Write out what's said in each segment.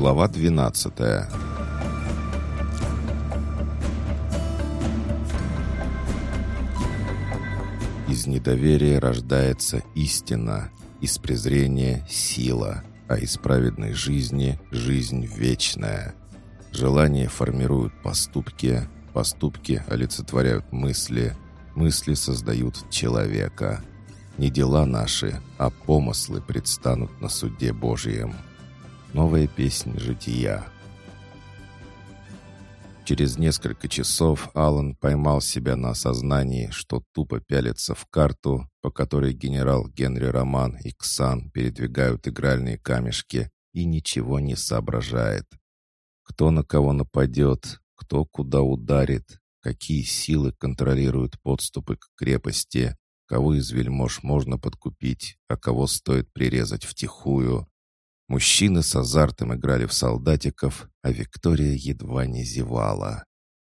Глава 12 Из недоверия рождается истина, из презрения — сила, а из праведной жизни — жизнь вечная. Желания формируют поступки, поступки олицетворяют мысли, мысли создают человека. Не дела наши, а помыслы предстанут на суде Божьем. Новая песня жития. Через несколько часов Алан поймал себя на осознании, что тупо пялится в карту, по которой генерал Генри Роман и Ксан передвигают игральные камешки и ничего не соображает. Кто на кого нападет, кто куда ударит, какие силы контролируют подступы к крепости, кого из вельмож можно подкупить, а кого стоит прирезать втихую. Мужчины с азартом играли в солдатиков, а Виктория едва не зевала.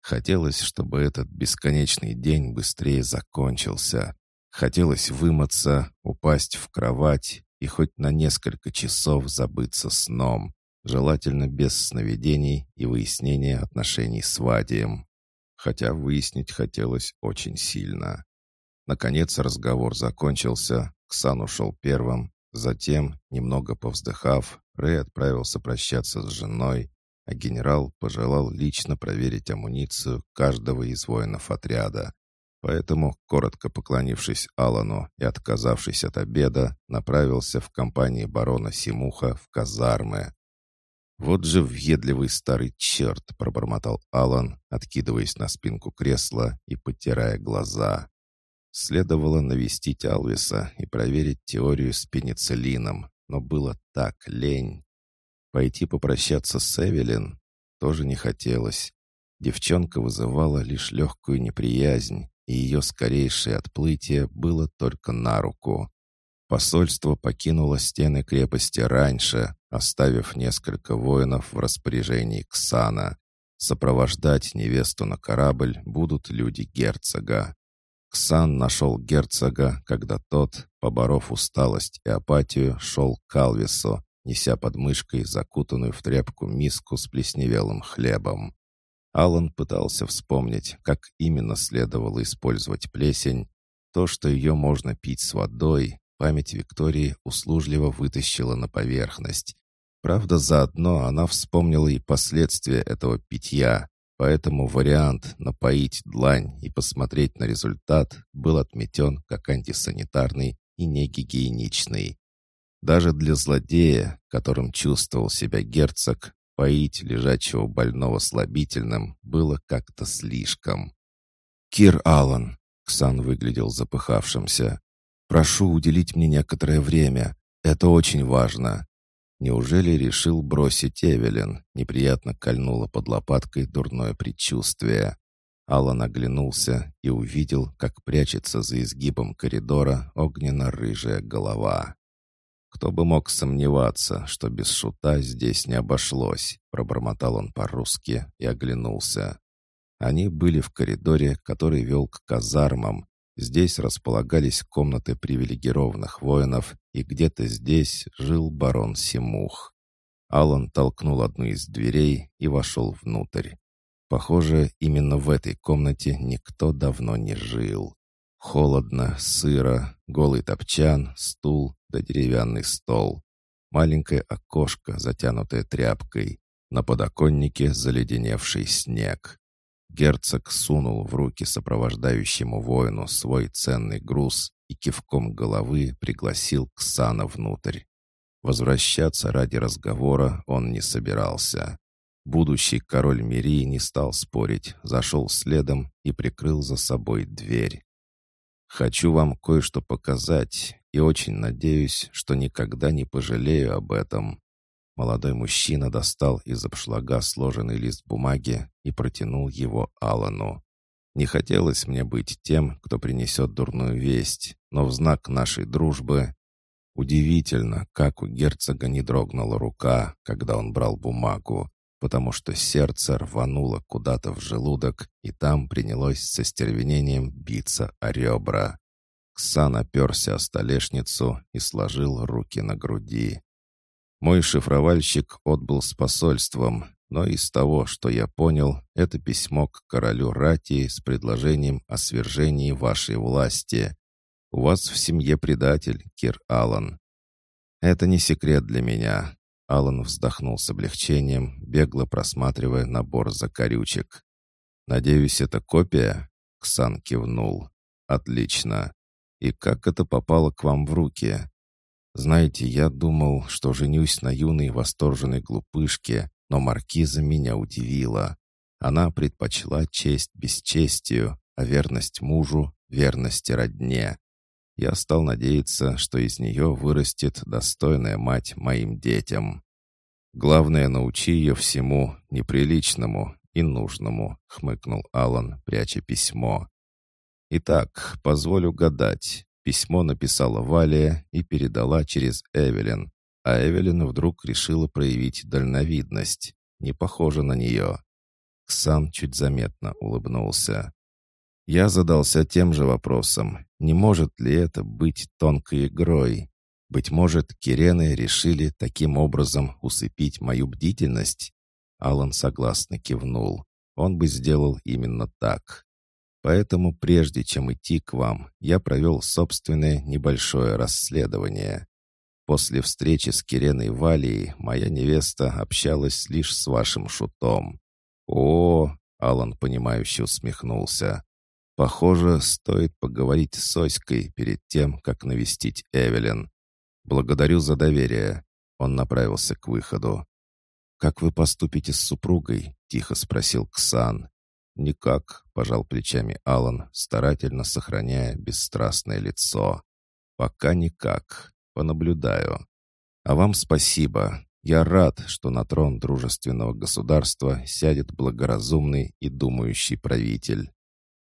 Хотелось, чтобы этот бесконечный день быстрее закончился. Хотелось вымыться, упасть в кровать и хоть на несколько часов забыться сном, желательно без сновидений и выяснения отношений с Вадием. Хотя выяснить хотелось очень сильно. Наконец разговор закончился, Ксан ушел первым, Затем, немного повздыхав, Рэй отправился прощаться с женой, а генерал пожелал лично проверить амуницию каждого из воинов отряда. Поэтому, коротко поклонившись Алану и отказавшись от обеда, направился в компании барона Симуха в казармы. «Вот же въедливый старый черт!» — пробормотал Алан, откидываясь на спинку кресла и потирая глаза. Следовало навестить Алвиса и проверить теорию с пенициллином, но было так лень. Пойти попрощаться с Эвелин тоже не хотелось. Девчонка вызывала лишь легкую неприязнь, и ее скорейшее отплытие было только на руку. Посольство покинуло стены крепости раньше, оставив несколько воинов в распоряжении Ксана. Сопровождать невесту на корабль будут люди герцога. Ксан нашел герцога, когда тот, поборов усталость и апатию, шел к Алвису, неся под мышкой закутанную в тряпку миску с плесневелым хлебом. Алан пытался вспомнить, как именно следовало использовать плесень. То, что ее можно пить с водой, память Виктории услужливо вытащила на поверхность. Правда, заодно она вспомнила и последствия этого питья, Поэтому вариант напоить длань и посмотреть на результат был отметен как антисанитарный и негигиеничный. Даже для злодея, которым чувствовал себя герцог, поить лежачего больного слабительным было как-то слишком. «Кир Аллан», — Ксан выглядел запыхавшимся, — «прошу уделить мне некоторое время. Это очень важно. Неужели решил бросить Эвелин? Неприятно кольнуло под лопаткой дурное предчувствие. Аллан оглянулся и увидел, как прячется за изгибом коридора огненно-рыжая голова. «Кто бы мог сомневаться, что без шута здесь не обошлось», пробормотал он по-русски и оглянулся. Они были в коридоре, который вел к казармам, Здесь располагались комнаты привилегированных воинов, и где-то здесь жил барон Симух. Алан толкнул одну из дверей и вошел внутрь. Похоже, именно в этой комнате никто давно не жил. Холодно, сыро, голый топчан, стул да деревянный стол. Маленькое окошко, затянутое тряпкой. На подоконнике заледеневший снег. Герцог сунул в руки сопровождающему воину свой ценный груз и кивком головы пригласил Ксана внутрь. Возвращаться ради разговора он не собирался. Будущий король Мирии не стал спорить, зашел следом и прикрыл за собой дверь. «Хочу вам кое-что показать и очень надеюсь, что никогда не пожалею об этом», Молодой мужчина достал из обшлага сложенный лист бумаги и протянул его Алану. Не хотелось мне быть тем, кто принесет дурную весть, но в знак нашей дружбы... Удивительно, как у герцога не дрогнула рука, когда он брал бумагу, потому что сердце рвануло куда-то в желудок, и там принялось со стервенением биться о ребра. Ксан оперся о столешницу и сложил руки на груди. Мой шифровальщик отбыл с посольством, но из того, что я понял, это письмо к королю Ратии с предложением о свержении вашей власти. У вас в семье предатель, Кир Аллан. Это не секрет для меня. Аллан вздохнул с облегчением, бегло просматривая набор закорючек. «Надеюсь, это копия?» Ксан кивнул. «Отлично. И как это попало к вам в руки?» «Знаете, я думал, что женюсь на юной восторженной глупышке, но маркиза меня удивила. Она предпочла честь бесчестию, а верность мужу — верности родне. Я стал надеяться, что из нее вырастет достойная мать моим детям. Главное, научи ее всему неприличному и нужному, хмыкнул Алан, пряча письмо. Итак, позволю гадать. Письмо написала Валия и передала через Эвелин, а Эвелин вдруг решила проявить дальновидность. Не похоже на нее. Ксан чуть заметно улыбнулся. Я задался тем же вопросом, не может ли это быть тонкой игрой? Быть может, Кирены решили таким образом усыпить мою бдительность? Алан согласно кивнул. Он бы сделал именно так. Поэтому прежде чем идти к вам, я провел собственное небольшое расследование. После встречи с Киреной Валией моя невеста общалась лишь с вашим шутом. О, Алан понимающе усмехнулся. Похоже, стоит поговорить с Соськой перед тем, как навестить Эвелин. Благодарю за доверие. Он направился к выходу. «Как вы поступите с супругой?» — тихо спросил Ксан. «Никак», — пожал плечами Алан, старательно сохраняя бесстрастное лицо. «Пока никак. Понаблюдаю. А вам спасибо. Я рад, что на трон дружественного государства сядет благоразумный и думающий правитель.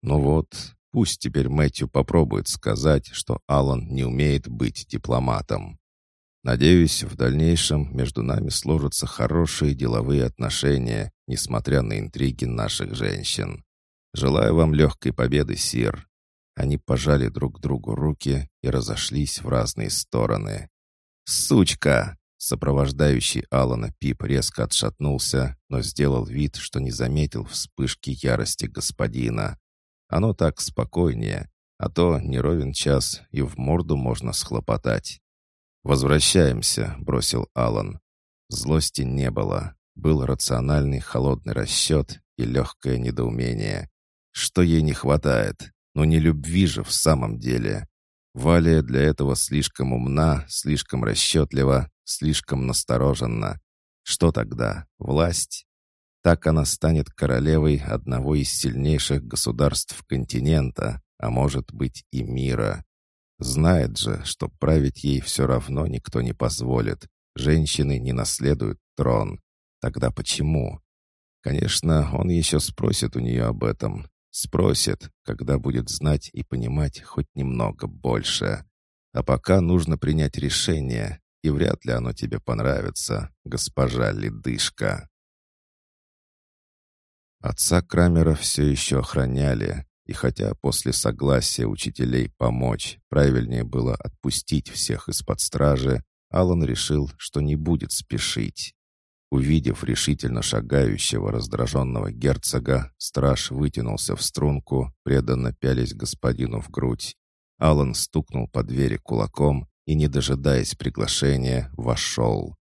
Ну вот, пусть теперь Мэтью попробует сказать, что Алан не умеет быть дипломатом. Надеюсь, в дальнейшем между нами сложатся хорошие деловые отношения, несмотря на интриги наших женщин. Желаю вам легкой победы, Сир. Они пожали друг другу руки и разошлись в разные стороны. «Сучка!» Сопровождающий Алана Пип резко отшатнулся, но сделал вид, что не заметил вспышки ярости господина. Оно так спокойнее, а то не ровен час, и в морду можно схлопотать. «Возвращаемся», — бросил Алан. Злости не было. Был рациональный холодный расчет и легкое недоумение. Что ей не хватает? Но не любви же в самом деле. Валя для этого слишком умна, слишком расчетлива, слишком настороженна. Что тогда? Власть? Так она станет королевой одного из сильнейших государств континента, а может быть и мира. Знает же, что править ей все равно никто не позволит. Женщины не наследуют трон. Тогда почему? Конечно, он еще спросит у нее об этом, Спросит, когда будет знать и понимать хоть немного больше. А пока нужно принять решение, и вряд ли оно тебе понравится, госпожа Ледышка. Отца Крамера все еще охраняли, и хотя после согласия учителей помочь правильнее было отпустить всех из-под стражи, Алан решил, что не будет спешить. Увидев решительно шагающего раздраженного герцога, страж вытянулся в струнку, преданно пялись господину в грудь. Алан стукнул по двери кулаком и, не дожидаясь приглашения, вошел.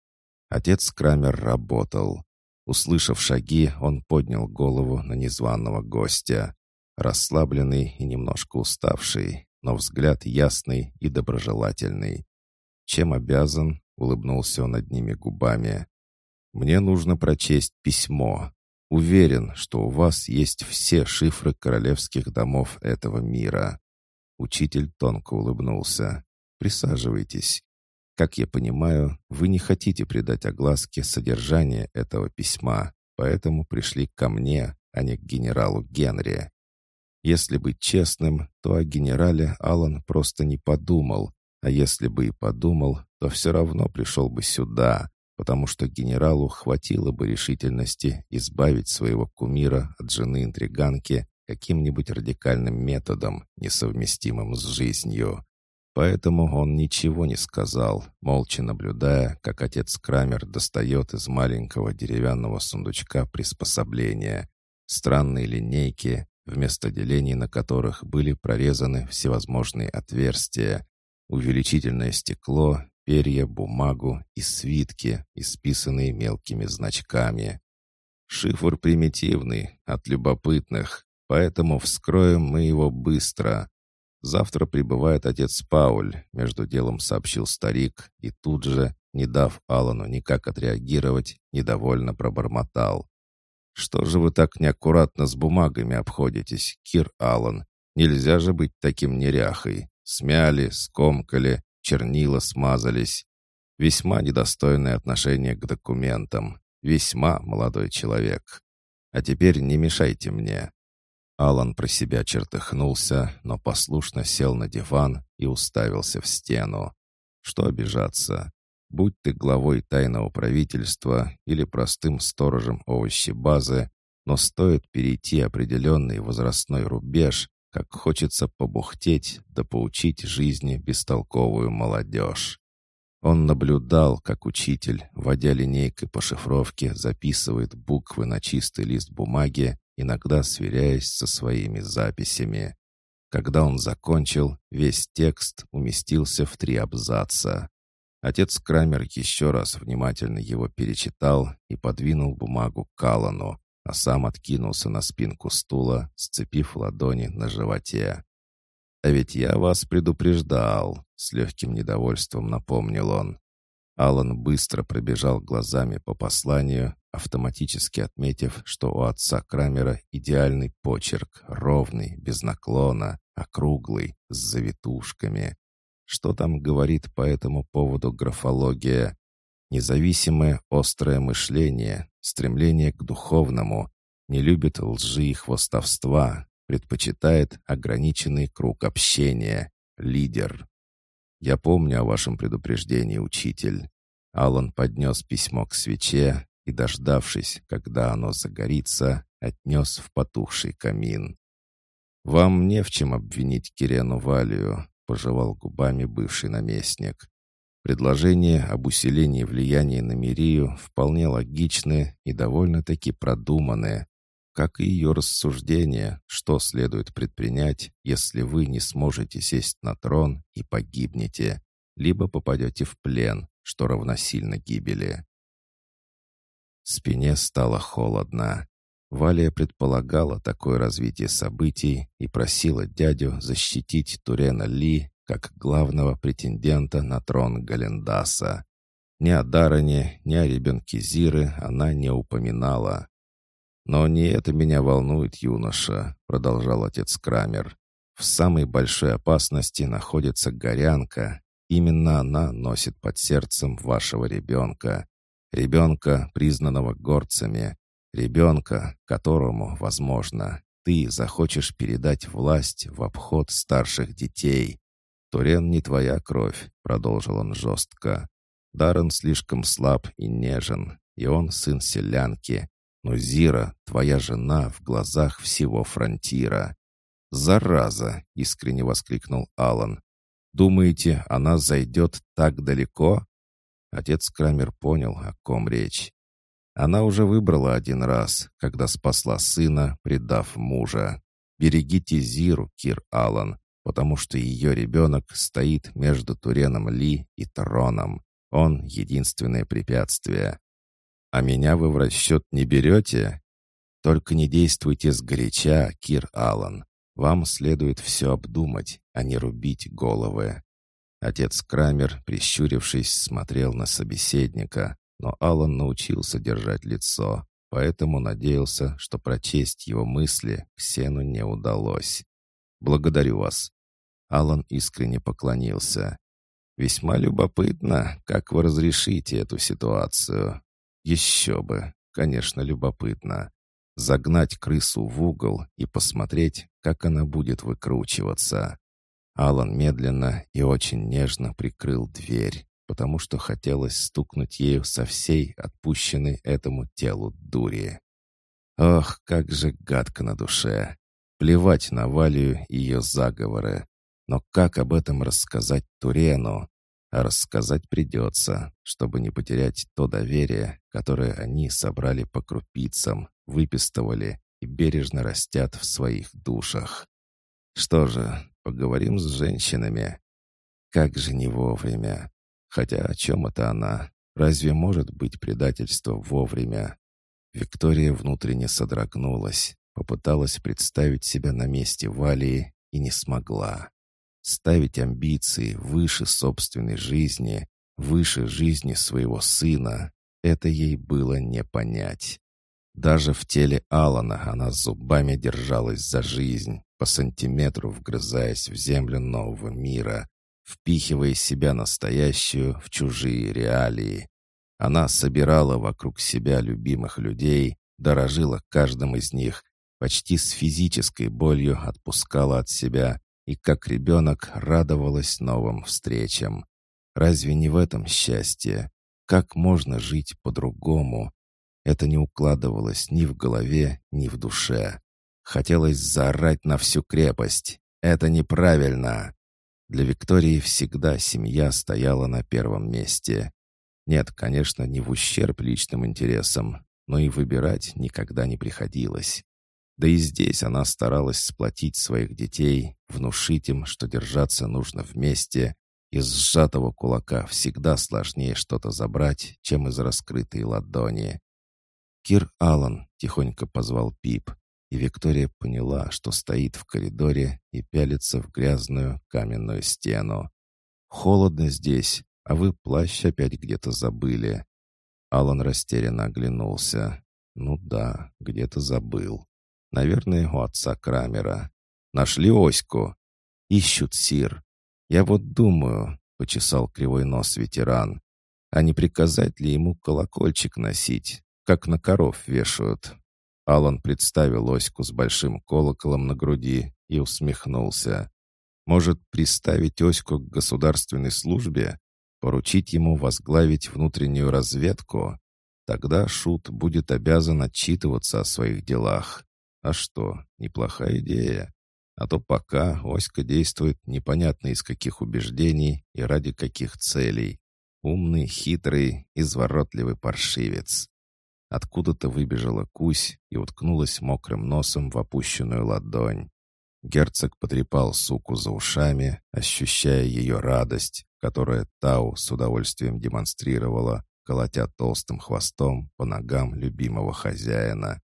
Отец Крамер работал. Услышав шаги, он поднял голову на незваного гостя. Расслабленный и немножко уставший, но взгляд ясный и доброжелательный. «Чем обязан?» — улыбнулся он одними губами. Мне нужно прочесть письмо. Уверен, что у вас есть все шифры королевских домов этого мира». Учитель тонко улыбнулся. «Присаживайтесь. Как я понимаю, вы не хотите придать огласке содержание этого письма, поэтому пришли ко мне, а не к генералу Генри. Если быть честным, то о генерале Алан просто не подумал, а если бы и подумал, то все равно пришел бы сюда, потому что генералу хватило бы решительности избавить своего кумира от жены-интриганки каким-нибудь радикальным методом, несовместимым с жизнью. Поэтому он ничего не сказал, молча наблюдая, как отец Крамер достает из маленького деревянного сундучка приспособления, странные линейки, вместо делений на которых были прорезаны всевозможные отверстия, увеличительное стекло, перья, бумагу и свитки, исписанные мелкими значками. Шифр примитивный, от любопытных, поэтому вскроем мы его быстро. Завтра прибывает отец Пауль, между делом сообщил старик, и тут же, не дав Алану никак отреагировать, недовольно пробормотал. «Что же вы так неаккуратно с бумагами обходитесь, Кир Аллан? Нельзя же быть таким неряхой. Смяли, скомкали, чернила смазались. Весьма недостойное отношение к документам. Весьма молодой человек. А теперь не мешайте мне. Алан про себя чертыхнулся, но послушно сел на диван и уставился в стену. Что обижаться? Будь ты главой тайного правительства или простым сторожем овощебазы, но стоит перейти определенный возрастной рубеж, как хочется побухтеть да поучить жизни бестолковую молодежь. Он наблюдал, как учитель, водя линейкой по шифровке, записывает буквы на чистый лист бумаги, иногда сверяясь со своими записями. Когда он закончил, весь текст уместился в три абзаца. Отец Крамер еще раз внимательно его перечитал и подвинул бумагу к Аллану, а сам откинулся на спинку стула, сцепив ладони на животе. «А ведь я вас предупреждал», — с легким недовольством напомнил он. Алан быстро пробежал глазами по посланию, автоматически отметив, что у отца Крамера идеальный почерк, ровный, без наклона, округлый, с завитушками. Что там говорит по этому поводу графология? Независимое острое мышление, стремление к духовному, не любит лжи и хвостовства, предпочитает ограниченный круг общения, лидер. Я помню о вашем предупреждении, учитель. Алан поднес письмо к свече и, дождавшись, когда оно загорится, отнес в потухший камин. «Вам не в чем обвинить Кирену Валию», — пожевал губами бывший наместник. Предложения об усилении влияния на Мирию вполне логичны и довольно-таки продуманы как и ее рассуждение, что следует предпринять, если вы не сможете сесть на трон и погибнете, либо попадете в плен, что равносильно гибели. Спине стало холодно. Валия предполагала такое развитие событий и просила дядю защитить Турена Ли как главного претендента на трон Галендаса. Ни о Даране, ни о ребенке Зиры она не упоминала. «Но не это меня волнует, юноша», — продолжал отец Крамер. «В самой большой опасности находится горянка. Именно она носит под сердцем вашего ребенка. Ребенка, признанного горцами. Ребенка, которому, возможно, ты захочешь передать власть в обход старших детей. Турен не твоя кровь», — продолжил он жестко. «Даррен слишком слаб и нежен, и он сын селянки, но Зира, твоя жена, в глазах всего фронтира. «Зараза!» — искренне воскликнул Алан. «Думаете, она зайдет так далеко?» Отец Крамер понял, о ком речь. Она уже выбрала один раз, когда спасла сына, предав мужа. Берегите Зиру, Кир Алан, потому что ее ребенок стоит между Туреном Ли и троном. Он — единственное препятствие. А меня вы в расчет не берете? Только не действуйте сгоряча, Кир Аллан. Вам следует все обдумать, а не рубить головы». Отец Крамер, прищурившись, смотрел на собеседника, но Аллан научился держать лицо, поэтому надеялся, что прочесть его мысли Ксену не удалось. «Благодарю вас». Аллан искренне поклонился. «Весьма любопытно, как вы разрешите эту ситуацию. Еще бы, конечно, любопытно. Загнать крысу в угол и посмотреть, как она будет выкручиваться. Алан медленно и очень нежно прикрыл дверь, потому что хотелось стукнуть ею со всей отпущенной этому телу дури. Ох, как же гадко на душе. Плевать на Валию и ее заговоры. Но как об этом рассказать Турену? А рассказать придется, чтобы не потерять то доверие, которое они собрали по крупицам, выпистывали и бережно растят в своих душах. Что же, поговорим с женщинами. Как же не вовремя. Хотя о чем это она? Разве может быть предательство вовремя? Виктория внутренне содрогнулась, попыталась представить себя на месте Валии и не смогла. Ставить амбиции выше собственной жизни, выше жизни своего сына, это ей было не понять. Даже в теле Алана она зубами держалась за жизнь, по сантиметру вгрызаясь в землю нового мира, впихивая себя настоящую в чужие реалии. Она собирала вокруг себя любимых людей, дорожила каждым из них, почти с физической болью отпускала от себя и, как ребенок, радовалась новым встречам. Разве не в этом счастье? Как можно жить по-другому? Это не укладывалось ни в голове, ни в душе. Хотелось заорать на всю крепость. «Это неправильно!» Для Виктории всегда семья стояла на первом месте. Нет, конечно, не в ущерб личным интересам, но и выбирать никогда не приходилось. Да и здесь она старалась сплотить своих детей, внушить им, что держаться нужно вместе. Из сжатого кулака всегда сложнее что-то забрать, чем из раскрытой ладони. «Кир Аллан», — тихонько позвал Пип и Виктория поняла, что стоит в коридоре и пялится в грязную каменную стену. «Холодно здесь, а вы плащ опять где-то забыли». Алан растерянно оглянулся. «Ну да, где-то забыл. Наверное, у отца Крамера. Нашли Оську. Ищут сир. Я вот думаю, — почесал кривой нос ветеран, — а не приказать ли ему колокольчик носить, как на коров вешают, Алан представил Оську с большим колоколом на груди и усмехнулся. «Может, приставить Оську к государственной службе? Поручить ему возглавить внутреннюю разведку? Тогда Шут будет обязан отчитываться о своих делах. А что, неплохая идея. А то пока Оська действует непонятно из каких убеждений и ради каких целей. Умный, хитрый, изворотливый паршивец. Откуда-то выбежала кусь и уткнулась мокрым носом в опущенную ладонь. Герцог потрепал суку за ушами, ощущая ее радость, которая Тау с удовольствием демонстрировала, колотя толстым хвостом по ногам любимого хозяина.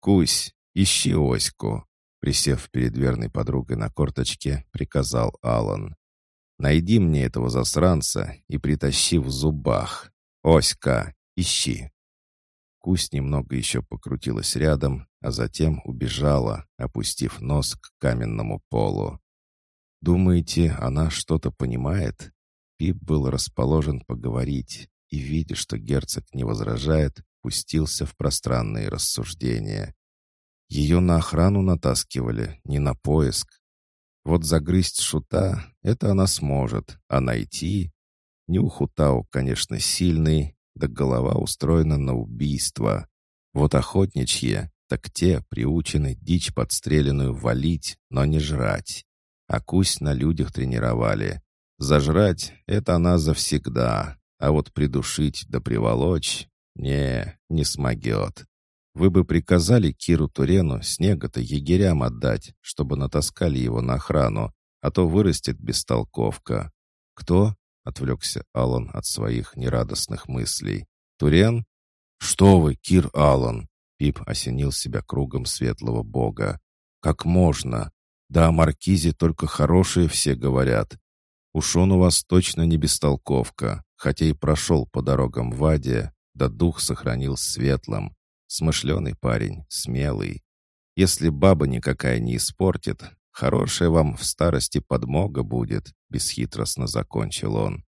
«Кусь, ищи оську!» Присев перед верной подругой на корточке, приказал Алан. «Найди мне этого засранца и притащи в зубах. Оська, ищи!» Кусь немного еще покрутилась рядом, а затем убежала, опустив нос к каменному полу. «Думаете, она что-то понимает?» Пип был расположен поговорить, и, видя, что герцог не возражает, пустился в пространные рассуждения. Ее на охрану натаскивали, не на поиск. Вот загрызть шута — это она сможет, а найти... Нюх у Тау, конечно, сильный, да голова устроена на убийство. Вот охотничьи, так те приучены дичь подстреленную валить, но не жрать. А кусь на людях тренировали. Зажрать — это она завсегда, а вот придушить да приволочь — не, не смогет. Вы бы приказали Киру Турену снега-то егерям отдать, чтобы натаскали его на охрану, а то вырастет бестолковка. Кто? — отвлекся Алан от своих нерадостных мыслей. «Турен?» «Что вы, Кир Алан?» Пип осенил себя кругом светлого бога. «Как можно? Да о Маркизе только хорошие все говорят. Уж он у вас точно не бестолковка, хотя и прошел по дорогам в Аде, да дух сохранил светлым. Смышленый парень, смелый. Если баба никакая не испортит, Хорошая вам в старости подмога будет», — бесхитростно закончил он.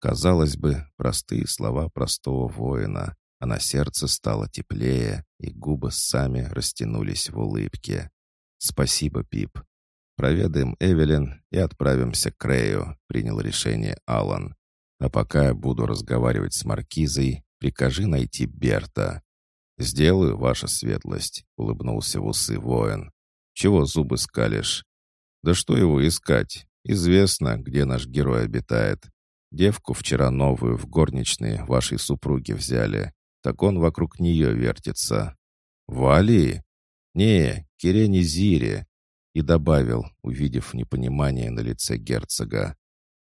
Казалось бы, простые слова простого воина, а на сердце стало теплее, и губы сами растянулись в улыбке. «Спасибо, Пип. Проведаем Эвелин и отправимся к Рэю», — принял решение Алан. «А пока я буду разговаривать с Маркизой, прикажи найти Берта». «Сделаю, ваша светлость», — улыбнулся в усы воин. Чего зубы скалишь? Да что его искать? Известно, где наш герой обитает. Девку вчера новую в горничные вашей супруги взяли. Так он вокруг нее вертится. Вали? Не, Кирене Зире. И добавил, увидев непонимание на лице герцога.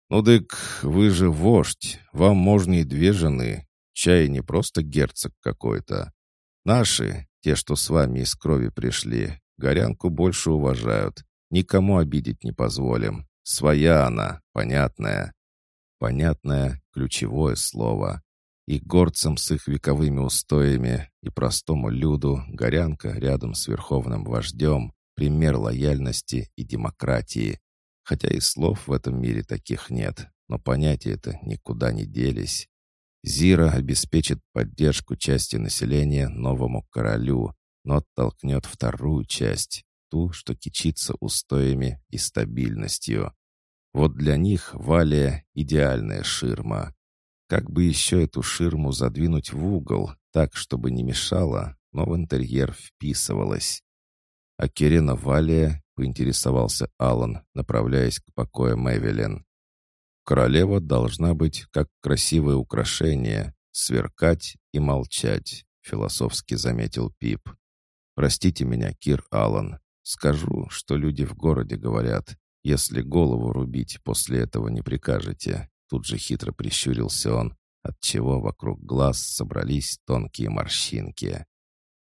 «Ну дык, вы же вождь, вам можно и две жены. Чай не просто герцог какой-то. Наши, те, что с вами из крови пришли, горянку больше уважают. Никому обидеть не позволим. Своя она, понятная. Понятное, ключевое слово. И горцам с их вековыми устоями, и простому люду горянка рядом с верховным вождем — пример лояльности и демократии. Хотя и слов в этом мире таких нет, но понятия это никуда не делись. Зира обеспечит поддержку части населения новому королю, но оттолкнет вторую часть, ту, что кичится устоями и стабильностью. Вот для них Валия — идеальная ширма. Как бы еще эту ширму задвинуть в угол, так, чтобы не мешала, но в интерьер вписывалась. А Кирена Валия, поинтересовался Алан, направляясь к покою Мэвелин. Королева должна быть как красивое украшение, сверкать и молчать, философски заметил Пип. Простите меня, Кир Аллан, Скажу, что люди в городе говорят, если голову рубить после этого не прикажете. Тут же хитро прищурился он, отчего вокруг глаз собрались тонкие морщинки.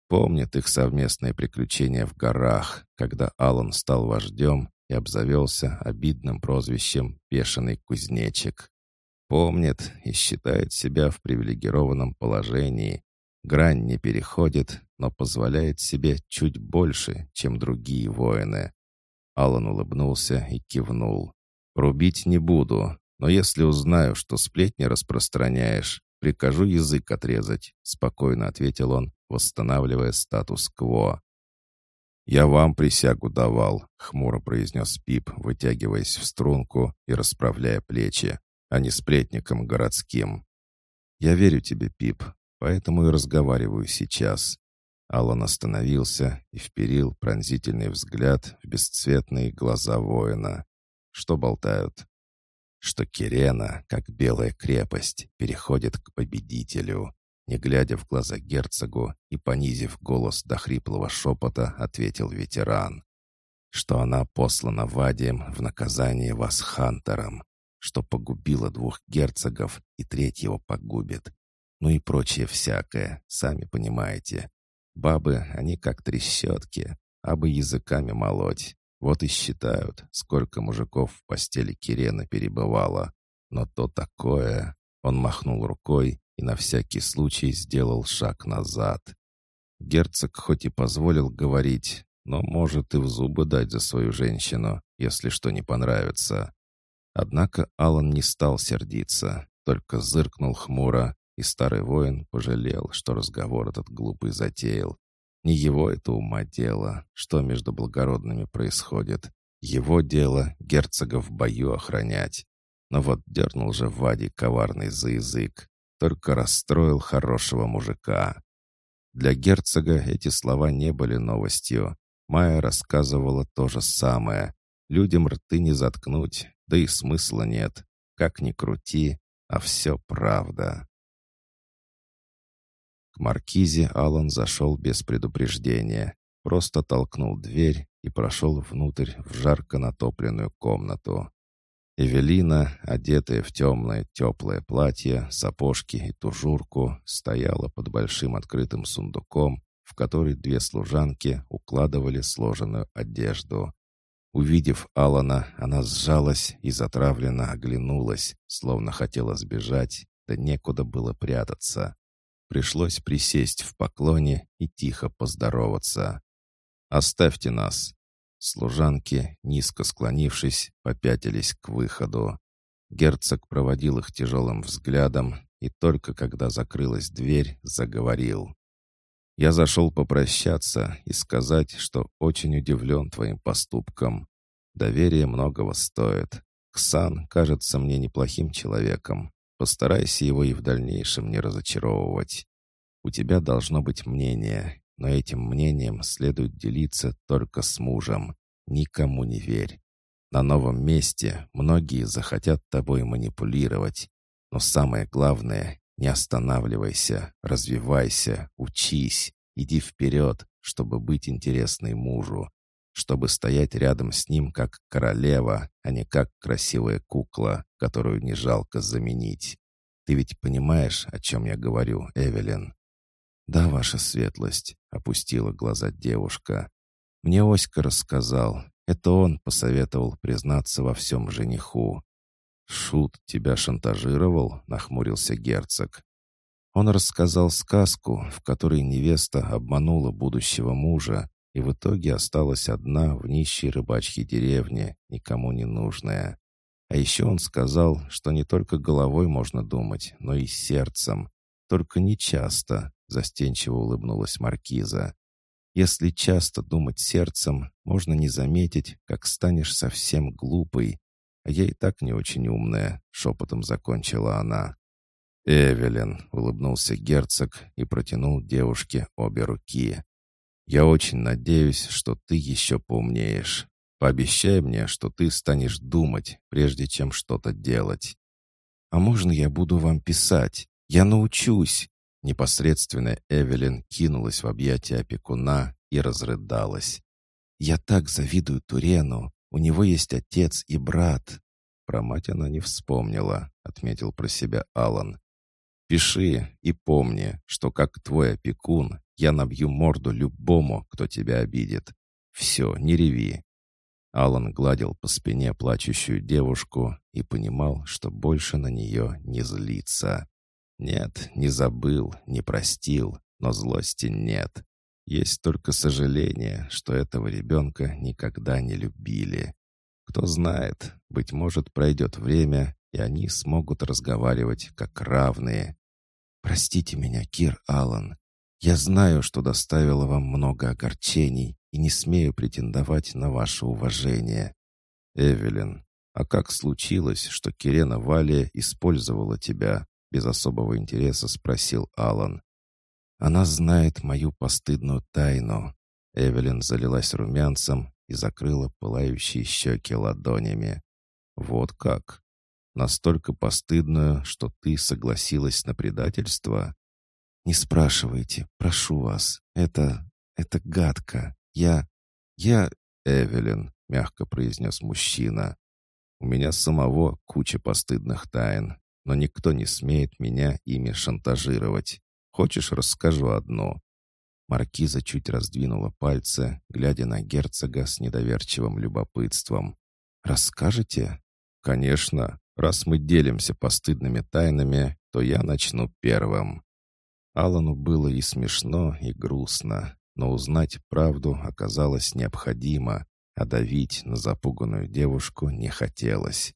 Помнит их совместные приключения в горах, когда Алан стал вождем и обзавелся обидным прозвищем «Пешеный кузнечик». Помнит и считает себя в привилегированном положении, Грань не переходит, но позволяет себе чуть больше, чем другие воины. Алан улыбнулся и кивнул. «Рубить не буду, но если узнаю, что сплетни распространяешь, прикажу язык отрезать», — спокойно ответил он, восстанавливая статус-кво. «Я вам присягу давал», — хмуро произнес Пип, вытягиваясь в струнку и расправляя плечи, а не сплетником городским. «Я верю тебе, Пип, Поэтому и разговариваю сейчас». Алан остановился и вперил пронзительный взгляд в бесцветные глаза воина. Что болтают? Что Кирена, как белая крепость, переходит к победителю. Не глядя в глаза герцогу и понизив голос до хриплого шепота, ответил ветеран. Что она послана Вадием в наказание вас Хантером, что погубила двух герцогов и третьего погубит, ну и прочее всякое, сами понимаете. Бабы, они как трещотки, а бы языками молоть. Вот и считают, сколько мужиков в постели Кирена перебывало. Но то такое... Он махнул рукой и на всякий случай сделал шаг назад. Герцог хоть и позволил говорить, но может и в зубы дать за свою женщину, если что не понравится. Однако Алан не стал сердиться, только зыркнул хмуро и старый воин пожалел, что разговор этот глупый затеял. Не его это ума дело, что между благородными происходит. Его дело герцога в бою охранять. Но вот дернул же Вади коварный за язык. Только расстроил хорошего мужика. Для герцога эти слова не были новостью. Майя рассказывала то же самое. Людям рты не заткнуть, да и смысла нет. Как ни крути, а все правда. К маркизе Алан зашел без предупреждения, просто толкнул дверь и прошел внутрь в жарко натопленную комнату. Эвелина, одетая в темное теплое платье, сапожки и тужурку, стояла под большим открытым сундуком, в который две служанки укладывали сложенную одежду. Увидев Алана, она сжалась и затравленно оглянулась, словно хотела сбежать, да некуда было прятаться. Пришлось присесть в поклоне и тихо поздороваться. «Оставьте нас!» Служанки, низко склонившись, попятились к выходу. Герцог проводил их тяжелым взглядом и только когда закрылась дверь, заговорил. «Я зашел попрощаться и сказать, что очень удивлен твоим поступком. Доверие многого стоит. Ксан кажется мне неплохим человеком, Постарайся его и в дальнейшем не разочаровывать. У тебя должно быть мнение, но этим мнением следует делиться только с мужем. Никому не верь. На новом месте многие захотят тобой манипулировать. Но самое главное, не останавливайся, развивайся, учись, иди вперед, чтобы быть интересной мужу, чтобы стоять рядом с ним как королева, а не как красивая кукла, которую не жалко заменить. Ты ведь понимаешь, о чем я говорю, Эвелин?» «Да, ваша светлость», — опустила глаза девушка. «Мне Оська рассказал. Это он посоветовал признаться во всем жениху. «Шут тебя шантажировал?» — нахмурился герцог. Он рассказал сказку, в которой невеста обманула будущего мужа и в итоге осталась одна в нищей рыбачьей деревне, никому не нужная. А еще он сказал, что не только головой можно думать, но и сердцем. Только не часто, застенчиво улыбнулась маркиза. Если часто думать сердцем, можно не заметить, как станешь совсем глупой, а я и так не очень умная», — шепотом закончила она. «Эвелин», — улыбнулся герцог и протянул девушке обе руки. «Я очень надеюсь, что ты еще поумнеешь. Пообещай мне, что ты станешь думать, прежде чем что-то делать». «А можно я буду вам писать? Я научусь!» Непосредственно Эвелин кинулась в объятия опекуна и разрыдалась. «Я так завидую Турену. У него есть отец и брат. Про мать она не вспомнила, отметил про себя Алан. Пиши и помни, что как твой опекун я набью морду любому, кто тебя обидит. Все, не реви. Алан гладил по спине плачущую девушку и понимал, что больше на нее не злится. Нет, не забыл, не простил, но злости нет. Есть только сожаление, что этого ребенка никогда не любили. Кто знает, быть может, пройдет время, и они смогут разговаривать как равные. «Простите меня, Кир Аллан. Я знаю, что доставила вам много огорчений и не смею претендовать на ваше уважение. Эвелин, а как случилось, что Кирена Валия использовала тебя?» Без особого интереса спросил Алан. Она знает мою постыдную тайну. Эвелин залилась румянцем и закрыла пылающие щеки ладонями. Вот как? Настолько постыдную, что ты согласилась на предательство? Не спрашивайте, прошу вас. Это... это гадко. Я... я... Эвелин, мягко произнес мужчина. У меня самого куча постыдных тайн, но никто не смеет меня ими шантажировать. Хочешь, расскажу одну?» Маркиза чуть раздвинула пальцы, глядя на герцога с недоверчивым любопытством. «Расскажете?» «Конечно. Раз мы делимся постыдными тайнами, то я начну первым». Алану было и смешно, и грустно, но узнать правду оказалось необходимо, а давить на запуганную девушку не хотелось.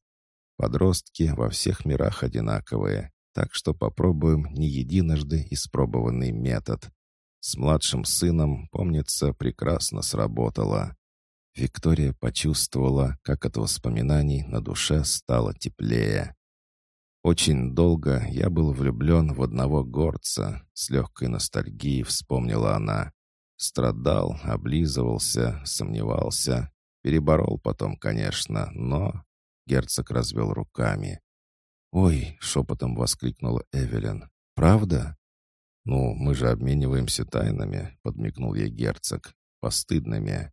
Подростки во всех мирах одинаковые, так что попробуем не единожды испробованный метод. С младшим сыном, помнится, прекрасно сработало. Виктория почувствовала, как от воспоминаний на душе стало теплее. «Очень долго я был влюблен в одного горца», — с легкой ностальгией вспомнила она. Страдал, облизывался, сомневался. Переборол потом, конечно, но... Герцог развел руками. «Ой!» — шепотом воскликнула Эвелин. «Правда?» «Ну, мы же обмениваемся тайнами», — подмигнул ей герцог. «Постыдными».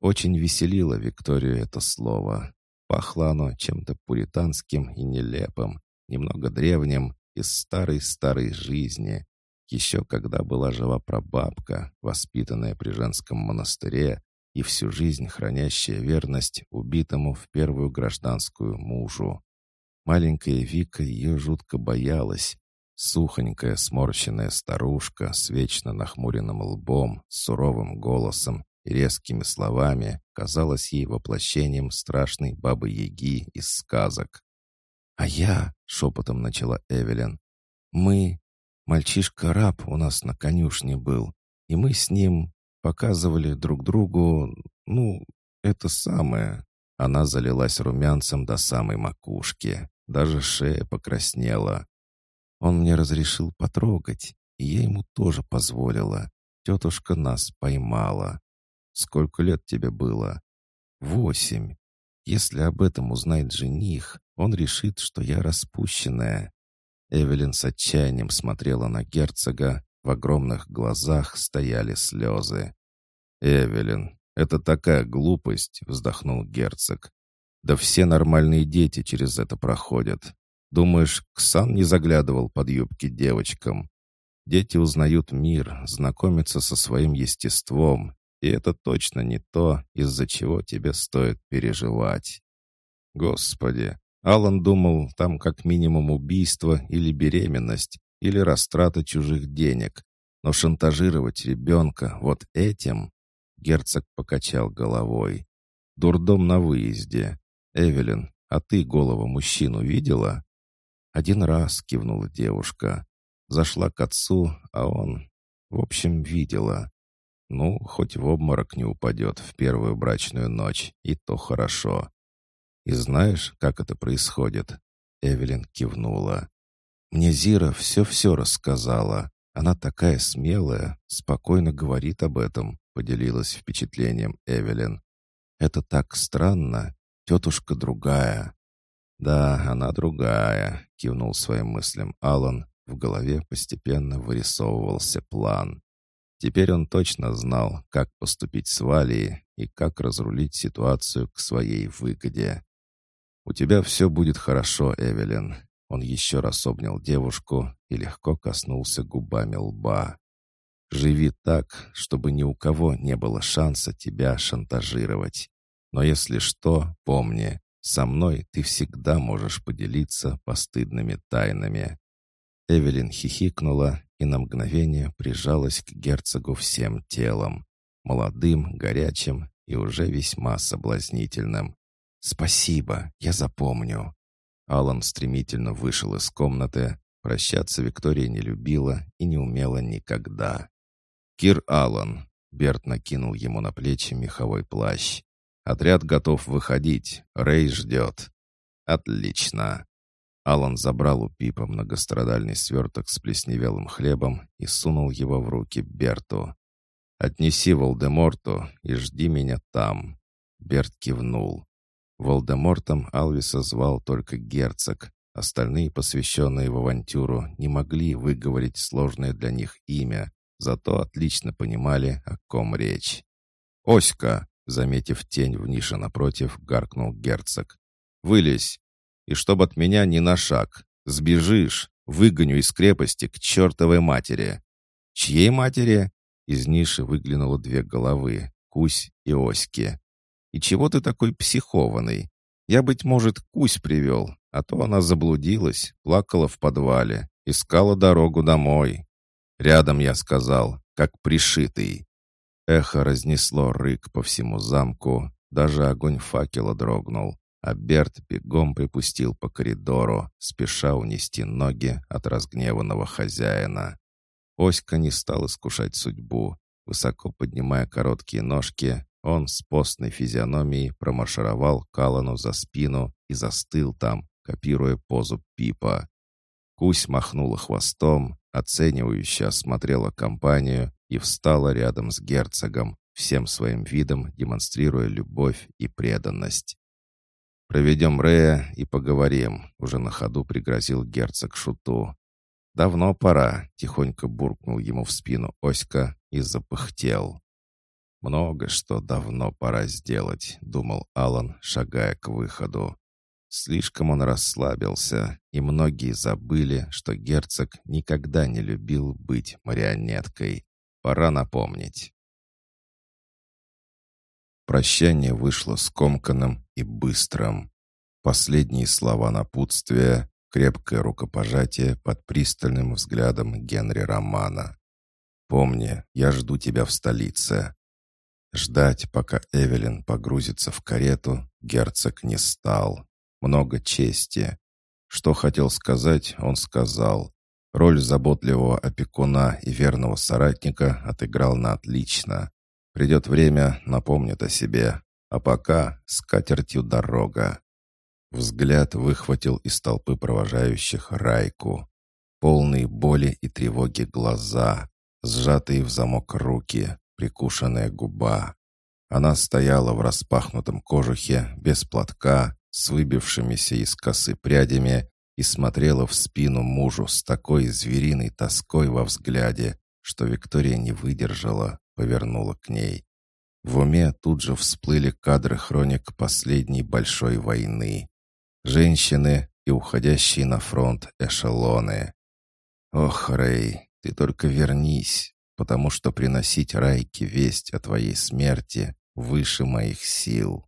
Очень веселило Викторию это слово. Пахло оно чем-то пуританским и нелепым, немного древним, из старой-старой жизни. Еще когда была жива прабабка, воспитанная при женском монастыре и всю жизнь хранящая верность убитому в первую гражданскую мужу. Маленькая Вика ее жутко боялась. Сухонькая, сморщенная старушка с вечно нахмуренным лбом, суровым голосом и резкими словами казалась ей воплощением страшной бабы-яги из сказок. «А я», — шепотом начала Эвелин, — «мы... Мальчишка-раб у нас на конюшне был, и мы с ним показывали друг другу, ну, это самое». Она залилась румянцем до самой макушки. Даже шея покраснела. Он мне разрешил потрогать, и я ему тоже позволила. Тетушка нас поймала. Сколько лет тебе было? Восемь. Если об этом узнает жених, он решит, что я распущенная». Эвелин с отчаянием смотрела на герцога, в огромных глазах стояли слезы. «Эвелин, это такая глупость», — вздохнул герцог. «Да все нормальные дети через это проходят. Думаешь, Ксан не заглядывал под юбки девочкам? Дети узнают мир, знакомятся со своим естеством, и это точно не то, из-за чего тебе стоит переживать. Господи, Алан думал, там как минимум убийство или беременность, или растрата чужих денег. Но шантажировать ребенка вот этим... Герцог покачал головой. Дурдом на выезде. Эвелин, а ты голову мужчину видела? Один раз кивнула девушка. Зашла к отцу, а он... В общем, видела. Ну, хоть в обморок не упадет в первую брачную ночь, и то хорошо. И знаешь, как это происходит?» Эвелин кивнула. «Мне Зира все-все рассказала. Она такая смелая, спокойно говорит об этом», — поделилась впечатлением Эвелин. «Это так странно. Тетушка другая». «Да, она другая», — кивнул своим мыслям Алан. В голове постепенно вырисовывался план. Теперь он точно знал, как поступить с Валией и как разрулить ситуацию к своей выгоде. «У тебя все будет хорошо, Эвелин». Он еще раз обнял девушку и легко коснулся губами лба. «Живи так, чтобы ни у кого не было шанса тебя шантажировать. Но если что, помни, со мной ты всегда можешь поделиться постыдными тайнами». Эвелин хихикнула и на мгновение прижалась к герцогу всем телом, молодым, горячим и уже весьма соблазнительным. «Спасибо, я запомню». Алан стремительно вышел из комнаты. Прощаться Виктория не любила и не умела никогда. «Кир Аллан», — Берт накинул ему на плечи меховой плащ. «Отряд готов выходить. Рэй ждет». «Отлично». Алан забрал у Пипа многострадальный сверток с плесневелым хлебом и сунул его в руки Берту. «Отнеси Волдеморту и жди меня там». Берт кивнул. Волдемортом Алвиса звал только герцог. Остальные, посвященные в авантюру, не могли выговорить сложное для них имя, зато отлично понимали, о ком речь. «Оська!» — заметив тень в нише напротив, гаркнул герцог. «Вылезь! И чтоб от меня ни на шаг. Сбежишь, выгоню из крепости к чертовой матери». «Чьей матери?» Из ниши выглянуло две головы, Кусь и Оськи. «И чего ты такой психованный? Я, быть может, Кусь привел, а то она заблудилась, плакала в подвале, искала дорогу домой. Рядом, я сказал, как пришитый». Эхо разнесло рык по всему замку, даже огонь факела дрогнул а Берт бегом припустил по коридору, спеша унести ноги от разгневанного хозяина. Оська не стал искушать судьбу. Высоко поднимая короткие ножки, он с постной физиономией промаршировал Калану за спину и застыл там, копируя позу Пипа. Кусь махнула хвостом, оценивающе осмотрела компанию и встала рядом с герцогом, всем своим видом демонстрируя любовь и преданность. «Проведем Рея и поговорим», — уже на ходу пригрозил герцог Шуту. «Давно пора», — тихонько буркнул ему в спину Оська и запыхтел. «Много что давно пора сделать», — думал Алан, шагая к выходу. Слишком он расслабился, и многие забыли, что герцог никогда не любил быть марионеткой. Пора напомнить. Прощание вышло скомканным и быстрым. Последние слова напутствия, крепкое рукопожатие под пристальным взглядом Генри Романа. «Помни, я жду тебя в столице». Ждать, пока Эвелин погрузится в карету, герцог не стал. Много чести. Что хотел сказать, он сказал. Роль заботливого опекуна и верного соратника отыграл на отлично. Придет время, напомнит о себе. А пока с катертью дорога. Взгляд выхватил из толпы провожающих Райку. Полные боли и тревоги глаза, сжатые в замок руки, прикушенная губа. Она стояла в распахнутом кожухе, без платка, с выбившимися из косы прядями и смотрела в спину мужу с такой звериной тоской во взгляде, что Виктория не выдержала, повернула к ней. В уме тут же всплыли кадры хроник последней большой войны. Женщины и уходящие на фронт эшелоны. «Ох, Рэй, ты только вернись, потому что приносить Райке весть о твоей смерти выше моих сил».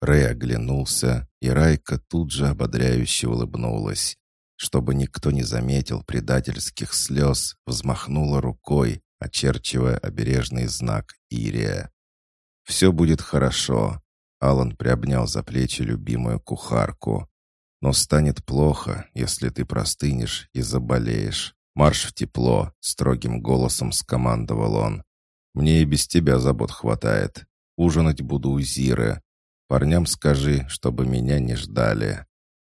Рэй оглянулся, и Райка тут же ободряюще улыбнулась. Чтобы никто не заметил предательских слез, взмахнула рукой, очерчивая обережный знак Ирия. «Все будет хорошо», — Алан приобнял за плечи любимую кухарку. «Но станет плохо, если ты простынешь и заболеешь. Марш в тепло», — строгим голосом скомандовал он. «Мне и без тебя забот хватает. Ужинать буду у Зиры. Парням скажи, чтобы меня не ждали».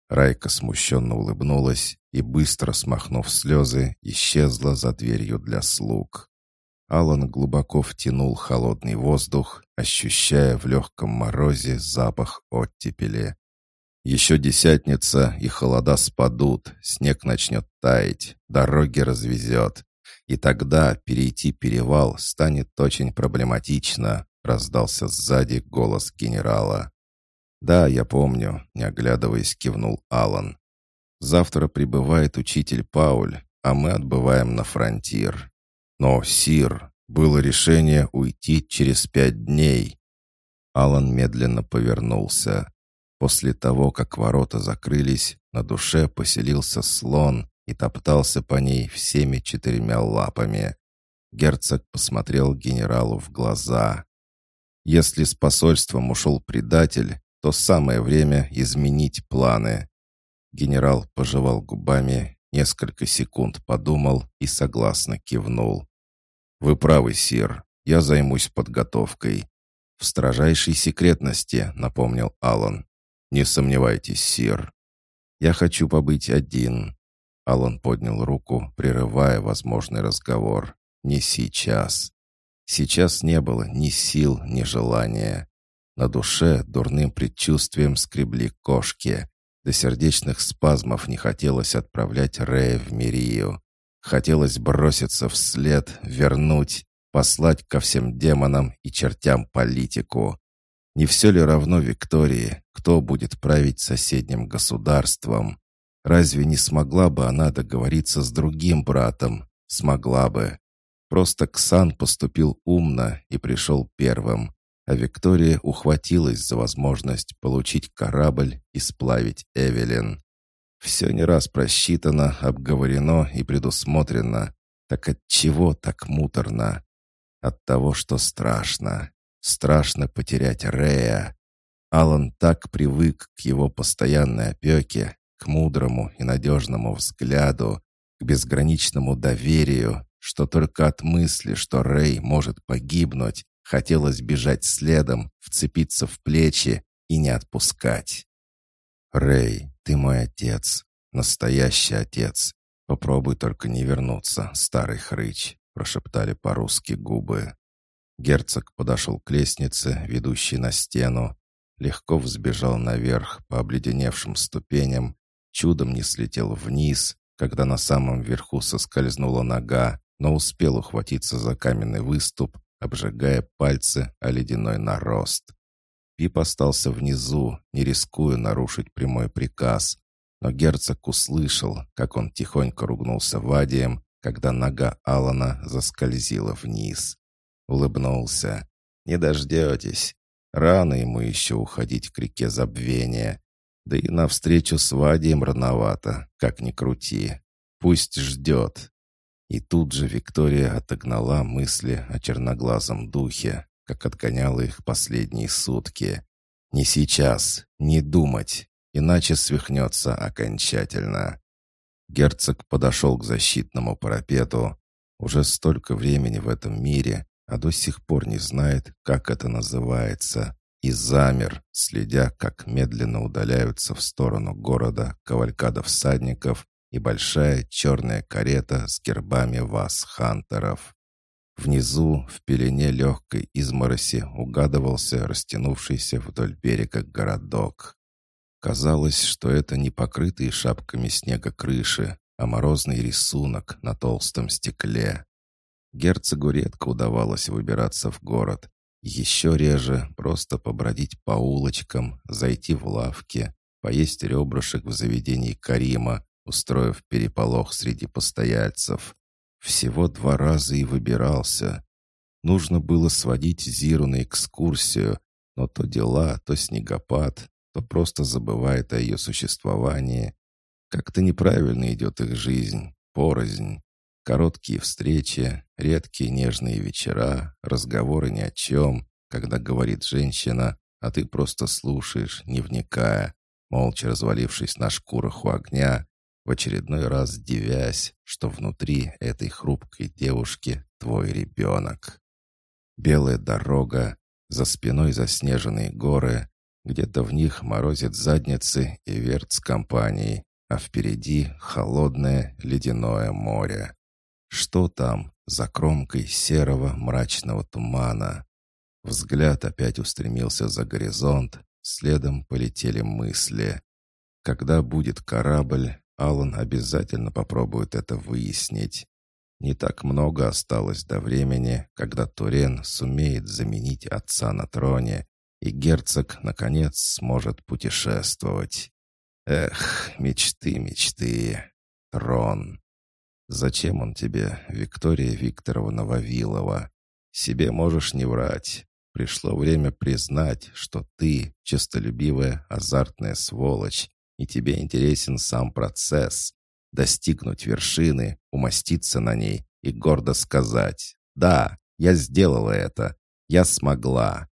Райка смущенно улыбнулась и, быстро смахнув слезы, исчезла за дверью для слуг. Алан глубоко втянул холодный воздух, ощущая в легком морозе запах оттепели. Еще десятница, и холода спадут, снег начнет таять, дороги развезет. И тогда перейти перевал станет очень проблематично, раздался сзади голос генерала. «Да, я помню», — не оглядываясь, кивнул Алан. «Завтра прибывает учитель Пауль, а мы отбываем на фронтир. Но, Сир, было решение уйти через пять дней». Алан медленно повернулся. После того, как ворота закрылись, на душе поселился слон и топтался по ней всеми четырьмя лапами. Герцог посмотрел генералу в глаза. Если с посольством ушел предатель, то самое время изменить планы. Генерал пожевал губами, несколько секунд подумал и согласно кивнул. «Вы правы, сир, я займусь подготовкой». «В строжайшей секретности», — напомнил Алан. «Не сомневайтесь, сир. Я хочу побыть один». Алан поднял руку, прерывая возможный разговор. «Не сейчас». Сейчас не было ни сил, ни желания. На душе дурным предчувствием скребли кошки. До сердечных спазмов не хотелось отправлять Рея в Мирию. Хотелось броситься вслед, вернуть, послать ко всем демонам и чертям политику. Не все ли равно Виктории, кто будет править соседним государством? Разве не смогла бы она договориться с другим братом? Смогла бы. Просто Ксан поступил умно и пришел первым, а Виктория ухватилась за возможность получить корабль и сплавить Эвелин. Все не раз просчитано, обговорено и предусмотрено. Так от чего так муторно? От того, что страшно. Страшно потерять Рея. Алан так привык к его постоянной опеке, к мудрому и надежному взгляду, к безграничному доверию, что только от мысли, что Рэй может погибнуть, хотелось бежать следом, вцепиться в плечи и не отпускать. «Рэй, ты мой отец, настоящий отец. Попробуй только не вернуться, старый хрыч», — прошептали по-русски губы. Герцог подошел к лестнице, ведущей на стену, легко взбежал наверх по обледеневшим ступеням, чудом не слетел вниз, когда на самом верху соскользнула нога, но успел ухватиться за каменный выступ, обжигая пальцы о ледяной нарост. Пип остался внизу, не рискуя нарушить прямой приказ, но герцог услышал, как он тихонько ругнулся Вадием, когда нога Алана заскользила вниз. Улыбнулся. «Не дождетесь. Рано ему еще уходить к реке забвения. Да и навстречу с Вадием рановато, как ни крути. Пусть ждет, и тут же Виктория отогнала мысли о черноглазом духе, как отгоняла их последние сутки. Не сейчас, не думать, иначе свихнется окончательно. Герцог подошел к защитному парапету. Уже столько времени в этом мире, а до сих пор не знает, как это называется, и замер, следя, как медленно удаляются в сторону города кавалькада всадников и большая черная карета с гербами вас-хантеров. Внизу, в пелене легкой измороси, угадывался растянувшийся вдоль берега городок. Казалось, что это не покрытые шапками снега крыши, а морозный рисунок на толстом стекле. Герцогу редко удавалось выбираться в город. Еще реже просто побродить по улочкам, зайти в лавки, поесть ребрышек в заведении Карима, устроив переполох среди постояльцев. Всего два раза и выбирался. Нужно было сводить Зиру на экскурсию, но то дела, то снегопад, то просто забывает о ее существовании. Как-то неправильно идет их жизнь, порознь. Короткие встречи, редкие нежные вечера, разговоры ни о чем, когда говорит женщина, а ты просто слушаешь, не вникая, молча развалившись на шкурах у огня, в очередной раз дивясь, что внутри этой хрупкой девушки твой ребенок. Белая дорога, за спиной заснеженные горы, где-то в них морозит задницы и верт с компанией, а впереди холодное ледяное море. Что там за кромкой серого мрачного тумана? Взгляд опять устремился за горизонт, следом полетели мысли. Когда будет корабль, Алан обязательно попробует это выяснить. Не так много осталось до времени, когда Турен сумеет заменить отца на троне, и герцог, наконец, сможет путешествовать. Эх, мечты, мечты. Трон. «Зачем он тебе, Виктория Викторовна Вавилова? Себе можешь не врать. Пришло время признать, что ты честолюбивая, азартная сволочь, и тебе интересен сам процесс. Достигнуть вершины, умоститься на ней и гордо сказать «Да, я сделала это, я смогла».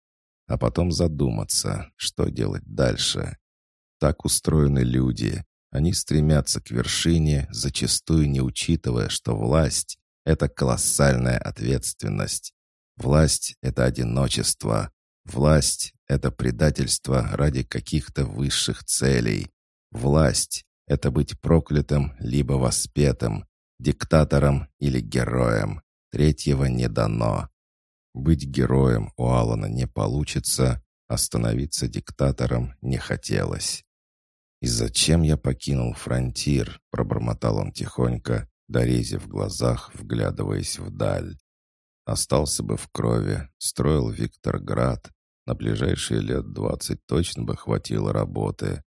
А потом задуматься, что делать дальше. Так устроены люди. Они стремятся к вершине, зачастую не учитывая, что власть — это колоссальная ответственность. Власть — это одиночество. Власть — это предательство ради каких-то высших целей. Власть — это быть проклятым либо воспетым, диктатором или героем. Третьего не дано. Быть героем у Алана не получится, остановиться диктатором не хотелось. «И зачем я покинул фронтир?» — пробормотал он тихонько, дорезив в глазах, вглядываясь вдаль. Остался бы в крови, строил Виктор Град. На ближайшие лет двадцать точно бы хватило работы.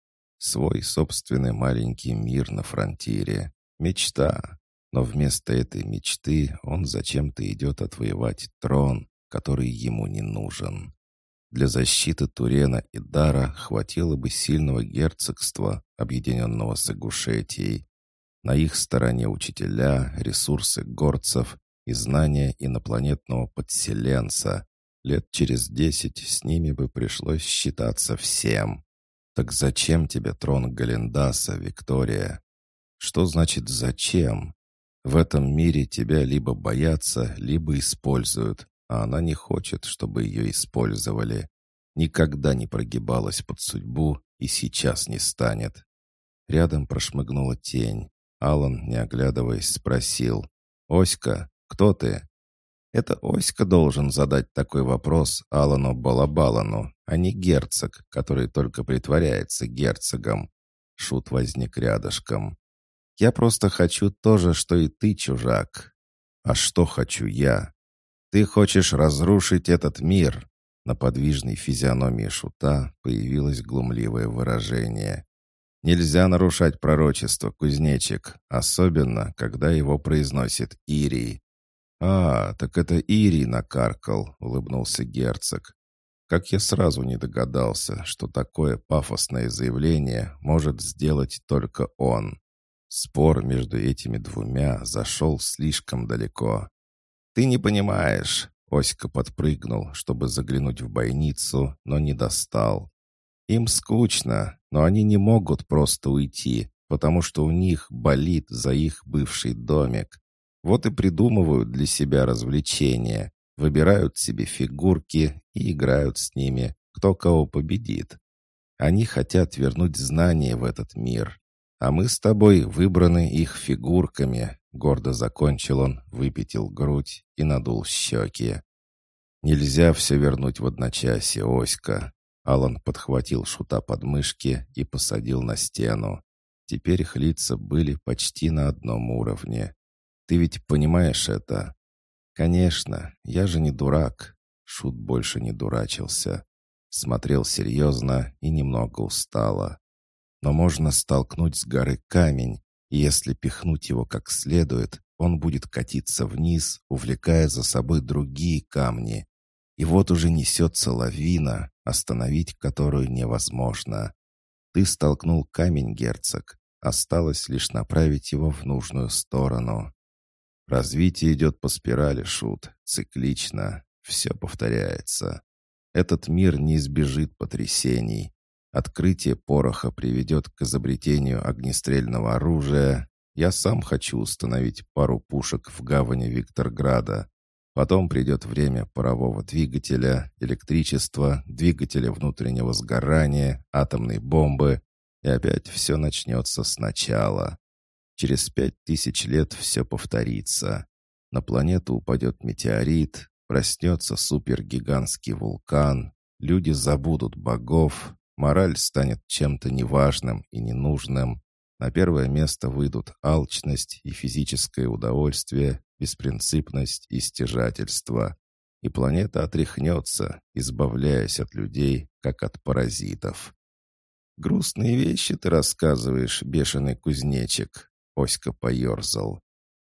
Свой собственный маленький мир на фронтире. Мечта. Но вместо этой мечты он зачем-то идет отвоевать трон, который ему не нужен. Для защиты Турена и Дара хватило бы сильного герцогства, объединенного с Игушетией. На их стороне учителя, ресурсы горцев и знания инопланетного подселенца. Лет через десять с ними бы пришлось считаться всем. Так зачем тебе трон Галендаса, Виктория? Что значит «зачем»? В этом мире тебя либо боятся, либо используют, а она не хочет, чтобы ее использовали. Никогда не прогибалась под судьбу и сейчас не станет. Рядом прошмыгнула тень. Алан, не оглядываясь, спросил. «Оська, кто ты?» Это Оська должен задать такой вопрос Алану Балабалану, а не герцог, который только притворяется герцогом. Шут возник рядышком. «Я просто хочу то же, что и ты, чужак». «А что хочу я?» Ты хочешь разрушить этот мир!» На подвижной физиономии шута появилось глумливое выражение. «Нельзя нарушать пророчество, кузнечик, особенно, когда его произносит Ирий». «А, так это Ирий накаркал», — улыбнулся герцог. «Как я сразу не догадался, что такое пафосное заявление может сделать только он». Спор между этими двумя зашел слишком далеко. «Ты не понимаешь». Оська подпрыгнул, чтобы заглянуть в бойницу, но не достал. Им скучно, но они не могут просто уйти, потому что у них болит за их бывший домик. Вот и придумывают для себя развлечения, выбирают себе фигурки и играют с ними, кто кого победит. Они хотят вернуть знания в этот мир, а мы с тобой выбраны их фигурками, гордо закончил он, выпятил грудь и надул щеки. «Нельзя все вернуть в одночасье, Оська!» Алан подхватил шута под мышки и посадил на стену. Теперь их лица были почти на одном уровне. «Ты ведь понимаешь это?» «Конечно, я же не дурак». Шут больше не дурачился. Смотрел серьезно и немного устало. Но можно столкнуть с горы камень, и если пихнуть его как следует, он будет катиться вниз, увлекая за собой другие камни. И вот уже несется лавина, остановить которую невозможно. Ты столкнул камень, герцог. Осталось лишь направить его в нужную сторону. Развитие идет по спирали, Шут, циклично. Все повторяется. Этот мир не избежит потрясений. Открытие пороха приведет к изобретению огнестрельного оружия. Я сам хочу установить пару пушек в гавани Викторграда. Потом придет время парового двигателя, электричества, двигателя внутреннего сгорания, атомной бомбы, и опять все начнется сначала. Через пять тысяч лет все повторится. На планету упадет метеорит, проснется супергигантский вулкан, люди забудут богов, Мораль станет чем-то неважным и ненужным. На первое место выйдут алчность и физическое удовольствие, беспринципность и стяжательство. И планета отряхнется, избавляясь от людей, как от паразитов. «Грустные вещи ты рассказываешь, бешеный кузнечик», — Оська поерзал.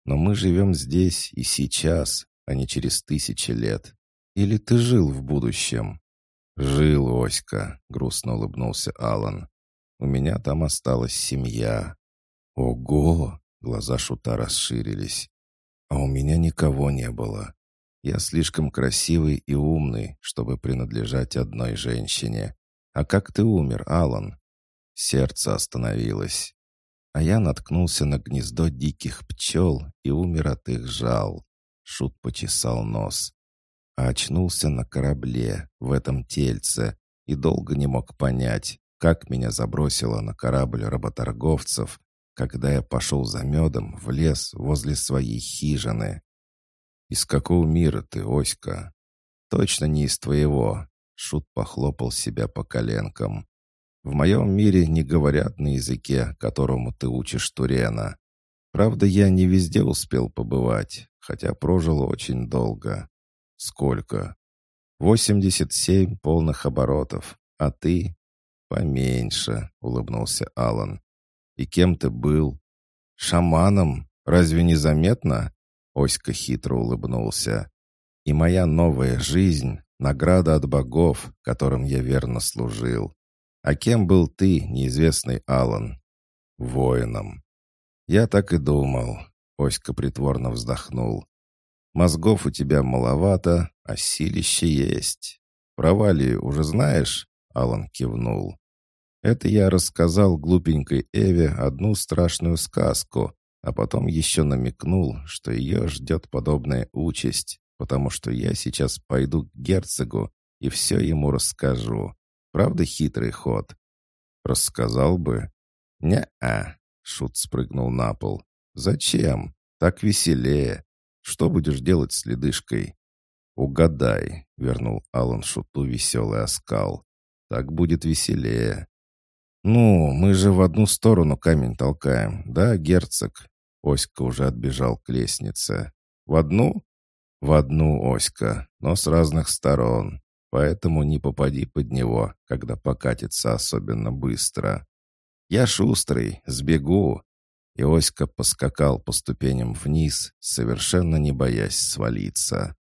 «Но мы живем здесь и сейчас, а не через тысячи лет. Или ты жил в будущем?» «Жил, Оська», — грустно улыбнулся Алан. «У меня там осталась семья». «Ого!» — глаза Шута расширились. «А у меня никого не было. Я слишком красивый и умный, чтобы принадлежать одной женщине. А как ты умер, Алан?» Сердце остановилось. А я наткнулся на гнездо диких пчел и умер от их жал. Шут почесал нос а очнулся на корабле, в этом тельце, и долго не мог понять, как меня забросило на корабль работорговцев, когда я пошел за медом в лес возле своей хижины. «Из какого мира ты, Оська?» «Точно не из твоего», — Шут похлопал себя по коленкам. «В моем мире не говорят на языке, которому ты учишь Турена. Правда, я не везде успел побывать, хотя прожил очень долго. «Сколько?» «Восемьдесят семь полных оборотов. А ты?» «Поменьше», — улыбнулся Алан. «И кем ты был?» «Шаманом? Разве не заметно?» Оська хитро улыбнулся. «И моя новая жизнь — награда от богов, которым я верно служил. А кем был ты, неизвестный Алан?» «Воином». «Я так и думал», — Оська притворно вздохнул. Мозгов у тебя маловато, а силище есть. Про Вали уже знаешь?» Алан кивнул. «Это я рассказал глупенькой Эве одну страшную сказку, а потом еще намекнул, что ее ждет подобная участь, потому что я сейчас пойду к герцогу и все ему расскажу. Правда хитрый ход?» «Рассказал бы?» «Не-а», — Шут спрыгнул на пол. «Зачем? Так веселее. Что будешь делать с ледышкой?» «Угадай», — вернул Алан Шуту веселый оскал. «Так будет веселее». «Ну, мы же в одну сторону камень толкаем, да, герцог?» Оська уже отбежал к лестнице. «В одну?» «В одну, Оська, но с разных сторон. Поэтому не попади под него, когда покатится особенно быстро. Я шустрый, сбегу, и Оська поскакал по ступеням вниз, совершенно не боясь свалиться.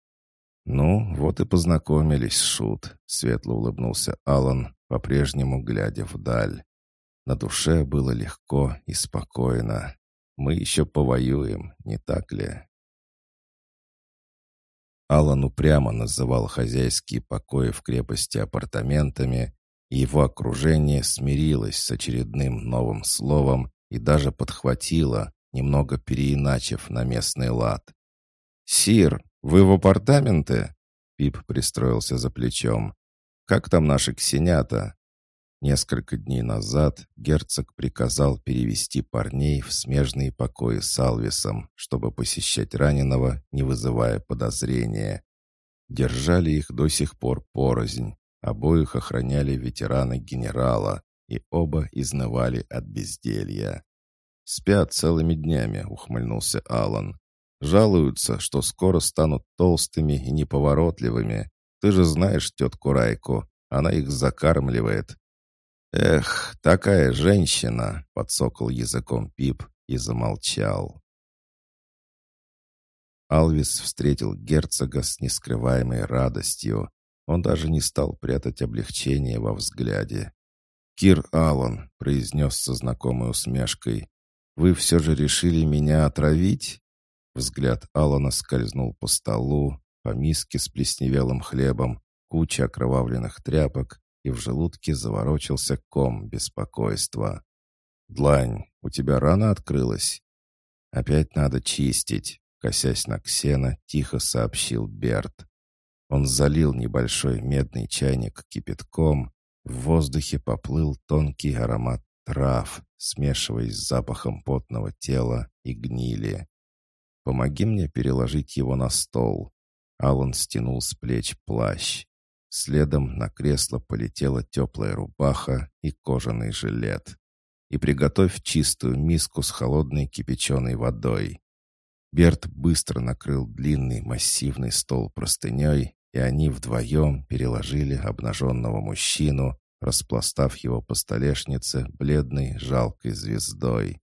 «Ну, вот и познакомились, Шут», — светло улыбнулся Алан, по-прежнему глядя вдаль. На душе было легко и спокойно. Мы еще повоюем, не так ли? Алан упрямо называл хозяйские покои в крепости апартаментами, и его окружение смирилось с очередным новым словом и даже подхватила, немного переиначив на местный лад. «Сир, вы в апартаменты?» Пип пристроился за плечом. «Как там наши ксенята?» Несколько дней назад герцог приказал перевести парней в смежные покои с Алвисом, чтобы посещать раненого, не вызывая подозрения. Держали их до сих пор порознь. Обоих охраняли ветераны генерала, и оба изнывали от безделья. «Спят целыми днями», — ухмыльнулся Алан. «Жалуются, что скоро станут толстыми и неповоротливыми. Ты же знаешь тетку Райку, она их закармливает, «Эх, такая женщина!» — подсокал языком Пип и замолчал. Алвис встретил герцога с нескрываемой радостью. Он даже не стал прятать облегчение во взгляде. «Кир Аллан», — произнес со знакомой усмешкой, — «вы все же решили меня отравить?» Взгляд Алана скользнул по столу, по миске с плесневелым хлебом, куча окровавленных тряпок, и в желудке заворочился ком беспокойства. «Длань, у тебя рана открылась?» «Опять надо чистить», — косясь на Ксена, тихо сообщил Берт. Он залил небольшой медный чайник кипятком, в воздухе поплыл тонкий аромат трав, смешиваясь с запахом потного тела и гнили. «Помоги мне переложить его на стол». Алан стянул с плеч плащ. Следом на кресло полетела теплая рубаха и кожаный жилет. И приготовь чистую миску с холодной кипяченой водой. Берт быстро накрыл длинный массивный стол простыней, и они вдвоем переложили обнаженного мужчину, распластав его по столешнице бледной жалкой звездой.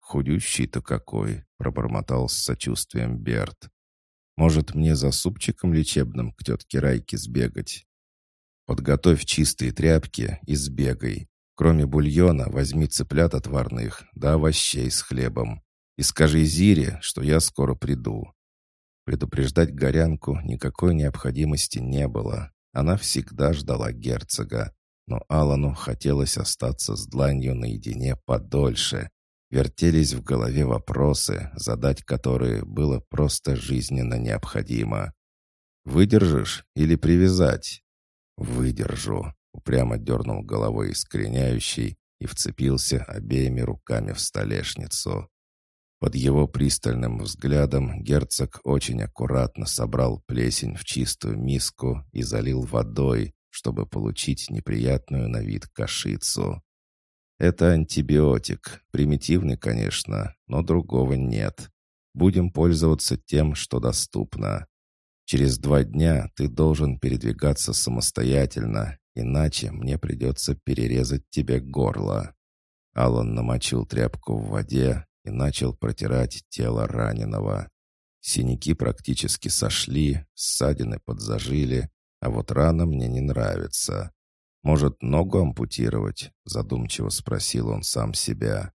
«Худющий-то какой!» — пробормотал с сочувствием Берт. Может, мне за супчиком лечебным к тетке Райке сбегать? Подготовь чистые тряпки и сбегай. Кроме бульона возьми цыплят отварных, да овощей с хлебом. И скажи Зире, что я скоро приду». Предупреждать горянку никакой необходимости не было. Она всегда ждала герцога. Но Алану хотелось остаться с дланью наедине подольше, Вертелись в голове вопросы, задать которые было просто жизненно необходимо. «Выдержишь или привязать?» «Выдержу», — упрямо дернул головой искореняющий и вцепился обеими руками в столешницу. Под его пристальным взглядом герцог очень аккуратно собрал плесень в чистую миску и залил водой, чтобы получить неприятную на вид кашицу. Это антибиотик. Примитивный, конечно, но другого нет. Будем пользоваться тем, что доступно. Через два дня ты должен передвигаться самостоятельно, иначе мне придется перерезать тебе горло». Алан намочил тряпку в воде и начал протирать тело раненого. Синяки практически сошли, ссадины подзажили, а вот рана мне не нравится. «Может, ногу ампутировать?» — задумчиво спросил он сам себя.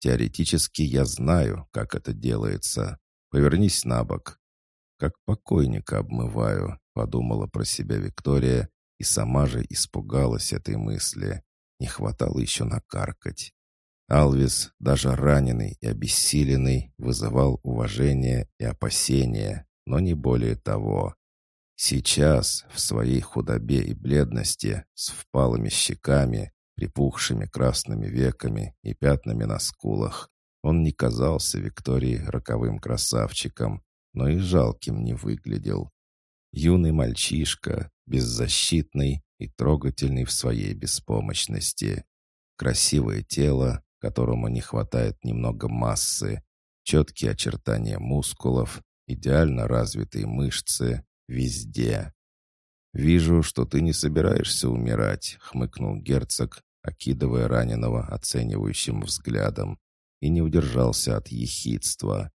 «Теоретически я знаю, как это делается. Повернись на бок». «Как покойника обмываю», — подумала про себя Виктория и сама же испугалась этой мысли. Не хватало еще накаркать. Алвис, даже раненый и обессиленный, вызывал уважение и опасение, но не более того. Сейчас, в своей худобе и бледности, с впалыми щеками, припухшими красными веками и пятнами на скулах, он не казался Виктории роковым красавчиком, но и жалким не выглядел. Юный мальчишка, беззащитный и трогательный в своей беспомощности. Красивое тело, которому не хватает немного массы, четкие очертания мускулов, идеально развитые мышцы, Везде. «Вижу, что ты не собираешься умирать», — хмыкнул герцог, окидывая раненого оценивающим взглядом, и не удержался от ехидства.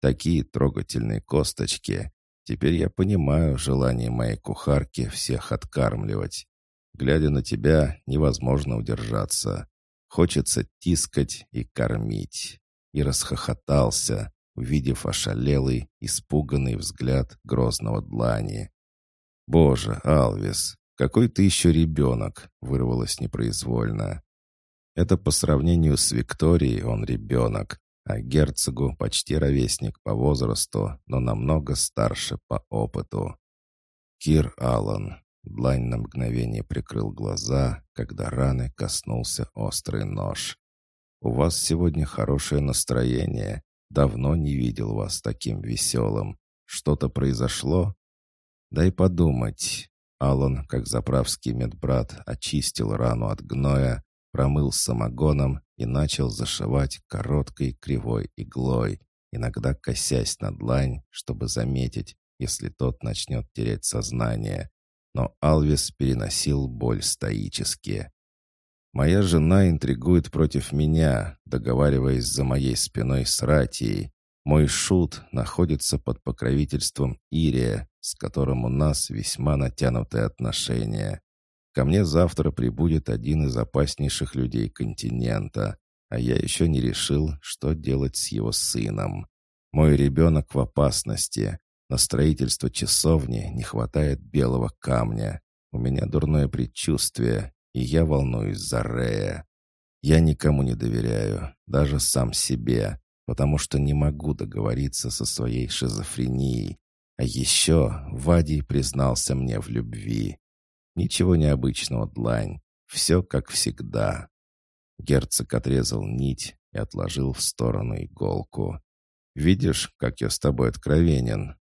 «Такие трогательные косточки. Теперь я понимаю желание моей кухарки всех откармливать. Глядя на тебя, невозможно удержаться. Хочется тискать и кормить». И расхохотался, увидев ошалелый, испуганный взгляд грозного длани. «Боже, Алвис, какой ты еще ребенок!» — вырвалось непроизвольно. Это по сравнению с Викторией он ребенок, а герцогу почти ровесник по возрасту, но намного старше по опыту. Кир Аллан, Длань на мгновение прикрыл глаза, когда раны коснулся острый нож. «У вас сегодня хорошее настроение. Давно не видел вас таким веселым. Что-то произошло?» «Дай подумать». Алан, как заправский медбрат, очистил рану от гноя, промыл самогоном и начал зашивать короткой кривой иглой, иногда косясь на длань, чтобы заметить, если тот начнет терять сознание. Но Алвис переносил боль стоически. «Моя жена интригует против меня, договариваясь за моей спиной с Ратией. Мой шут находится под покровительством Ирия, с которым у нас весьма натянутые отношения. Ко мне завтра прибудет один из опаснейших людей континента, а я еще не решил, что делать с его сыном. Мой ребенок в опасности. На строительство часовни не хватает белого камня. У меня дурное предчувствие, и я волнуюсь за Рея. Я никому не доверяю, даже сам себе, потому что не могу договориться со своей шизофренией. А еще Вадий признался мне в любви. Ничего необычного, длань. Все как всегда. Герцог отрезал нить и отложил в сторону иголку. «Видишь, как я с тобой откровенен?»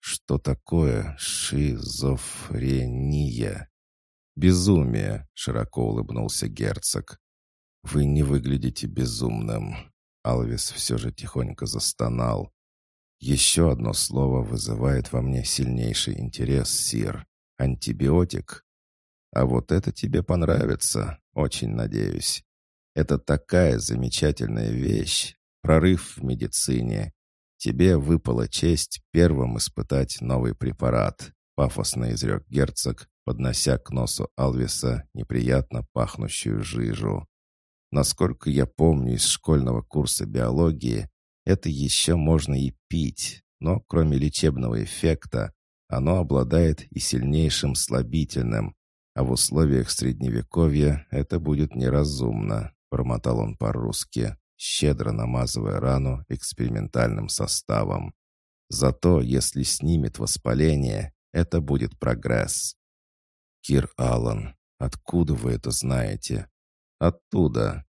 «Что такое шизофрения?» «Безумие», — широко улыбнулся герцог. «Вы не выглядите безумным». Алвис все же тихонько застонал. «Еще одно слово вызывает во мне сильнейший интерес, Сир. Антибиотик? А вот это тебе понравится, очень надеюсь. Это такая замечательная вещь, прорыв в медицине. Тебе выпала честь первым испытать новый препарат, пафосно изрек герцог, поднося к носу Алвиса неприятно пахнущую жижу. Насколько я помню из школьного курса биологии, это еще можно и пить, но кроме лечебного эффекта, оно обладает и сильнейшим слабительным, а в условиях средневековья это будет неразумно, промотал он по-русски, щедро намазывая рану экспериментальным составом. Зато если снимет воспаление, это будет прогресс. Кир Аллан, откуда вы это знаете? Оттуда.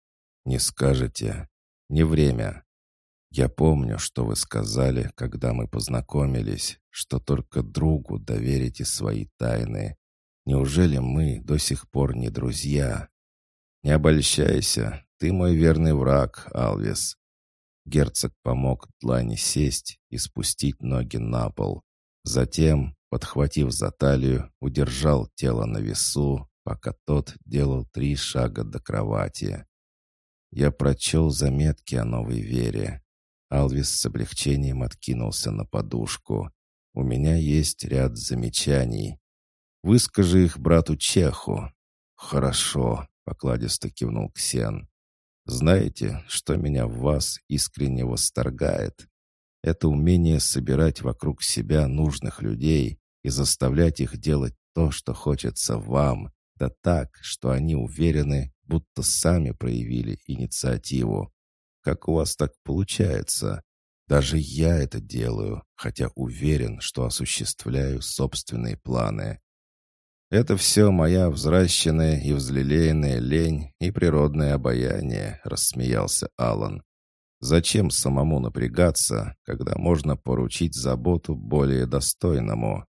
Не скажете. Не время. Я помню, что вы сказали, когда мы познакомились, что только другу доверите свои тайны. Неужели мы до сих пор не друзья? Не обольщайся, ты мой верный враг, Алвис. Герцог помог Длани сесть и спустить ноги на пол. Затем, подхватив за талию, удержал тело на весу, пока тот делал три шага до кровати. Я прочел заметки о новой вере. Алвис с облегчением откинулся на подушку. «У меня есть ряд замечаний. Выскажи их брату Чеху». «Хорошо», — покладисто кивнул Ксен. «Знаете, что меня в вас искренне восторгает? Это умение собирать вокруг себя нужных людей и заставлять их делать то, что хочется вам, да так, что они уверены, будто сами проявили инициативу. Как у вас так получается? Даже я это делаю, хотя уверен, что осуществляю собственные планы. «Это все моя взращенная и взлелеянная лень и природное обаяние», — рассмеялся Алан. «Зачем самому напрягаться, когда можно поручить заботу более достойному?»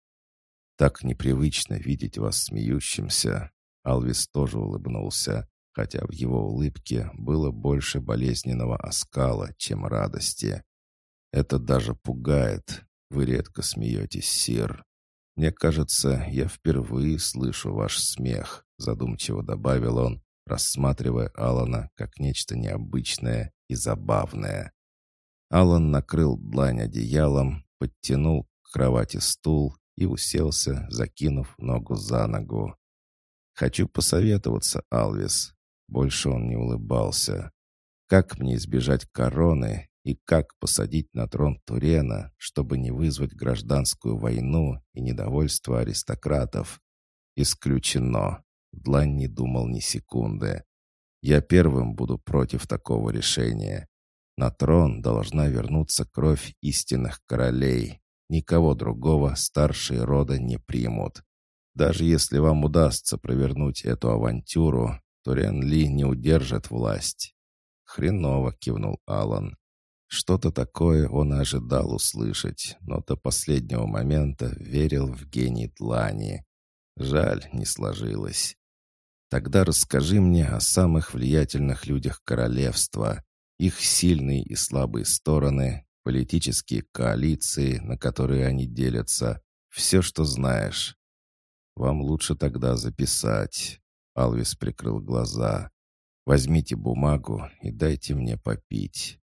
«Так непривычно видеть вас смеющимся». Алвис тоже улыбнулся, хотя в его улыбке было больше болезненного оскала, чем радости. «Это даже пугает. Вы редко смеетесь, Сир. «Мне кажется, я впервые слышу ваш смех», — задумчиво добавил он, рассматривая Алана как нечто необычное и забавное. Алан накрыл длань одеялом, подтянул к кровати стул и уселся, закинув ногу за ногу. «Хочу посоветоваться, Алвис». Больше он не улыбался. «Как мне избежать короны и как посадить на трон Турена, чтобы не вызвать гражданскую войну и недовольство аристократов? Исключено. Длань не думал ни секунды. Я первым буду против такого решения. На трон должна вернуться кровь истинных королей. Никого другого старшие рода не примут. Даже если вам удастся провернуть эту авантюру, то Рен Ли не удержит власть. Хреново кивнул Алан. Что-то такое он ожидал услышать, но до последнего момента верил в гений Длани. Жаль, не сложилось. Тогда расскажи мне о самых влиятельных людях королевства, их сильные и слабые стороны, политические коалиции, на которые они делятся, все, что знаешь. Вам лучше тогда записать. Алвис прикрыл глаза. Возьмите бумагу и дайте мне попить.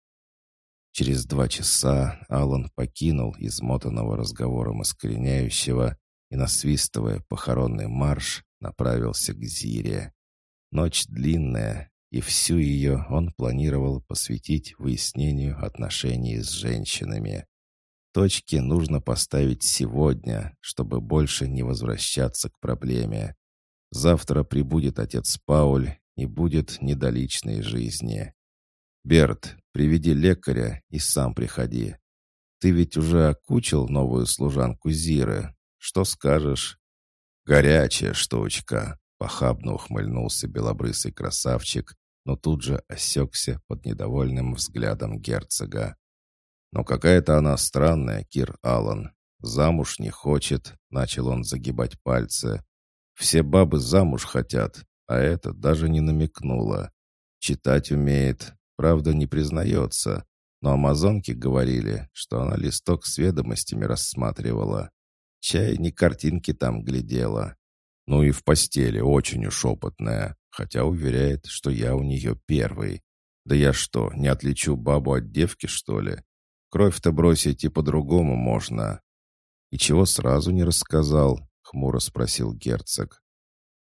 Через два часа Алан покинул измотанного разговором искореняющего и, насвистывая похоронный марш, направился к Зире. Ночь длинная, и всю ее он планировал посвятить выяснению отношений с женщинами. Точки нужно поставить сегодня, чтобы больше не возвращаться к проблеме. Завтра прибудет отец Пауль, и будет недоличной жизни. «Берт, приведи лекаря и сам приходи. Ты ведь уже окучил новую служанку Зиры. Что скажешь?» «Горячая штучка», — похабно ухмыльнулся белобрысый красавчик, но тут же осекся под недовольным взглядом герцога. «Но какая-то она странная, Кир Аллан. Замуж не хочет», — начал он загибать пальцы. «Все бабы замуж хотят, а это даже не намекнула. Читать умеет, правда, не признается, но амазонки говорили, что она листок с ведомостями рассматривала. Чай не картинки там глядела. Ну и в постели очень уж опытная хотя уверяет, что я у нее первый. Да я что, не отличу бабу от девки, что ли? Кровь-то бросить и по-другому можно. И чего сразу не рассказал? Хмуро спросил герцог.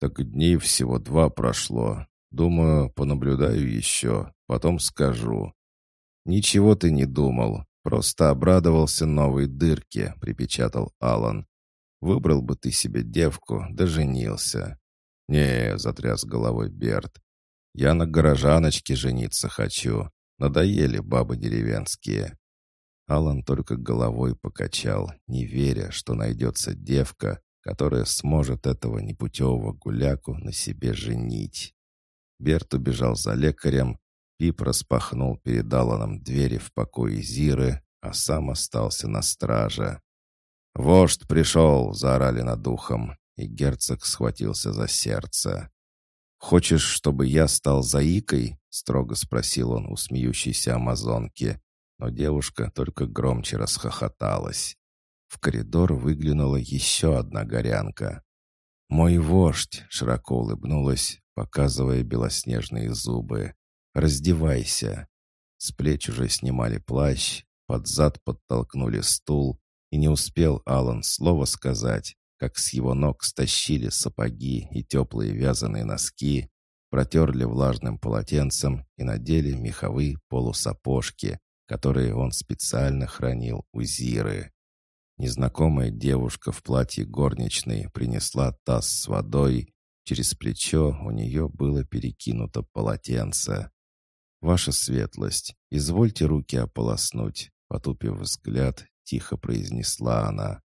Так дней всего два прошло. Думаю, понаблюдаю еще, потом скажу. Ничего ты не думал, просто обрадовался новой дырке, припечатал Алан. Выбрал бы ты себе девку, да женился. «Не», — затряс головой Берт, — «я на горожаночке жениться хочу. Надоели бабы деревенские». Алан только головой покачал, не веря, что найдется девка, которая сможет этого непутевого гуляку на себе женить. Берт убежал за лекарем, Пип распахнул перед Аланом двери в покое Зиры, а сам остался на страже. «Вождь пришел!» — заорали над духом и герцог схватился за сердце. «Хочешь, чтобы я стал заикой?» — строго спросил он у смеющейся амазонки, но девушка только громче расхохоталась. В коридор выглянула еще одна горянка. «Мой вождь!» — широко улыбнулась, показывая белоснежные зубы. «Раздевайся!» С плеч уже снимали плащ, под зад подтолкнули стул, и не успел Алан слова сказать, как с его ног стащили сапоги и теплые вязаные носки, протерли влажным полотенцем и надели меховые полусапожки, которые он специально хранил у Зиры. Незнакомая девушка в платье горничной принесла таз с водой, через плечо у нее было перекинуто полотенце. «Ваша светлость, извольте руки ополоснуть», потупив взгляд, тихо произнесла она.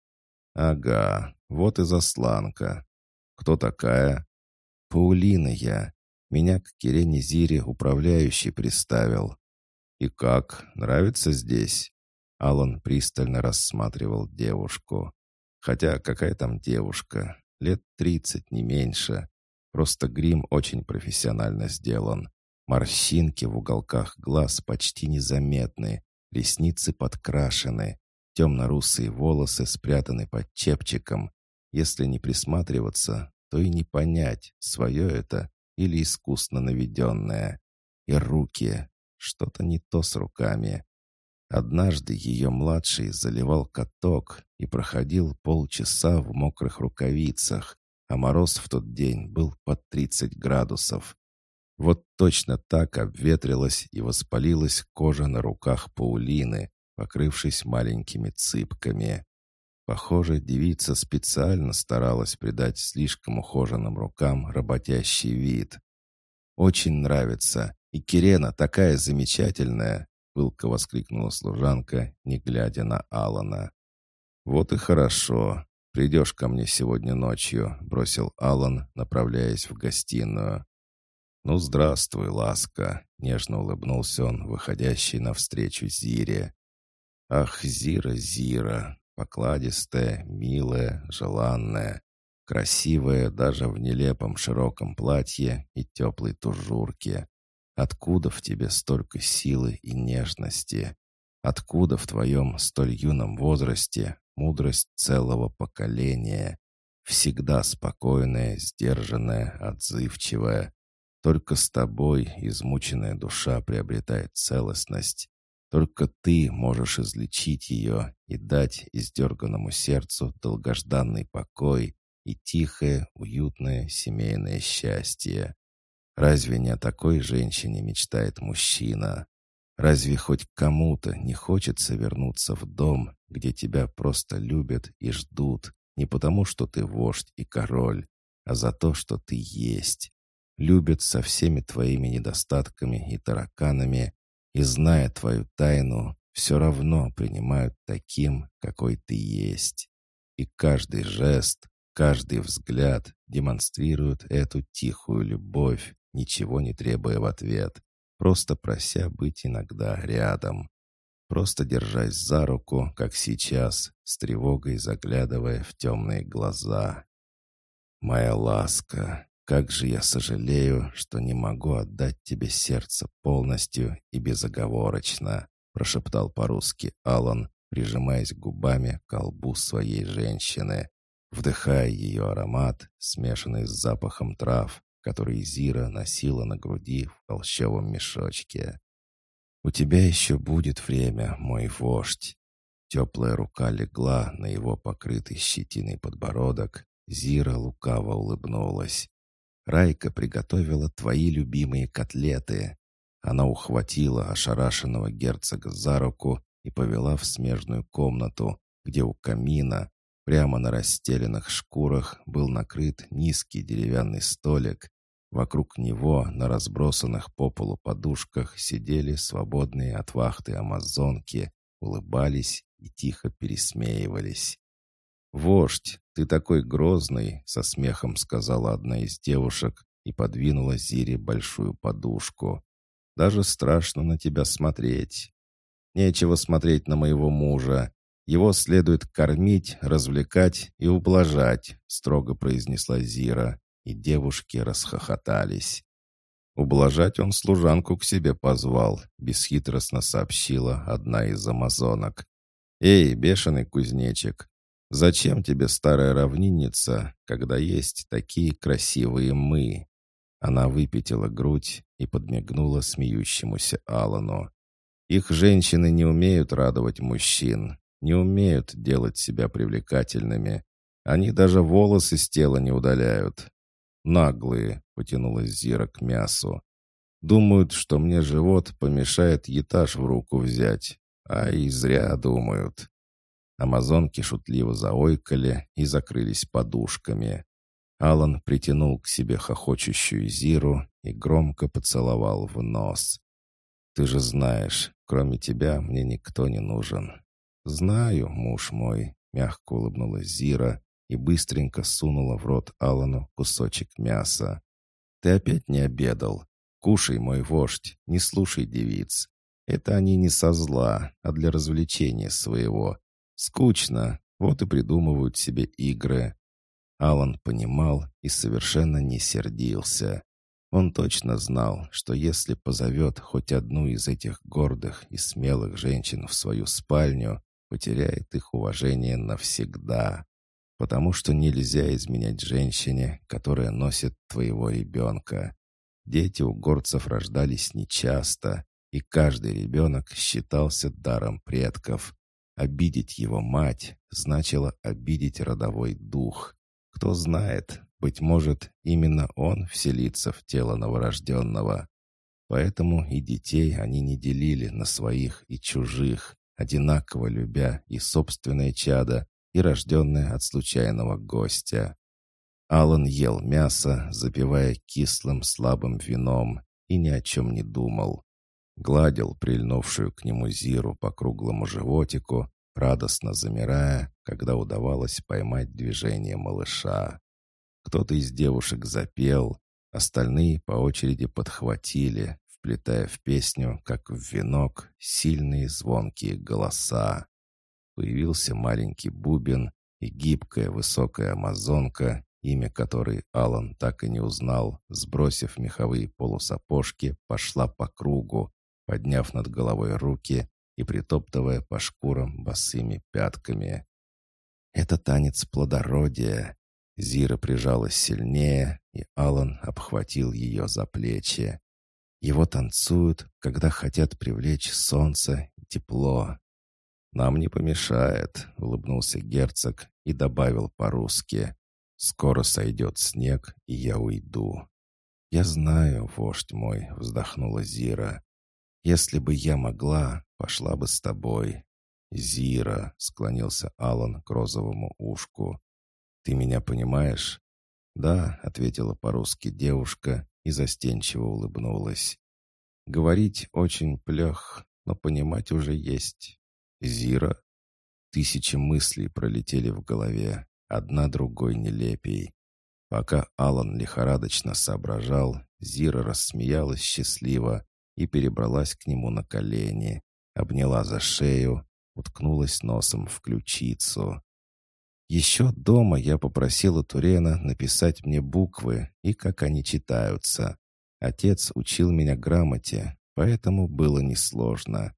«Ага, вот и засланка. Кто такая? Паулина я. Меня к Кирене Зире управляющий приставил. И как, нравится здесь? Алан пристально рассматривал девушку. Хотя какая там девушка? Лет тридцать, не меньше. Просто грим очень профессионально сделан. Морщинки в уголках глаз почти незаметны, ресницы подкрашены, темно-русые волосы спрятаны под чепчиком, если не присматриваться, то и не понять, свое это или искусно наведенное. И руки. Что-то не то с руками. Однажды ее младший заливал каток и проходил полчаса в мокрых рукавицах, а мороз в тот день был под 30 градусов. Вот точно так обветрилась и воспалилась кожа на руках Паулины, покрывшись маленькими цыпками. Похоже, девица специально старалась придать слишком ухоженным рукам работящий вид. «Очень нравится. И Кирена такая замечательная!» — пылко воскликнула служанка, не глядя на Алана. «Вот и хорошо. придешь ко мне сегодня ночью», — бросил Алан, направляясь в гостиную. «Ну, здравствуй, ласка», — нежно улыбнулся он, выходящий навстречу Зире. «Ах, Зира, Зира, покладистая, милая, желанная, красивая даже в нелепом широком платье и теплой тужурке. Откуда в тебе столько силы и нежности? Откуда в твоем столь юном возрасте мудрость целого поколения? Всегда спокойная, сдержанная, отзывчивая, только с тобой измученная душа приобретает целостность. Только ты можешь излечить ее и дать издерганному сердцу долгожданный покой и тихое, уютное семейное счастье. Разве не о такой женщине мечтает мужчина? Разве хоть кому-то не хочется вернуться в дом, где тебя просто любят и ждут, не потому, что ты вождь и король, а за то, что ты есть? любят со всеми твоими недостатками и тараканами, и, зная твою тайну, все равно принимают таким, какой ты есть. И каждый жест, каждый взгляд демонстрирует эту тихую любовь, ничего не требуя в ответ, просто прося быть иногда рядом. Просто держась за руку, как сейчас, с тревогой заглядывая в темные глаза. «Моя ласка, как же я сожалею, что не могу отдать тебе сердце полностью и безоговорочно», прошептал по-русски Алан, прижимаясь губами к колбу своей женщины, вдыхая ее аромат, смешанный с запахом трав, который Зира носила на груди в холщовом мешочке. «У тебя еще будет время, мой вождь». Теплая рука легла на его покрытый щетиной подбородок. Зира лукаво улыбнулась. Райка приготовила твои любимые котлеты». Она ухватила ошарашенного герцога за руку и повела в смежную комнату, где у камина, прямо на расстеленных шкурах, был накрыт низкий деревянный столик. Вокруг него на разбросанных по полу подушках сидели свободные от вахты амазонки, улыбались и тихо пересмеивались. «Вождь, ты такой грозный!» — со смехом сказала одна из девушек и подвинула Зире большую подушку. «Даже страшно на тебя смотреть. Нечего смотреть на моего мужа. Его следует кормить, развлекать и ублажать», — строго произнесла Зира, и девушки расхохотались. Ублажать он служанку к себе позвал, бесхитростно сообщила одна из амазонок. «Эй, бешеный кузнечик, Зачем тебе старая равнинница, когда есть такие красивые мы?» Она выпятила грудь и подмигнула смеющемуся Алану. «Их женщины не умеют радовать мужчин, не умеют делать себя привлекательными. Они даже волосы с тела не удаляют. Наглые», — потянулась Зира к мясу. «Думают, что мне живот помешает етаж в руку взять. А и зря думают. Амазонки шутливо заойкали и закрылись подушками. Алан притянул к себе хохочущую Зиру и громко поцеловал в нос. «Ты же знаешь, кроме тебя мне никто не нужен». «Знаю, муж мой», — мягко улыбнулась Зира и быстренько сунула в рот Алану кусочек мяса. «Ты опять не обедал. Кушай, мой вождь, не слушай девиц. Это они не со зла, а для развлечения своего. Скучно, вот и придумывают себе игры. Алан понимал и совершенно не сердился. Он точно знал, что если позовет хоть одну из этих гордых и смелых женщин в свою спальню, потеряет их уважение навсегда. Потому что нельзя изменять женщине, которая носит твоего ребенка. Дети у горцев рождались нечасто, и каждый ребенок считался даром предков. Обидеть его мать значило обидеть родовой дух. Кто знает, быть может, именно он вселится в тело новорожденного. Поэтому и детей они не делили на своих и чужих, одинаково любя и собственное чадо, и рожденное от случайного гостя. Алан ел мясо, запивая кислым слабым вином, и ни о чем не думал. Гладил прильнувшую к нему Зиру по круглому животику, радостно замирая, когда удавалось поймать движение малыша. Кто-то из девушек запел, остальные по очереди подхватили, вплетая в песню, как в венок, сильные звонкие голоса. Появился маленький бубен и гибкая высокая амазонка, имя которой Алан так и не узнал, сбросив меховые полусапожки, пошла по кругу, подняв над головой руки и притоптывая по шкурам босыми пятками. «Это танец плодородия!» Зира прижалась сильнее, и Алан обхватил ее за плечи. Его танцуют, когда хотят привлечь солнце и тепло. «Нам не помешает», — улыбнулся герцог и добавил по-русски. «Скоро сойдет снег, и я уйду». «Я знаю, вождь мой», — вздохнула Зира. «Если бы я могла, пошла бы с тобой». «Зира», — склонился Алан к розовому ушку. «Ты меня понимаешь?» «Да», — ответила по-русски девушка и застенчиво улыбнулась. «Говорить очень плех, но понимать уже есть. Зира? Тысячи мыслей пролетели в голове, одна другой нелепей. Пока Алан лихорадочно соображал, Зира рассмеялась счастливо и перебралась к нему на колени, обняла за шею, уткнулась носом в ключицу. Еще дома я попросила Турена написать мне буквы и как они читаются. Отец учил меня грамоте, поэтому было несложно.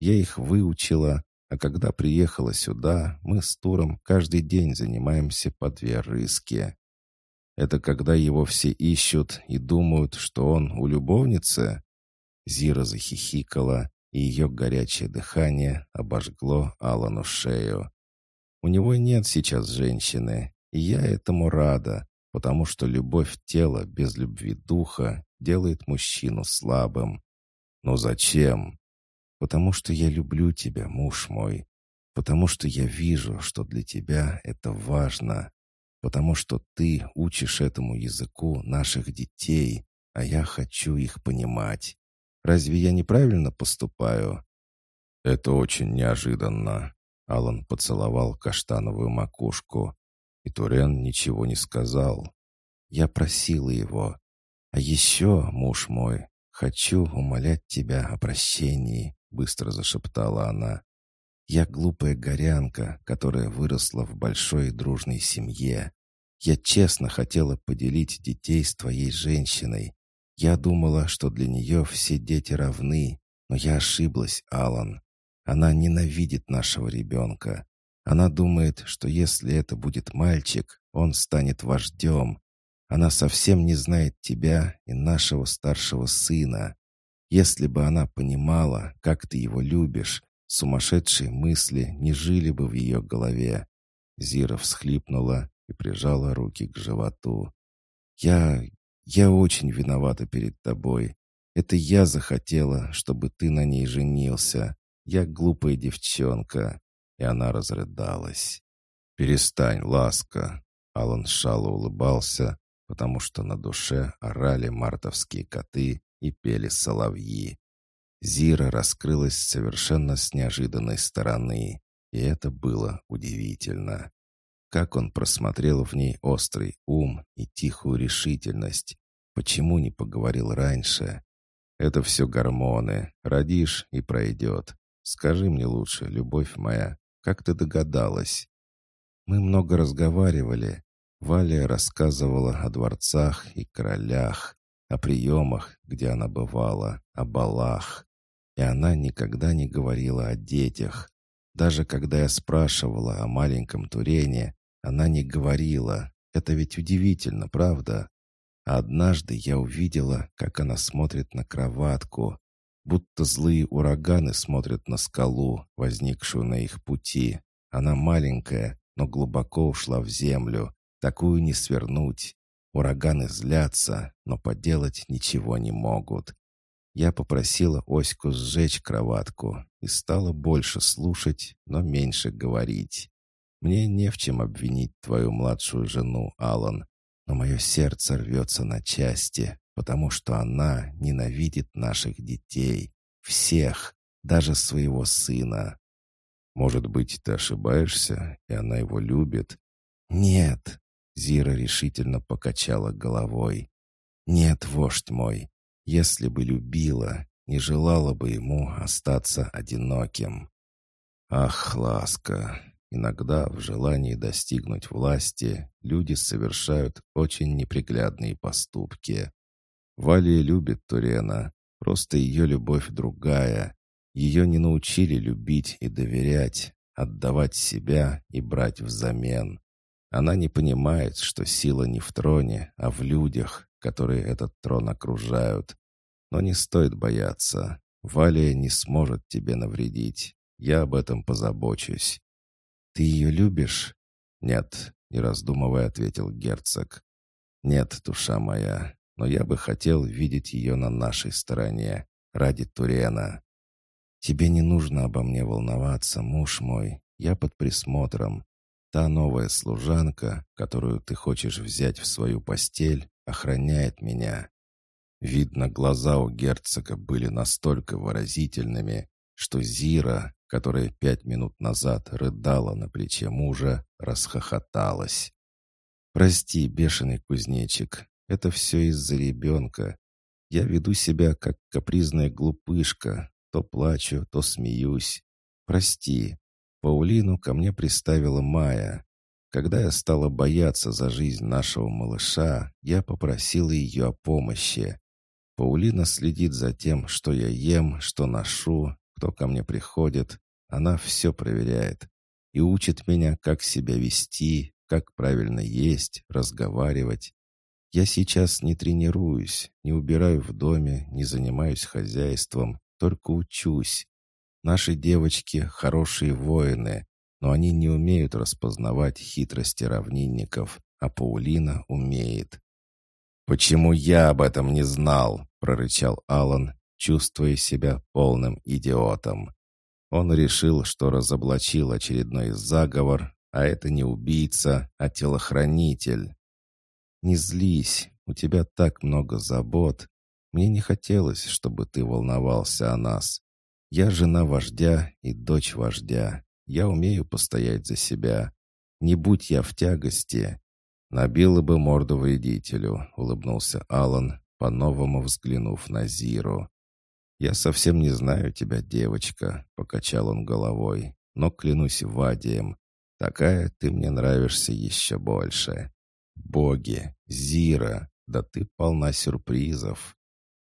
Я их выучила, а когда приехала сюда, мы с Туром каждый день занимаемся по две рыски. Это когда его все ищут и думают, что он у любовницы?» Зира захихикала, и ее горячее дыхание обожгло Алану шею. «У него нет сейчас женщины, и я этому рада, потому что любовь тела без любви духа делает мужчину слабым. Но зачем? Потому что я люблю тебя, муж мой. Потому что я вижу, что для тебя это важно. Потому что ты учишь этому языку наших детей, а я хочу их понимать. Разве я неправильно поступаю?» «Это очень неожиданно». Алан поцеловал каштановую макушку. И Турен ничего не сказал. Я просила его. «А еще, муж мой, хочу умолять тебя о прощении. — быстро зашептала она. «Я глупая горянка, которая выросла в большой дружной семье. Я честно хотела поделить детей с твоей женщиной. Я думала, что для нее все дети равны, но я ошиблась, Алан. Она ненавидит нашего ребенка. Она думает, что если это будет мальчик, он станет вождем. Она совсем не знает тебя и нашего старшего сына. Если бы она понимала, как ты его любишь, сумасшедшие мысли не жили бы в ее голове. Зира всхлипнула и прижала руки к животу. «Я... я очень виновата перед тобой. Это я захотела, чтобы ты на ней женился. Я глупая девчонка». И она разрыдалась. «Перестань, ласка!» Алан шало улыбался, потому что на душе орали мартовские коты, и пели соловьи. Зира раскрылась совершенно с неожиданной стороны, и это было удивительно. Как он просмотрел в ней острый ум и тихую решительность. Почему не поговорил раньше? Это все гормоны. Родишь и пройдет. Скажи мне лучше, любовь моя, как ты догадалась? Мы много разговаривали. Валя рассказывала о дворцах и королях о приемах, где она бывала, о балах. И она никогда не говорила о детях. Даже когда я спрашивала о маленьком Турене, она не говорила. Это ведь удивительно, правда? Однажды я увидела, как она смотрит на кроватку, будто злые ураганы смотрят на скалу, возникшую на их пути. Она маленькая, но глубоко ушла в землю. Такую не свернуть. Ураганы злятся, но поделать ничего не могут. Я попросила Оську сжечь кроватку и стала больше слушать, но меньше говорить. Мне не в чем обвинить твою младшую жену, Алан, но мое сердце рвется на части, потому что она ненавидит наших детей, всех, даже своего сына. Может быть, ты ошибаешься, и она его любит?» «Нет», — Зира решительно покачала головой. «Нет, вождь мой, если бы любила, не желала бы ему остаться одиноким». «Ах, ласка!» Иногда в желании достигнуть власти люди совершают очень неприглядные поступки. Валия любит Турена, просто ее любовь другая. Ее не научили любить и доверять, отдавать себя и брать взамен. Она не понимает, что сила не в троне, а в людях, которые этот трон окружают. Но не стоит бояться. Валия не сможет тебе навредить. Я об этом позабочусь. «Ты ее любишь?» «Нет», — не раздумывая ответил герцог. «Нет, душа моя, но я бы хотел видеть ее на нашей стороне, ради Турена». «Тебе не нужно обо мне волноваться, муж мой. Я под присмотром. Та новая служанка, которую ты хочешь взять в свою постель, охраняет меня». Видно, глаза у герцога были настолько выразительными, что Зира, которая пять минут назад рыдала на плече мужа, расхохоталась. «Прости, бешеный кузнечик, это все из-за ребенка. Я веду себя, как капризная глупышка. То плачу, то смеюсь. Прости. Паулину ко мне приставила Майя. Когда я стала бояться за жизнь нашего малыша, я попросила ее о помощи. Паулина следит за тем, что я ем, что ношу, кто ко мне приходит, она все проверяет и учит меня, как себя вести, как правильно есть, разговаривать. Я сейчас не тренируюсь, не убираю в доме, не занимаюсь хозяйством, только учусь. Наши девочки — хорошие воины, но они не умеют распознавать хитрости равнинников, а Паулина умеет. «Почему я об этом не знал?» — прорычал Алан, чувствуя себя полным идиотом. Он решил, что разоблачил очередной заговор, а это не убийца, а телохранитель. «Не злись, у тебя так много забот. Мне не хотелось, чтобы ты волновался о нас. Я жена вождя и дочь вождя. Я умею постоять за себя. Не будь я в тягости». «Набила бы морду вредителю», — улыбнулся Алан, по-новому взглянув на Зиру. «Я совсем не знаю тебя, девочка», — покачал он головой. «Но клянусь Вадием, такая ты мне нравишься еще больше. Боги, Зира, да ты полна сюрпризов».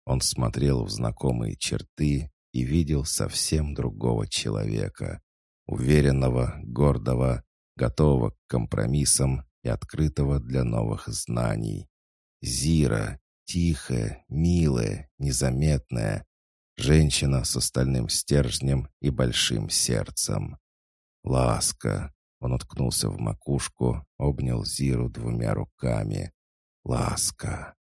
Он смотрел в знакомые черты и видел совсем другого человека. Уверенного, гордого, готового к компромиссам и открытого для новых знаний. Зира, тихая, милая, незаметная, Женщина с остальным стержнем и большим сердцем. Ласка. Он уткнулся в макушку, обнял Зиру двумя руками. Ласка.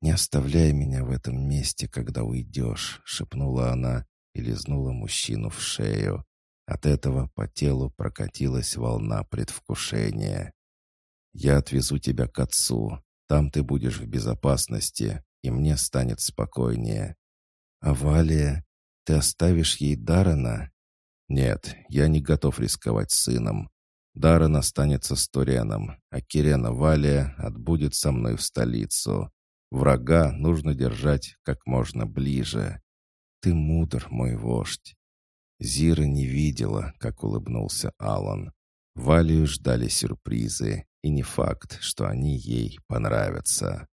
«Не оставляй меня в этом месте, когда уйдешь», — шепнула она и лизнула мужчину в шею. От этого по телу прокатилась волна предвкушения. «Я отвезу тебя к отцу. Там ты будешь в безопасности, и мне станет спокойнее. «Авалия, ты оставишь ей Дарана?» «Нет, я не готов рисковать сыном. Даррен останется с Туреном, а Кирена Валия отбудет со мной в столицу. Врага нужно держать как можно ближе. Ты мудр, мой вождь». Зира не видела, как улыбнулся Алан. Валию ждали сюрпризы, и не факт, что они ей понравятся.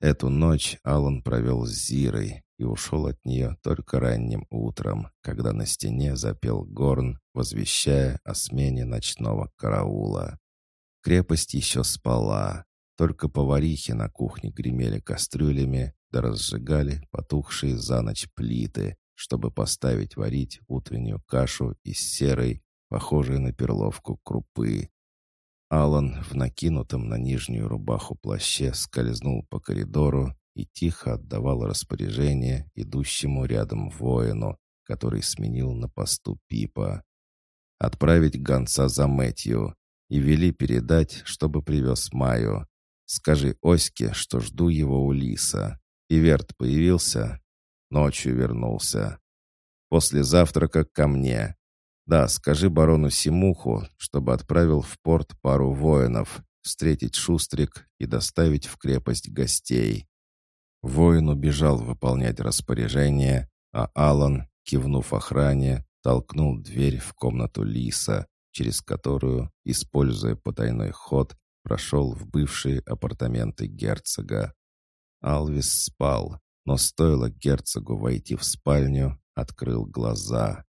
Эту ночь Алан провел с Зирой, и ушел от нее только ранним утром, когда на стене запел горн, возвещая о смене ночного караула. Крепость еще спала, только поварихи на кухне гремели кастрюлями да разжигали потухшие за ночь плиты, чтобы поставить варить утреннюю кашу из серой, похожей на перловку крупы. Алан в накинутом на нижнюю рубаху плаще скользнул по коридору и тихо отдавал распоряжение идущему рядом воину, который сменил на посту Пипа. «Отправить гонца за Мэтью и вели передать, чтобы привез Маю. Скажи Оське, что жду его у Лиса. Иверт появился? Ночью вернулся. После завтрака ко мне. Да, скажи барону Симуху, чтобы отправил в порт пару воинов, встретить Шустрик и доставить в крепость гостей. Воин убежал выполнять распоряжение, а Алан, кивнув охране, толкнул дверь в комнату Лиса, через которую, используя потайной ход, прошел в бывшие апартаменты герцога. Алвис спал, но стоило герцогу войти в спальню, открыл глаза.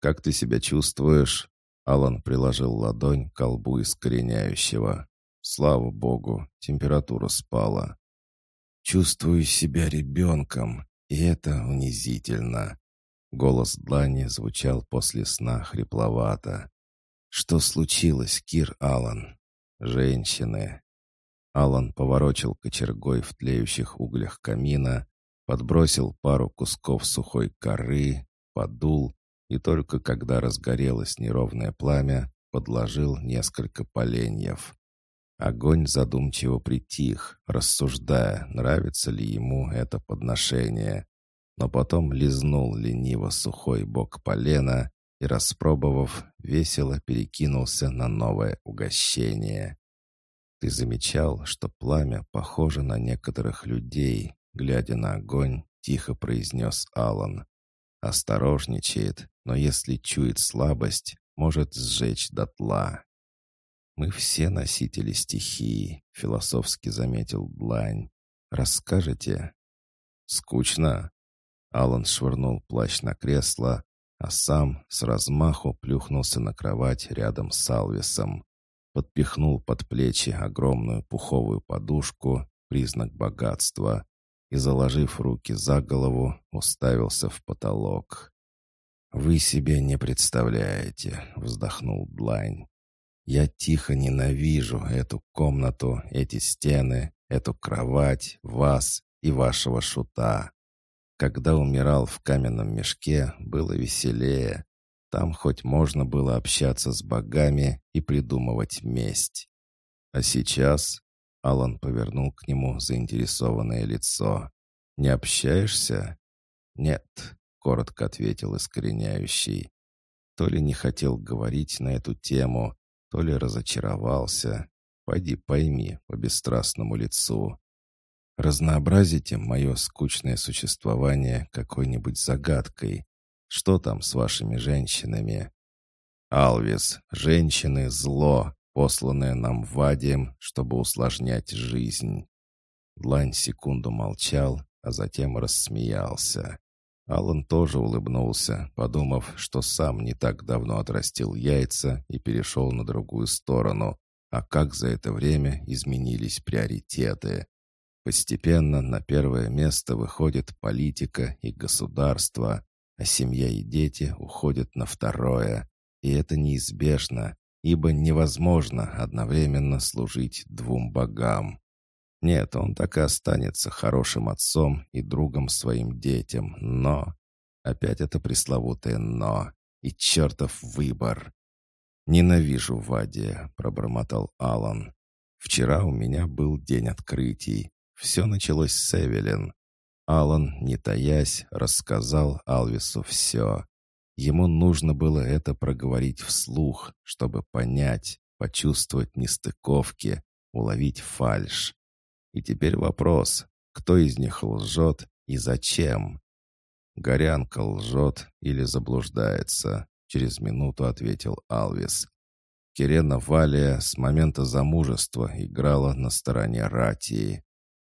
«Как ты себя чувствуешь?» Алан приложил ладонь к колбу искореняющего. «Слава богу, температура спала». «Чувствую себя ребенком, и это унизительно». Голос Длани звучал после сна хрипловато. «Что случилось, Кир Алан?» «Женщины». Алан поворочил кочергой в тлеющих углях камина, подбросил пару кусков сухой коры, подул и только когда разгорелось неровное пламя, подложил несколько поленьев. Огонь задумчиво притих, рассуждая, нравится ли ему это подношение. Но потом лизнул лениво сухой бок полена и, распробовав, весело перекинулся на новое угощение. «Ты замечал, что пламя похоже на некоторых людей?» Глядя на огонь, тихо произнес Алан. Осторожничает, но если чует слабость, может сжечь дотла. «Мы все носители стихии», — философски заметил Длань. «Расскажете?» «Скучно?» Алан швырнул плащ на кресло, а сам с размаху плюхнулся на кровать рядом с Алвисом. Подпихнул под плечи огромную пуховую подушку, признак богатства, и, заложив руки за голову, уставился в потолок. «Вы себе не представляете», — вздохнул Длайн. «Я тихо ненавижу эту комнату, эти стены, эту кровать, вас и вашего шута. Когда умирал в каменном мешке, было веселее. Там хоть можно было общаться с богами и придумывать месть. А сейчас Алан повернул к нему заинтересованное лицо. «Не общаешься?» «Нет», — коротко ответил искореняющий. То ли не хотел говорить на эту тему, то ли разочаровался. Пойди пойми по бесстрастному лицу. Разнообразите мое скучное существование какой-нибудь загадкой. Что там с вашими женщинами? Алвис, женщины — зло, посланное нам Вадием, чтобы усложнять жизнь. Длань секунду молчал, а затем рассмеялся. Алан тоже улыбнулся, подумав, что сам не так давно отрастил яйца и перешел на другую сторону, а как за это время изменились приоритеты. Постепенно на первое место выходит политика и государство, а семья и дети уходят на второе. И это неизбежно, ибо невозможно одновременно служить двум богам. Нет, он так и останется хорошим отцом и другом своим детям, но... Опять это пресловутое «но» и чертов выбор. «Ненавижу Вадия», — пробормотал Алан. «Вчера у меня был день открытий. Все началось с Эвелин. Алан, не таясь, рассказал Алвису все. Ему нужно было это проговорить вслух, чтобы понять, почувствовать нестыковки, уловить фальшь. И теперь вопрос, кто из них лжет и зачем? Горянка лжет или заблуждается, через минуту ответил Алвис. Кирена Валия с момента замужества играла на стороне Ратии.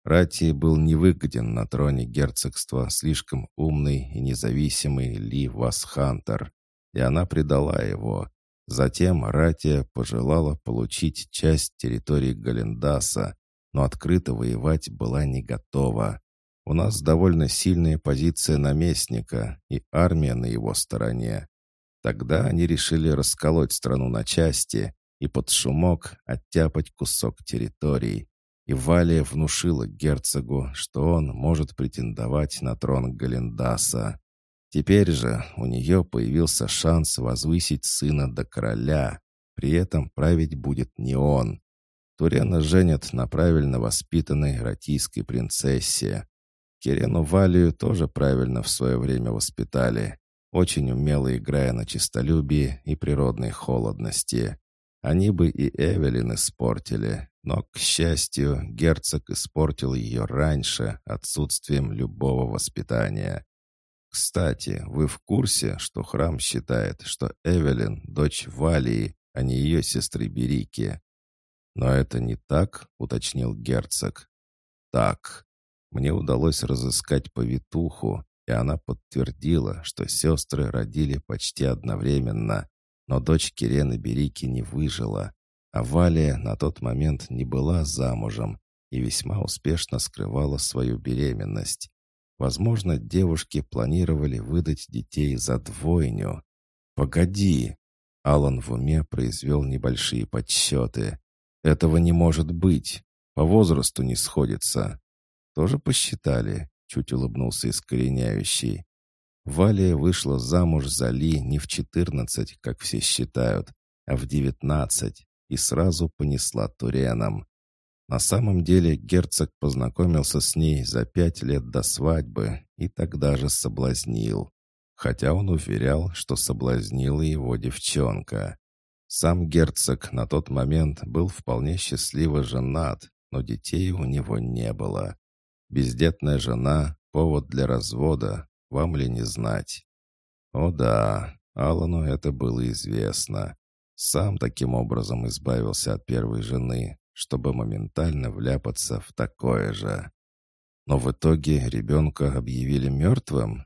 Ратии был невыгоден на троне герцогства слишком умный и независимый Ли Васхантер, и она предала его. Затем Ратия пожелала получить часть территории Галендаса, но открыто воевать была не готова. У нас довольно сильная позиция наместника и армия на его стороне. Тогда они решили расколоть страну на части и под шумок оттяпать кусок территорий. И Валия внушила герцогу, что он может претендовать на трон Галендаса. Теперь же у нее появился шанс возвысить сына до короля. При этом править будет не он, Турена женят на правильно воспитанной ратийской принцессе. Кирену Валию тоже правильно в свое время воспитали. очень умело играя на честолюбии и природной холодности. Они бы и Эвелин испортили, но, к счастью, герцог испортил ее раньше отсутствием любого воспитания. Кстати, вы в курсе, что храм считает, что Эвелин — дочь Валии, а не ее сестры Берики? Но это не так, уточнил герцог. Так. Мне удалось разыскать повитуху, и она подтвердила, что сестры родили почти одновременно, но дочь Кирены Берики не выжила, а Валия на тот момент не была замужем и весьма успешно скрывала свою беременность. Возможно, девушки планировали выдать детей за двойню. «Погоди!» Алан в уме произвел небольшие подсчеты. «Этого не может быть. По возрасту не сходится». «Тоже посчитали?» — чуть улыбнулся искореняющий. Валия вышла замуж за Ли не в четырнадцать, как все считают, а в девятнадцать, и сразу понесла Туреном. На самом деле герцог познакомился с ней за пять лет до свадьбы и тогда же соблазнил. Хотя он уверял, что соблазнила его девчонка. Сам герцог на тот момент был вполне счастливо женат, но детей у него не было. Бездетная жена — повод для развода, вам ли не знать? О да, Алану это было известно. Сам таким образом избавился от первой жены, чтобы моментально вляпаться в такое же. Но в итоге ребенка объявили мертвым?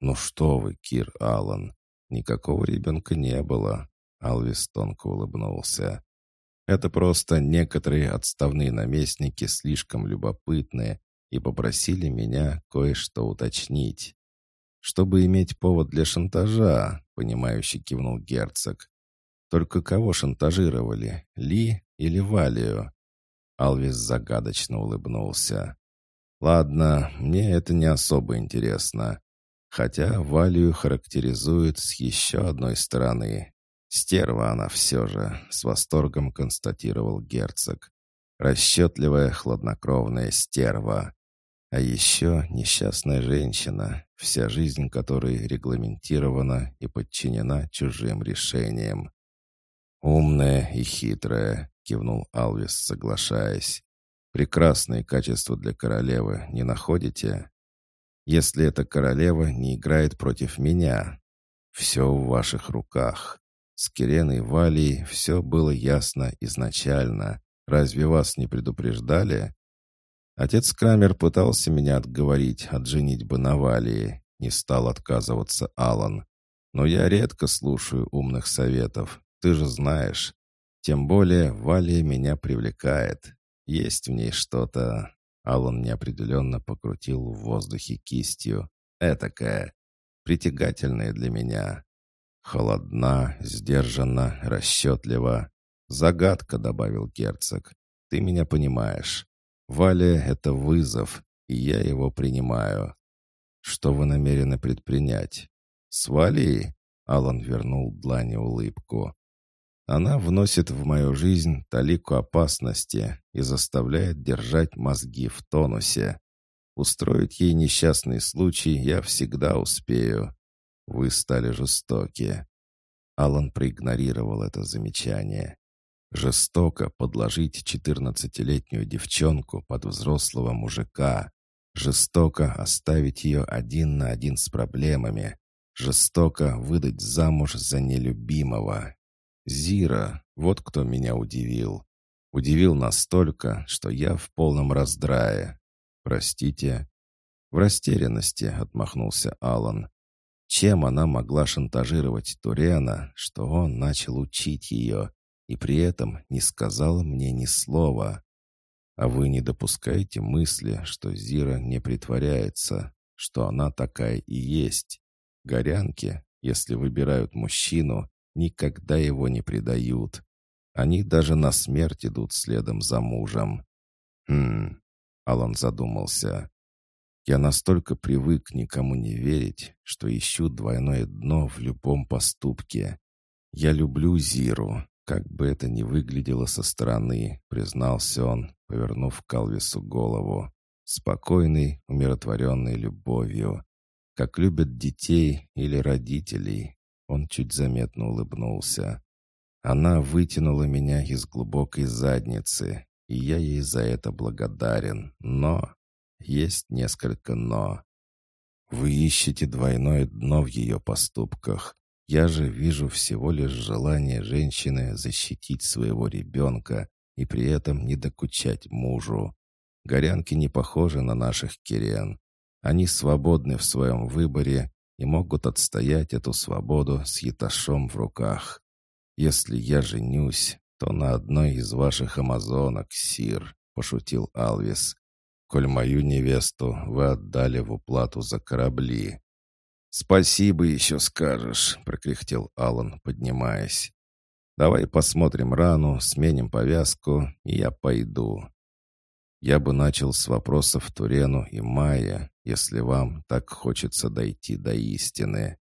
Ну что вы, Кир Аллан, никакого ребенка не было. Алвис тонко улыбнулся. Это просто некоторые отставные наместники слишком любопытные и попросили меня кое-что уточнить. Чтобы иметь повод для шантажа, понимающе кивнул герцог. Только кого шантажировали, Ли или Валию?» Алвис загадочно улыбнулся. «Ладно, мне это не особо интересно. Хотя Валию характеризует с еще одной стороны. Стерва она все же», — с восторгом констатировал герцог. «Расчетливая, хладнокровная стерва. А еще несчастная женщина, вся жизнь которой регламентирована и подчинена чужим решениям. «Умная и хитрая», — кивнул Алвис, соглашаясь. «Прекрасные качества для королевы, не находите? Если эта королева не играет против меня, все в ваших руках. С Киреной Валией все было ясно изначально. Разве вас не предупреждали?» Отец Крамер пытался меня отговорить от женитьбы на Валии. Не стал отказываться Алан. Но я редко слушаю умных советов, ты же знаешь. Тем более Валия меня привлекает. Есть в ней что-то...» Алан неопределенно покрутил в воздухе кистью. «Этакое. Притягательное для меня. Холодна, сдержанна, расчетлива. Загадка», — добавил герцог. «Ты меня понимаешь. Валя — это вызов, и я его принимаю. Что вы намерены предпринять? С Валией?» Алан вернул длани улыбку. Она вносит в мою жизнь талику опасности и заставляет держать мозги в тонусе. Устроить ей несчастный случай я всегда успею. Вы стали жестоки. Алан проигнорировал это замечание. Жестоко подложить четырнадцатилетнюю девчонку под взрослого мужика. Жестоко оставить ее один на один с проблемами. Жестоко выдать замуж за нелюбимого. Зира, вот кто меня удивил. Удивил настолько, что я в полном раздрае. Простите. В растерянности отмахнулся Алан. Чем она могла шантажировать Турена, что он начал учить ее, и при этом не сказал мне ни слова? А вы не допускаете мысли, что Зира не притворяется, что она такая и есть? Горянки, если выбирают мужчину, никогда его не предают. Они даже на смерть идут следом за мужем. Хм, Алан задумался. Я настолько привык никому не верить, что ищу двойное дно в любом поступке. Я люблю Зиру, как бы это ни выглядело со стороны, признался он, повернув к Алвису голову. Спокойной, умиротворенной любовью. как любят детей или родителей. Он чуть заметно улыбнулся. Она вытянула меня из глубокой задницы, и я ей за это благодарен. Но есть несколько «но». Вы ищете двойное дно в ее поступках. Я же вижу всего лишь желание женщины защитить своего ребенка и при этом не докучать мужу. Горянки не похожи на наших кирен. Они свободны в своем выборе и могут отстоять эту свободу с яташом в руках. Если я женюсь, то на одной из ваших амазонок, сир», — пошутил Алвис. «Коль мою невесту вы отдали в уплату за корабли». «Спасибо еще скажешь», — прокряхтел Алан, поднимаясь. «Давай посмотрим рану, сменим повязку, и я пойду». Я бы начал с вопросов Турену и Майя, если вам так хочется дойти до истины.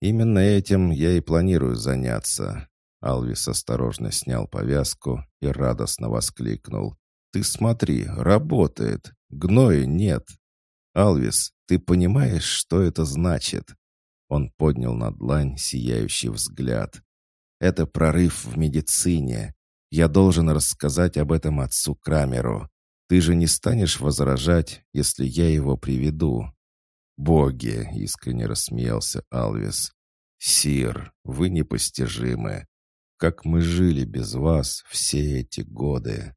Именно этим я и планирую заняться. Алвис осторожно снял повязку и радостно воскликнул. «Ты смотри, работает! Гноя нет!» «Алвис, ты понимаешь, что это значит?» Он поднял на длань сияющий взгляд. «Это прорыв в медицине. Я должен рассказать об этом отцу Крамеру. Ты же не станешь возражать, если я его приведу?» «Боги!» — искренне рассмеялся Алвис. «Сир, вы непостижимы как мы жили без вас все эти годы.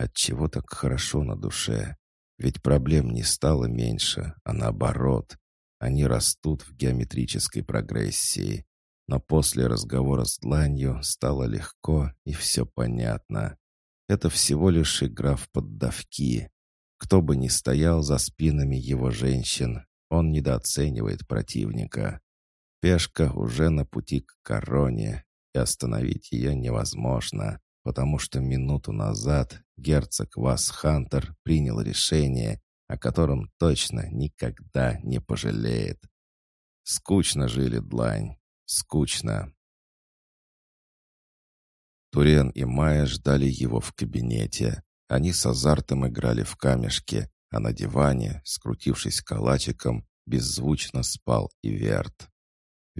Отчего так хорошо на душе? Ведь проблем не стало меньше, а наоборот. Они растут в геометрической прогрессии. Но после разговора с дланью стало легко и все понятно. Это всего лишь игра в поддавки. Кто бы ни стоял за спинами его женщин, он недооценивает противника. Пешка уже на пути к короне, и остановить ее невозможно, потому что минуту назад герцог Вас Хантер принял решение, о котором точно никогда не пожалеет. Скучно жили длань, скучно. Турен и Майя ждали его в кабинете. Они с азартом играли в камешки, а на диване, скрутившись калачиком, беззвучно спал и Верт.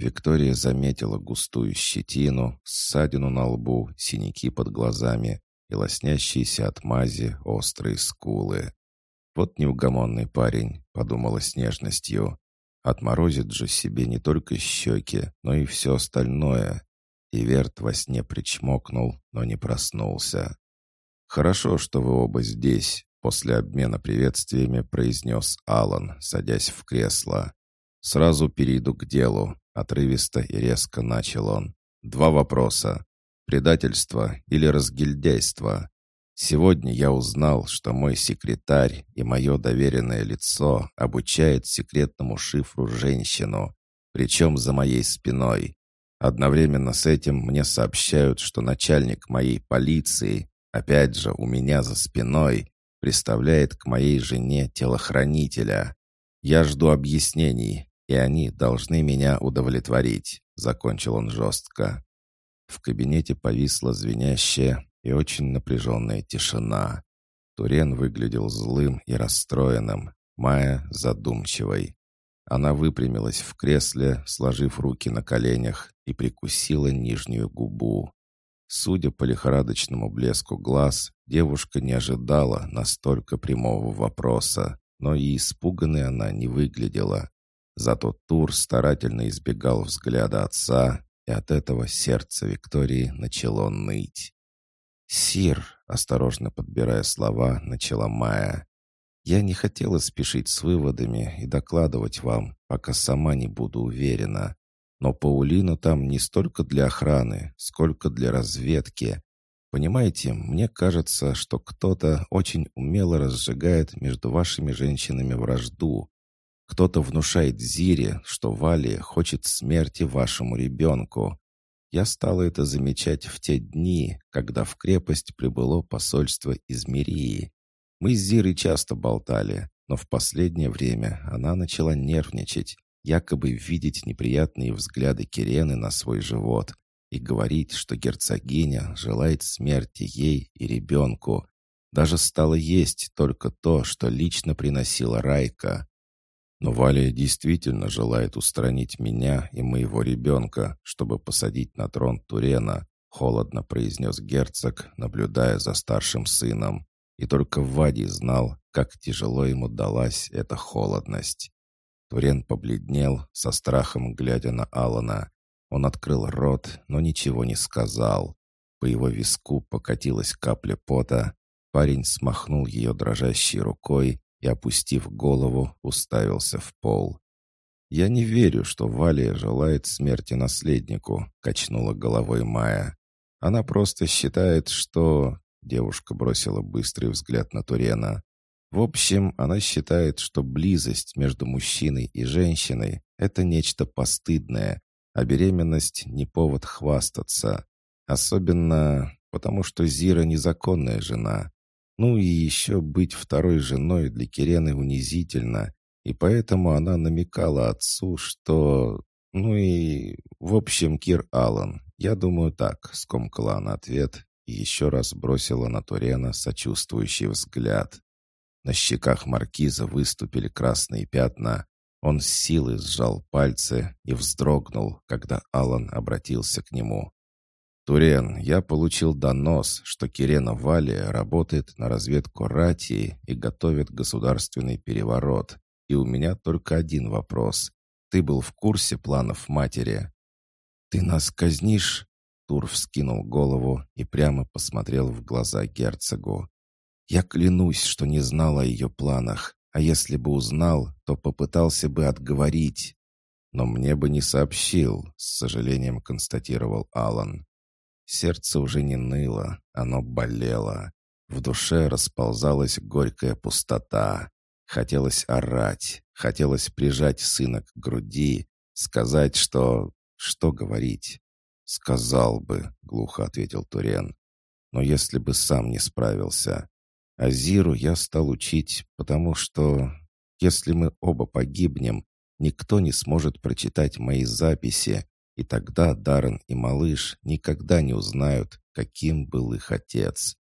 Виктория заметила густую щетину, ссадину на лбу, синяки под глазами и лоснящиеся от мази острые скулы. «Вот неугомонный парень», — подумала с нежностью. «Отморозит же себе не только щеки, но и все остальное». И Верт во сне причмокнул, но не проснулся. «Хорошо, что вы оба здесь», — после обмена приветствиями произнес Алан, садясь в кресло. «Сразу перейду к делу. Отрывисто и резко начал он. «Два вопроса. Предательство или разгильдяйство? Сегодня я узнал, что мой секретарь и мое доверенное лицо обучает секретному шифру женщину, причем за моей спиной. Одновременно с этим мне сообщают, что начальник моей полиции, опять же у меня за спиной, представляет к моей жене телохранителя. Я жду объяснений, и они должны меня удовлетворить», — закончил он жестко. В кабинете повисла звенящая и очень напряженная тишина. Турен выглядел злым и расстроенным, Майя — задумчивой. Она выпрямилась в кресле, сложив руки на коленях, и прикусила нижнюю губу. Судя по лихорадочному блеску глаз, девушка не ожидала настолько прямого вопроса, но и испуганной она не выглядела. Зато Тур старательно избегал взгляда отца, и от этого сердце Виктории начало ныть. «Сир», — осторожно подбирая слова, начала Майя, «я не хотела спешить с выводами и докладывать вам, пока сама не буду уверена. Но Паулина там не столько для охраны, сколько для разведки. Понимаете, мне кажется, что кто-то очень умело разжигает между вашими женщинами вражду, кто-то внушает Зире, что Вали хочет смерти вашему ребенку. Я стала это замечать в те дни, когда в крепость прибыло посольство из Мирии. Мы с Зирой часто болтали, но в последнее время она начала нервничать, якобы видеть неприятные взгляды Кирены на свой живот и говорить, что герцогиня желает смерти ей и ребенку. Даже стала есть только то, что лично приносила Райка. Но Валия действительно желает устранить меня и моего ребенка, чтобы посадить на трон Турена, холодно произнес герцог, наблюдая за старшим сыном. И только Вади знал, как тяжело ему далась эта холодность. Турен побледнел, со страхом глядя на Алана. Он открыл рот, но ничего не сказал. По его виску покатилась капля пота. Парень смахнул ее дрожащей рукой и, опустив голову, уставился в пол. «Я не верю, что Валия желает смерти наследнику», — качнула головой Майя. «Она просто считает, что...» — девушка бросила быстрый взгляд на Турена. «В общем, она считает, что близость между мужчиной и женщиной — это нечто постыдное, а беременность — не повод хвастаться. Особенно потому, что Зира — незаконная жена. Ну и еще быть второй женой для Кирены унизительно, и поэтому она намекала отцу, что... Ну и... В общем, Кир Аллан, я думаю так, скомкала она ответ и еще раз бросила на Турена сочувствующий взгляд. На щеках маркиза выступили красные пятна. Он с силой сжал пальцы и вздрогнул, когда Алан обратился к нему. «Турен, я получил донос, что Кирена Валия работает на разведку Ратии и готовит государственный переворот. И у меня только один вопрос. Ты был в курсе планов матери?» «Ты нас казнишь?» Тур вскинул голову и прямо посмотрел в глаза герцогу. «Я клянусь, что не знал о ее планах, а если бы узнал, то попытался бы отговорить». «Но мне бы не сообщил», — с сожалением констатировал Алан. Сердце уже не ныло, оно болело. В душе расползалась горькая пустота. Хотелось орать, хотелось прижать сына к груди, сказать, что... Что говорить? «Сказал бы», — глухо ответил Турен. «Но если бы сам не справился. Азиру я стал учить, потому что, если мы оба погибнем, никто не сможет прочитать мои записи, и тогда Даррен и малыш никогда не узнают, каким был их отец.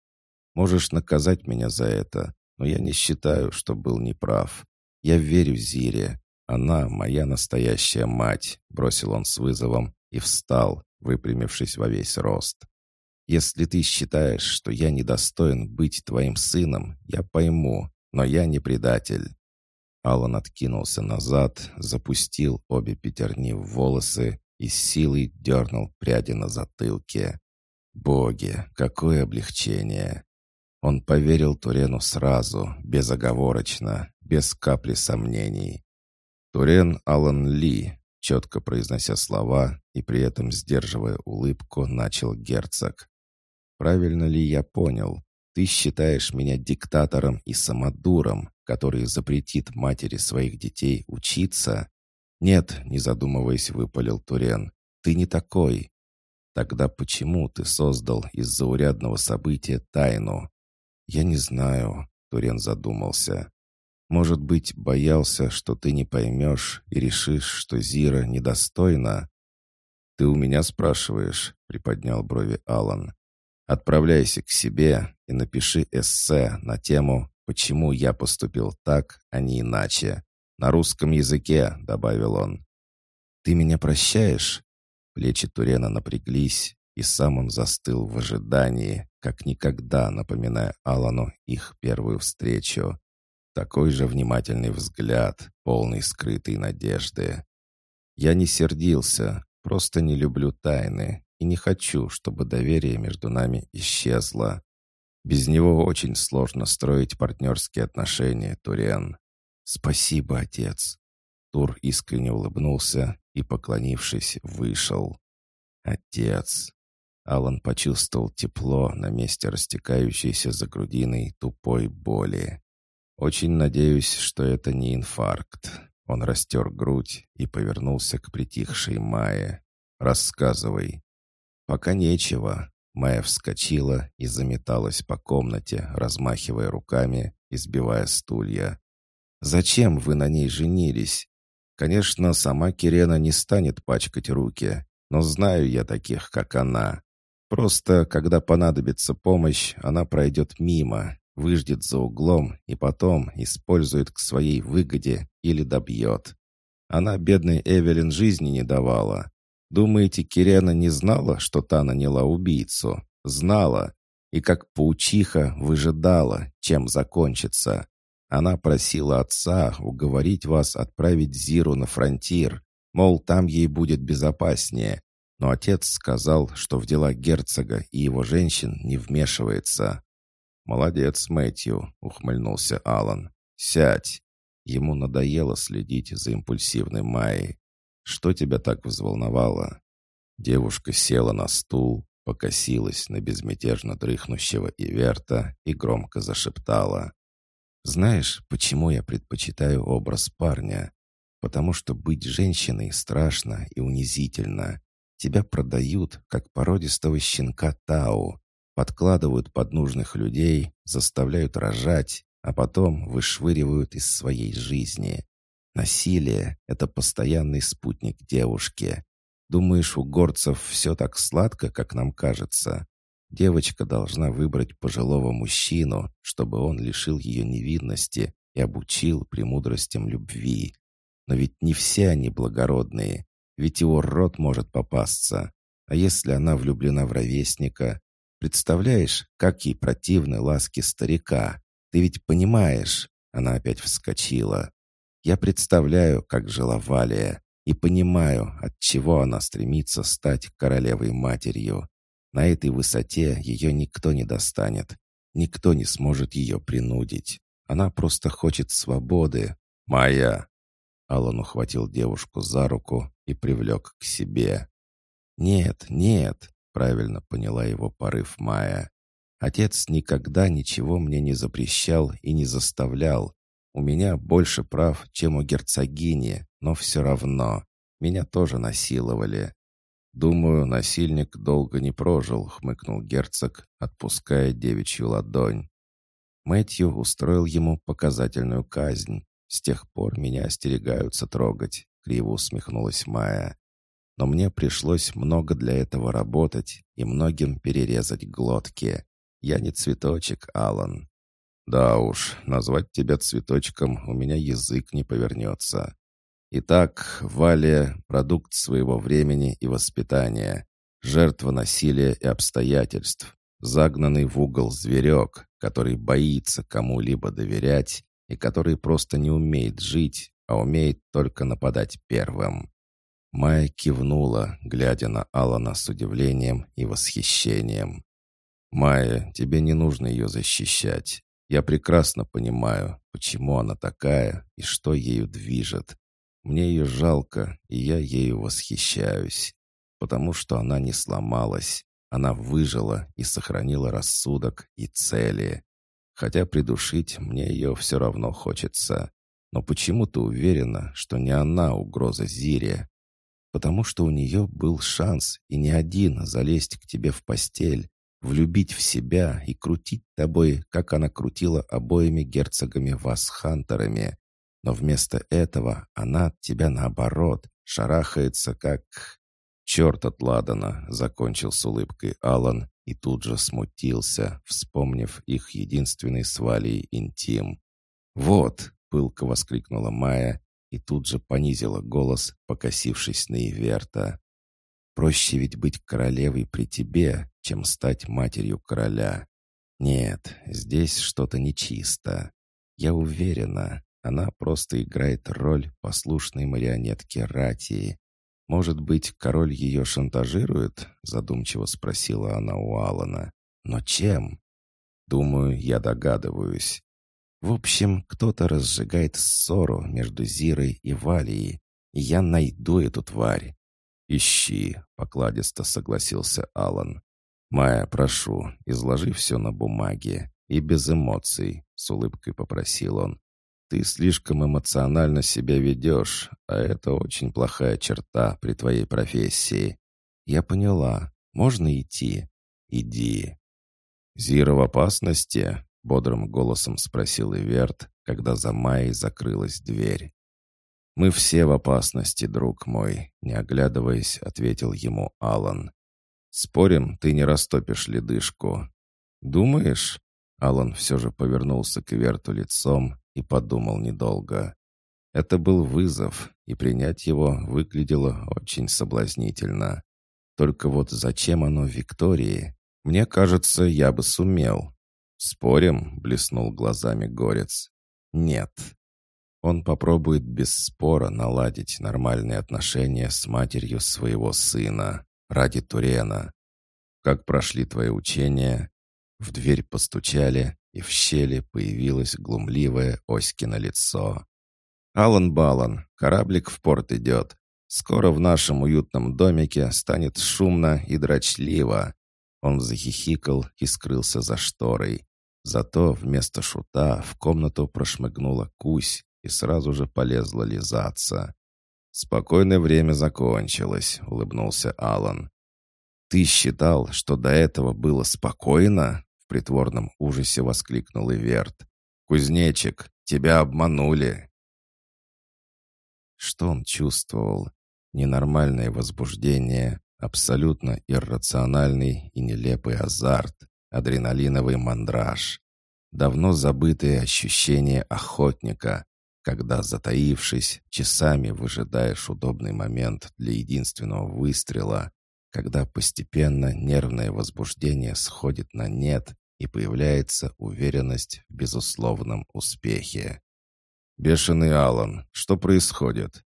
Можешь наказать меня за это, но я не считаю, что был неправ. Я верю Зире. Она моя настоящая мать», — бросил он с вызовом и встал, выпрямившись во весь рост. «Если ты считаешь, что я недостоин быть твоим сыном, я пойму, но я не предатель». Алан откинулся назад, запустил обе пятерни в волосы и силой дернул пряди на затылке. Боги, какое облегчение! Он поверил Турену сразу, безоговорочно, без капли сомнений. Турен Алан Ли, четко произнося слова и при этом сдерживая улыбку, начал герцог. «Правильно ли я понял? Ты считаешь меня диктатором и самодуром, который запретит матери своих детей учиться? «Нет», — не задумываясь, выпалил Турен, — «ты не такой». «Тогда почему ты создал из заурядного события тайну?» «Я не знаю», — Турен задумался. «Может быть, боялся, что ты не поймешь и решишь, что Зира недостойна?» «Ты у меня спрашиваешь?» — приподнял брови Алан. «Отправляйся к себе и напиши эссе на тему «Почему я поступил так, а не иначе». «На русском языке», — добавил он. «Ты меня прощаешь?» Плечи Турена напряглись, и сам он застыл в ожидании, как никогда напоминая Алану их первую встречу. Такой же внимательный взгляд, полный скрытой надежды. «Я не сердился, просто не люблю тайны и не хочу, чтобы доверие между нами исчезло. Без него очень сложно строить партнерские отношения, Турен. «Спасибо, отец!» Тур искренне улыбнулся и, поклонившись, вышел. «Отец!» Алан почувствовал тепло на месте растекающейся за грудиной тупой боли. «Очень надеюсь, что это не инфаркт». Он растер грудь и повернулся к притихшей Майе. «Рассказывай». «Пока нечего». Майя вскочила и заметалась по комнате, размахивая руками и сбивая стулья. Зачем вы на ней женились? Конечно, сама Кирена не станет пачкать руки, но знаю я таких, как она. Просто, когда понадобится помощь, она пройдет мимо, выждет за углом и потом использует к своей выгоде или добьет. Она бедной Эвелин жизни не давала. Думаете, Кирена не знала, что та наняла убийцу? Знала. И как паучиха выжидала, чем закончится. Она просила отца уговорить вас отправить Зиру на фронтир, мол, там ей будет безопаснее. Но отец сказал, что в дела герцога и его женщин не вмешивается. «Молодец, Мэтью», — ухмыльнулся Алан. «Сядь». Ему надоело следить за импульсивной Майей. «Что тебя так взволновало?» Девушка села на стул, покосилась на безмятежно дрыхнущего Иверта и громко зашептала. «Знаешь, почему я предпочитаю образ парня? Потому что быть женщиной страшно и унизительно. Тебя продают, как породистого щенка Тау, подкладывают под нужных людей, заставляют рожать, а потом вышвыривают из своей жизни. Насилие — это постоянный спутник девушки. Думаешь, у горцев все так сладко, как нам кажется? Девочка должна выбрать пожилого мужчину, чтобы он лишил ее невинности и обучил премудростям любви. Но ведь не все они благородные, ведь его рот может попасться. А если она влюблена в ровесника, Представляешь, как ей противны ласки старика. Ты ведь понимаешь?» Она опять вскочила. «Я представляю, как жила Валия, и понимаю, от чего она стремится стать королевой-матерью. На этой высоте ее никто не достанет. Никто не сможет ее принудить. Она просто хочет свободы. Моя!» Алан ухватил девушку за руку и привлек к себе. «Нет, нет, правильно поняла его порыв Майя. Отец никогда ничего мне не запрещал и не заставлял. У меня больше прав, чем у герцогини, но все равно. Меня тоже насиловали. Думаю, насильник долго не прожил, хмыкнул герцог, отпуская девичью ладонь. Мэтью устроил ему показательную казнь. С тех пор меня остерегаются трогать, криво усмехнулась Майя но мне пришлось много для этого работать и многим перерезать глотки. Я не цветочек, Алан. Да уж, назвать тебя цветочком у меня язык не повернется. Итак, Валия — продукт своего времени и воспитания, жертва насилия и обстоятельств, загнанный в угол зверек, который боится кому-либо доверять и который просто не умеет жить, а умеет только нападать первым. Майя кивнула, глядя на Алана с удивлением и восхищением. «Майя, тебе не нужно ее защищать. Я прекрасно понимаю, почему она такая и что ею движет. Мне ее жалко, и я ею восхищаюсь, потому что она не сломалась, она выжила и сохранила рассудок и цели. Хотя придушить мне ее все равно хочется. Но почему ты уверена, что не она угроза Зире? потому что у нее был шанс и не один залезть к тебе в постель, влюбить в себя и крутить тобой, как она крутила обоими герцогами вас хантерами. Но вместо этого она от тебя наоборот шарахается, как... «Черт от Ладана!» — закончил с улыбкой Алан и тут же смутился, вспомнив их единственный с Валей интим. «Вот!» — пылко воскликнула Майя и тут же понизила голос, покосившись на Иверта. «Проще ведь быть королевой при тебе, чем стать матерью короля. Нет, здесь что-то нечисто. Я уверена, она просто играет роль послушной марионетки Ратии. Может быть, король ее шантажирует?» задумчиво спросила она у Алана. «Но чем?» «Думаю, я догадываюсь. В общем, кто-то разжигает ссору между Зирой и Валией, и я найду эту тварь. «Ищи», — покладисто согласился Алан. «Майя, прошу, изложи все на бумаге. И без эмоций», — с улыбкой попросил он. «Ты слишком эмоционально себя ведешь, а это очень плохая черта при твоей профессии». «Я поняла. Можно идти?» «Иди». «Зира в опасности?» Бодрым голосом спросил Иверт, когда за Майей закрылась дверь. «Мы все в опасности, друг мой», — не оглядываясь, ответил ему Алан. «Спорим, ты не растопишь ледышку?» «Думаешь?» Алан все же повернулся к Верту лицом и подумал недолго. Это был вызов, и принять его выглядело очень соблазнительно. Только вот зачем оно Виктории? Мне кажется, я бы сумел. «Спорим?» — блеснул глазами Горец. «Нет». Он попробует без спора наладить нормальные отношения с матерью своего сына ради Турена. «Как прошли твои учения?» В дверь постучали, и в щели появилось глумливое Оськино лицо. «Алан Балан, кораблик в порт идет. Скоро в нашем уютном домике станет шумно и дрочливо». Он захихикал и скрылся за шторой. Зато вместо шута в комнату прошмыгнула Кусь и сразу же полезла лизаться. «Спокойное время закончилось», — улыбнулся Алан. «Ты считал, что до этого было спокойно?» Притворном ужасе воскликнул Иверт. «Кузнечик, тебя обманули!» Что он чувствовал? Ненормальное возбуждение, абсолютно иррациональный и нелепый азарт, адреналиновый мандраж. Давно забытые ощущения охотника, когда, затаившись, часами выжидаешь удобный момент для единственного выстрела, когда постепенно нервное возбуждение сходит на нет и появляется уверенность в безусловном успехе. «Бешеный Алан, что происходит?»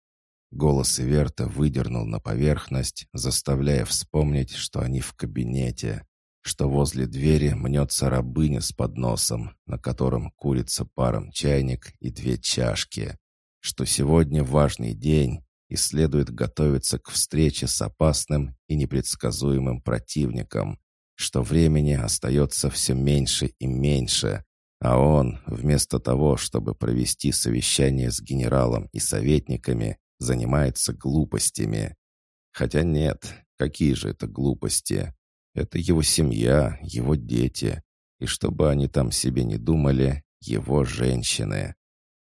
Голос Иверта выдернул на поверхность, заставляя вспомнить, что они в кабинете, что возле двери мнется рабыня с подносом, на котором курится паром чайник и две чашки, что сегодня важный день, и следует готовиться к встрече с опасным и непредсказуемым противником, что времени остается все меньше и меньше, а он, вместо того, чтобы провести совещание с генералом и советниками, занимается глупостями. Хотя нет, какие же это глупости? Это его семья, его дети, и чтобы они там себе не думали, его женщины.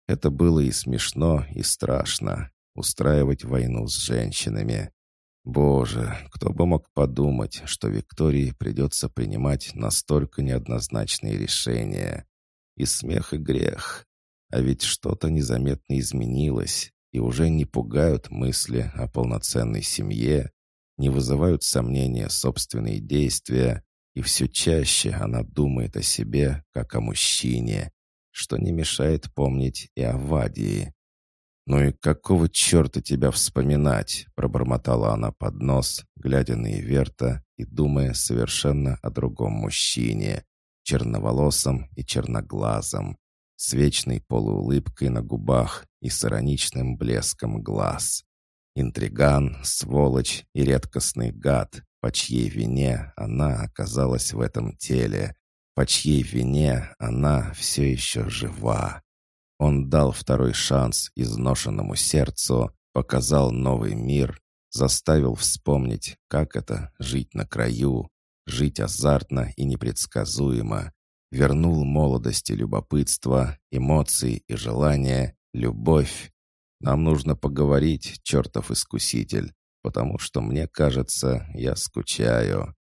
Это было и смешно, и страшно, устраивать войну с женщинами. Боже, кто бы мог подумать, что Виктории придется принимать настолько неоднозначные решения. И смех, и грех. А ведь что-то незаметно изменилось, и уже не пугают мысли о полноценной семье, не вызывают сомнения собственные действия, и все чаще она думает о себе, как о мужчине, что не мешает помнить и о Вадии. «Ну и какого черта тебя вспоминать?» — пробормотала она под нос, глядя на Иверта и думая совершенно о другом мужчине, черноволосом и черноглазом, с вечной полуулыбкой на губах и с ироничным блеском глаз. Интриган, сволочь и редкостный гад, по чьей вине она оказалась в этом теле, по чьей вине она все еще жива. Он дал второй шанс изношенному сердцу, показал новый мир, заставил вспомнить, как это — жить на краю, жить азартно и непредсказуемо, вернул молодость и любопытство, эмоции и желания, любовь. Нам нужно поговорить, чертов искуситель, потому что, мне кажется, я скучаю.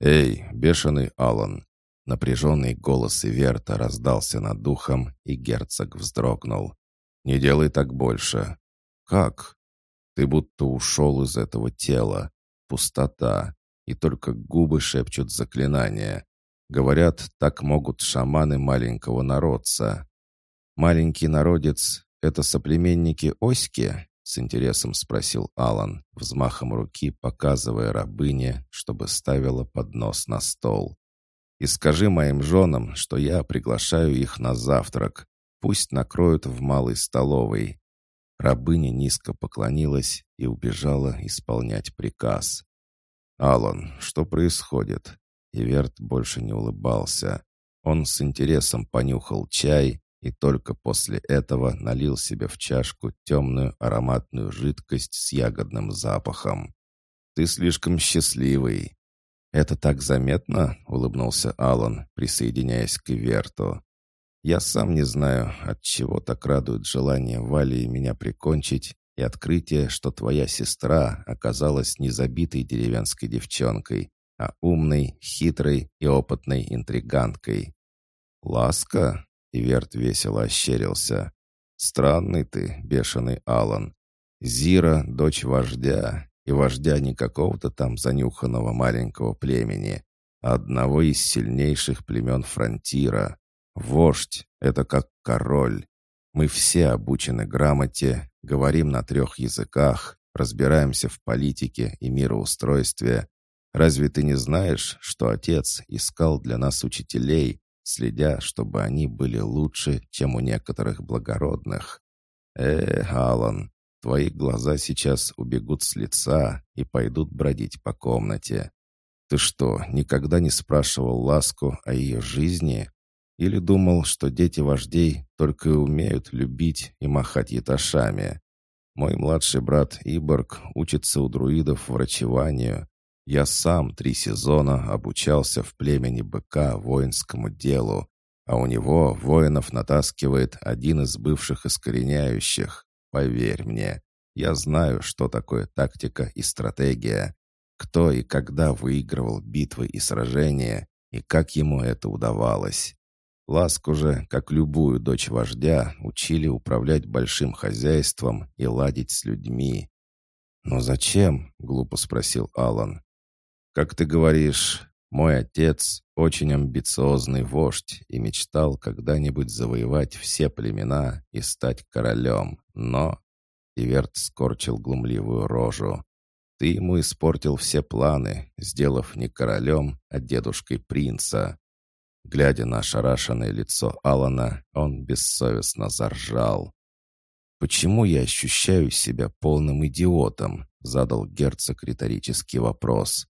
Эй, бешеный Алан, Напряженный голос Иверта раздался над духом, и герцог вздрогнул. «Не делай так больше». «Как?» «Ты будто ушел из этого тела. Пустота. И только губы шепчут заклинания. Говорят, так могут шаманы маленького народца». «Маленький народец — это соплеменники Оськи?» — с интересом спросил Алан, взмахом руки показывая рабыне, чтобы ставила поднос на стол. И скажи моим женам, что я приглашаю их на завтрак. Пусть накроют в малой столовой». Рабыня низко поклонилась и убежала исполнять приказ. «Алан, что происходит?» Иверт больше не улыбался. Он с интересом понюхал чай и только после этого налил себе в чашку темную ароматную жидкость с ягодным запахом. «Ты слишком счастливый. «Это так заметно?» — улыбнулся Алан, присоединяясь к Иверту. «Я сам не знаю, от чего так радует желание Вали меня прикончить и открытие, что твоя сестра оказалась не забитой деревенской девчонкой, а умной, хитрой и опытной интриганткой». «Ласка?» — Иверт весело ощерился. «Странный ты, бешеный Алан. Зира — дочь вождя, и вождя не какого-то там занюханного маленького племени, а одного из сильнейших племен Фронтира. Вождь — это как король. Мы все обучены грамоте, говорим на трех языках, разбираемся в политике и мироустройстве. Разве ты не знаешь, что отец искал для нас учителей, следя, чтобы они были лучше, чем у некоторых благородных? Э, Алан, твои глаза сейчас убегут с лица и пойдут бродить по комнате. Ты что, никогда не спрашивал Ласку о ее жизни? Или думал, что дети вождей только и умеют любить и махать яташами? Мой младший брат Иборг учится у друидов врачеванию. Я сам три сезона обучался в племени быка воинскому делу, а у него воинов натаскивает один из бывших искореняющих. Поверь мне, я знаю, что такое тактика и стратегия, кто и когда выигрывал битвы и сражения, и как ему это удавалось. Ласку же, как любую дочь вождя, учили управлять большим хозяйством и ладить с людьми. «Но зачем?» — глупо спросил Алан. «Как ты говоришь, мой отец очень амбициозный вождь и мечтал когда-нибудь завоевать все племена и стать королем, но...» Иверт скорчил глумливую рожу. «Ты ему испортил все планы, сделав не королем, а дедушкой принца. Глядя на ошарашенное лицо Алана, он бессовестно заржал. «Почему я ощущаю себя полным идиотом?» — задал герцог риторический вопрос.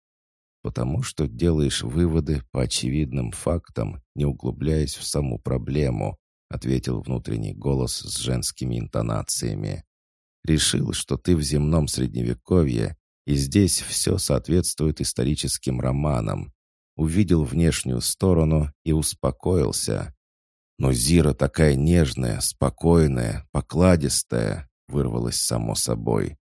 «Потому что делаешь выводы по очевидным фактам, не углубляясь в саму проблему», — ответил внутренний голос с женскими интонациями. «Решил, что ты в земном средневековье, и здесь все соответствует историческим романам, увидел внешнюю сторону и успокоился. Но Зира такая нежная, спокойная, покладистая, вырвалась само собой.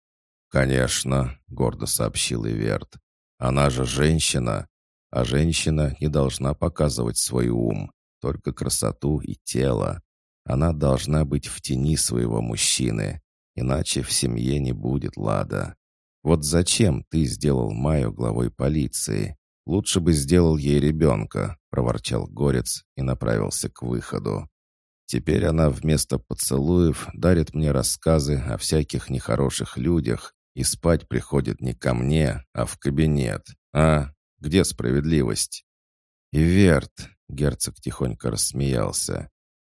«Конечно», — гордо сообщил Иверт, — «она же женщина, а женщина не должна показывать свой ум, только красоту и тело. Она должна быть в тени своего мужчины, иначе в семье не будет лада. Вот зачем ты сделал Майю главой полиции? «Лучше бы сделал ей ребенка», — проворчал Горец и направился к выходу. «Теперь она вместо поцелуев дарит мне рассказы о всяких нехороших людях и спать приходит не ко мне, а в кабинет. А, где справедливость?» «Иверт», — герцог тихонько рассмеялся,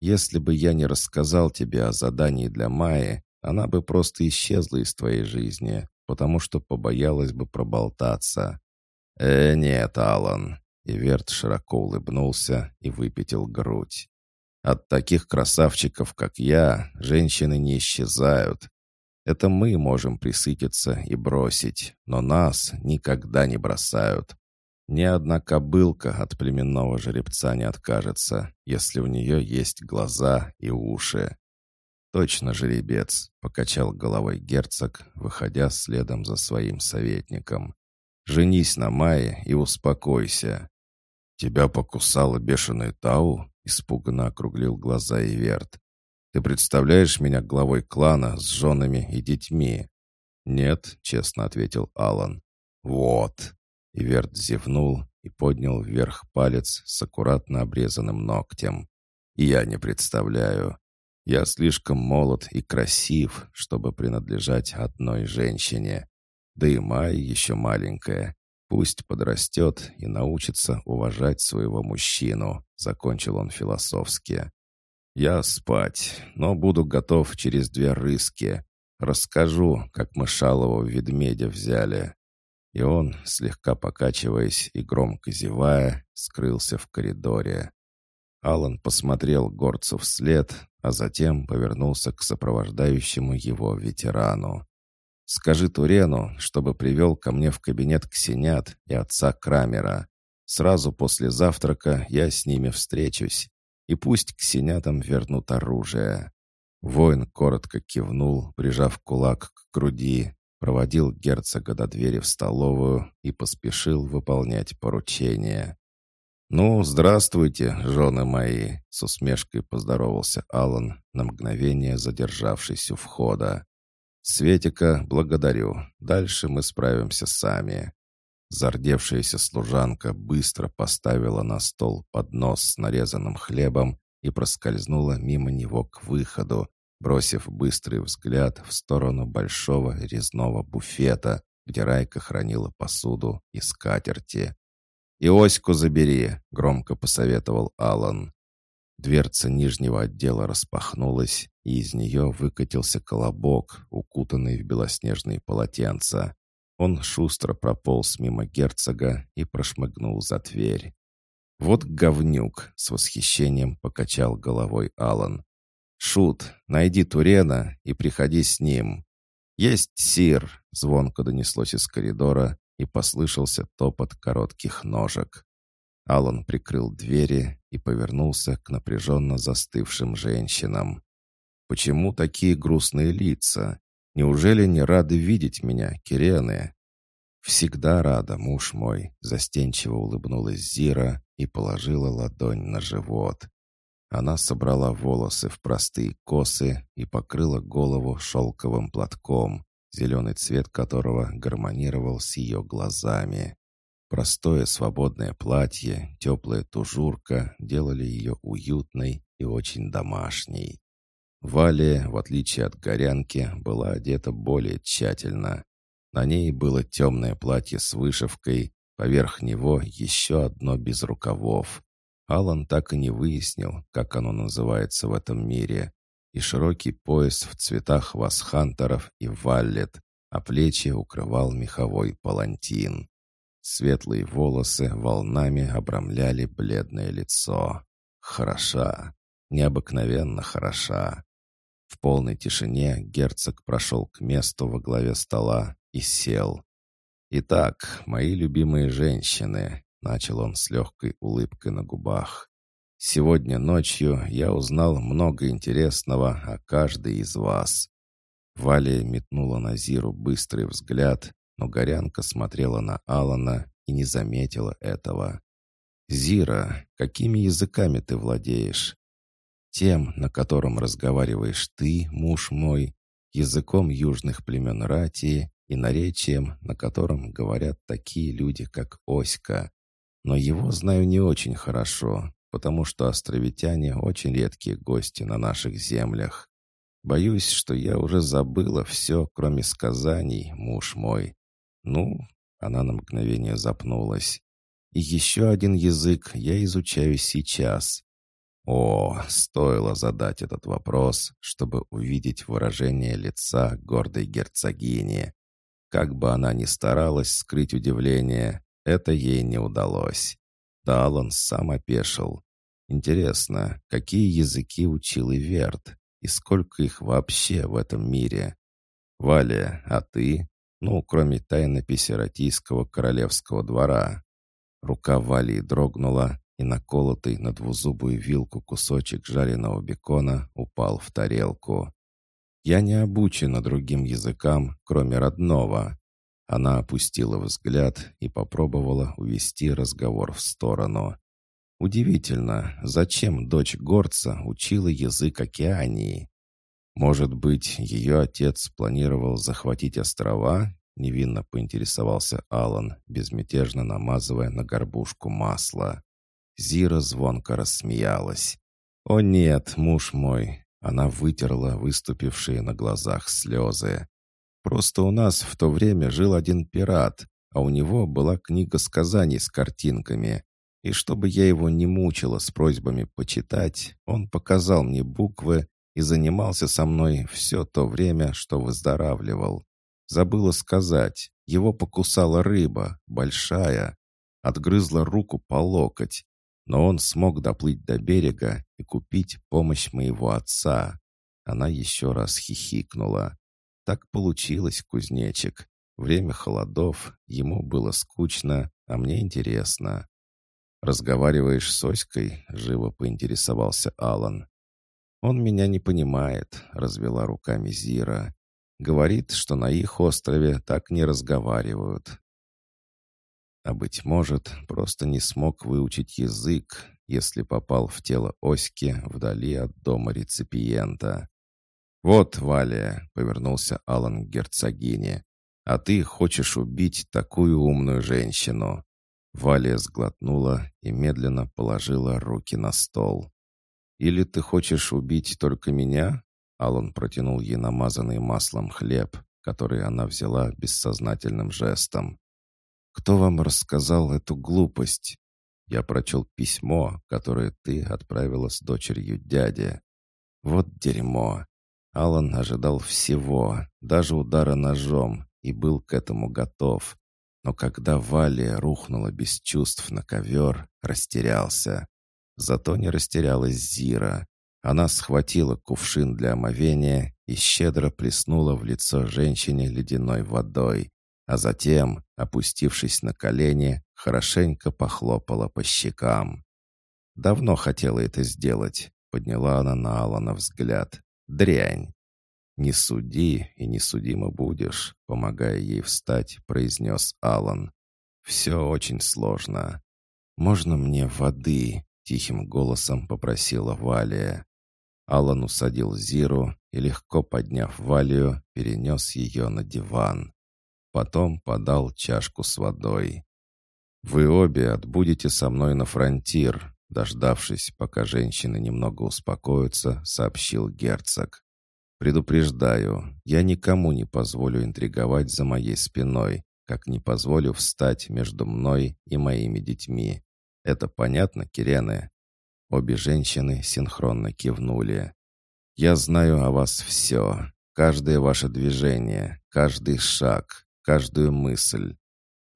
«если бы я не рассказал тебе о задании для Майи, она бы просто исчезла из твоей жизни, потому что побоялась бы проболтаться. «Э, нет, Алан!» Иверт широко улыбнулся и выпятил грудь. «От таких красавчиков, как я, женщины не исчезают. Это мы можем присытиться и бросить, но нас никогда не бросают. Ни одна кобылка от племенного жеребца не откажется, если у нее есть глаза и уши. «Точно, жеребец», — покачал головой герцог, выходя следом за своим советником. Женись на Майе и успокойся». «Тебя покусала бешеная Тау?» — испуганно округлил глаза Иверт. «Ты представляешь меня главой клана с женами и детьми?» «Нет», — честно ответил Алан. «Вот». Иверт зевнул и поднял вверх палец с аккуратно обрезанным ногтем. «Я не представляю. Я слишком молод и красив, чтобы принадлежать одной женщине. Да и Май еще маленькая. Пусть подрастет и научится уважать своего мужчину», — закончил он философски. «Я спать, но буду готов через две рыски. Расскажу, как мы шалого ведмедя взяли». И он, слегка покачиваясь и громко зевая, скрылся в коридоре. Алан посмотрел горцу вслед, а затем повернулся к сопровождающему его ветерану. Скажи Турену, чтобы привел ко мне в кабинет Ксенят и отца Крамера. Сразу после завтрака я с ними встречусь. И пусть Ксенятам вернут оружие». Воин коротко кивнул, прижав кулак к груди, проводил герцога до двери в столовую и поспешил выполнять поручение. «Ну, здравствуйте, жены мои!» — с усмешкой поздоровался Алан, на мгновение задержавшись у входа. «Светика, благодарю. Дальше мы справимся сами». Зардевшаяся служанка быстро поставила на стол поднос с нарезанным хлебом и проскользнула мимо него к выходу, бросив быстрый взгляд в сторону большого резного буфета, где Райка хранила посуду и скатерти. «И оську забери», — громко посоветовал Алан. Дверца нижнего отдела распахнулась, и из нее выкатился колобок, укутанный в белоснежные полотенца. Он шустро прополз мимо герцога и прошмыгнул за дверь. «Вот говнюк!» — с восхищением покачал головой Алан. «Шут, найди Турена и приходи с ним». «Есть сир!» — звонко донеслось из коридора, и послышался топот коротких ножек. Алан прикрыл двери и повернулся к напряженно застывшим женщинам. «Почему такие грустные лица? Неужели не рады видеть меня, Кирены?» «Всегда рада, муж мой», — застенчиво улыбнулась Зира и положила ладонь на живот. Она собрала волосы в простые косы и покрыла голову шелковым платком, зеленый цвет которого гармонировал с ее глазами. Простое свободное платье, теплая тужурка делали ее уютной и очень домашней. Валя, в отличие от горянки, была одета более тщательно. На ней было темное платье с вышивкой, поверх него еще одно без рукавов. Алан так и не выяснил, как оно называется в этом мире. И широкий пояс в цветах васхантеров и валлет, а плечи укрывал меховой палантин. Светлые волосы волнами обрамляли бледное лицо. Хороша, необыкновенно хороша. В полной тишине герцог прошел к месту во главе стола и сел. «Итак, мои любимые женщины», — начал он с легкой улыбкой на губах. «Сегодня ночью я узнал много интересного о каждой из вас». Валя метнула на Зиру быстрый взгляд, но Горянка смотрела на Алана и не заметила этого. «Зира, какими языками ты владеешь?» Тем, на котором разговариваешь ты, муж мой, языком южных племен Ратии и наречием, на котором говорят такие люди, как Оська. Но его знаю не очень хорошо, потому что островитяне очень редкие гости на наших землях. Боюсь, что я уже забыла все, кроме сказаний, муж мой. Ну, она на мгновение запнулась. И еще один язык я изучаю сейчас. О, стоило задать этот вопрос, чтобы увидеть выражение лица гордой герцогини. Как бы она ни старалась скрыть удивление, это ей не удалось. Талан сам опешил. Интересно, какие языки учил Иверт? И сколько их вообще в этом мире? Валя, а ты? Ну, кроме тайнописи Ратийского королевского двора. Рука Вали дрогнула, и наколотый на двузубую вилку кусочек жареного бекона упал в тарелку. «Я не обучена другим языкам, кроме родного». Она опустила взгляд и попробовала увести разговор в сторону. Удивительно, зачем дочь горца учила язык океании? Может быть, ее отец планировал захватить острова? Невинно поинтересовался Алан, безмятежно намазывая на горбушку масло. Зира звонко рассмеялась. «О нет, муж мой!» Она вытерла выступившие на глазах слезы. «Просто у нас в то время жил один пират, а у него была книга сказаний с картинками. И чтобы я его не мучила с просьбами почитать, он показал мне буквы и занимался со мной все то время, что выздоравливал. Забыла сказать, его покусала рыба, большая, отгрызла руку по локоть, но он смог доплыть до берега и купить помощь моего отца. Она еще раз хихикнула. Так получилось, кузнечик. Время холодов, ему было скучно, а мне интересно. «Разговариваешь с Оськой?» — живо поинтересовался Алан. «Он меня не понимает», — развела руками Зира. «Говорит, что на их острове так не разговаривают. а, быть может, просто не смог выучить язык, если попал в тело Оськи вдали от дома реципиента. «Вот, Валя», — повернулся Алан к герцогине, «а ты хочешь убить такую умную женщину». Валя сглотнула и медленно положила руки на стол. «Или ты хочешь убить только меня?» Алан протянул ей намазанный маслом хлеб, который она взяла бессознательным жестом. «Кто вам рассказал эту глупость?» «Я прочел письмо, которое ты отправила с дочерью дяде». «Вот дерьмо!» Алан ожидал всего, даже удара ножом, и был к этому готов. Но когда Валия рухнула без чувств на ковер, растерялся. Зато не растерялась Зира. Она схватила кувшин для омовения и щедро плеснула в лицо женщине ледяной водой, а затем, опустившись на колени, хорошенько похлопала по щекам. «Давно хотела это сделать», — подняла она на Алана взгляд. «Дрянь!» «Не суди и не судимо будешь», — помогая ей встать, произнес Алан. «Все очень сложно. Можно мне воды?» — тихим голосом попросила Валия. Алан усадил Зиру и, легко подняв Валию, перенес ее на диван. Потом подал чашку с водой. «Вы обе отбудете со мной на фронтир», дождавшись, пока женщины немного успокоятся, сообщил герцог. «Предупреждаю, я никому не позволю интриговать за моей спиной, как не позволю встать между мной и моими детьми. Это понятно, Кирены?» Обе женщины синхронно кивнули. «Я знаю о вас все, каждое ваше движение, каждый шаг, каждую мысль.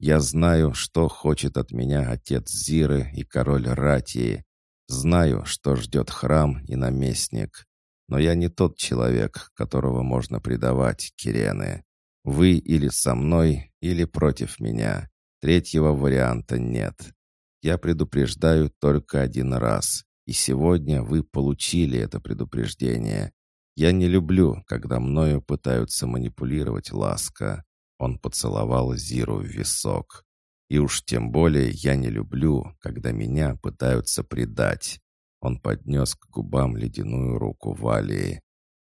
Я знаю, что хочет от меня отец Зиры и король Ратии. Знаю, что ждет храм и наместник. Но я не тот человек, которого можно предавать, Кирены. Вы или со мной, или против меня. Третьего варианта нет. Я предупреждаю только один раз, и сегодня вы получили это предупреждение. Я не люблю, когда мною пытаются манипулировать ласка. Он поцеловал Зиру в висок. И уж тем более я не люблю, когда меня пытаются предать. Он поднес к губам ледяную руку Валии.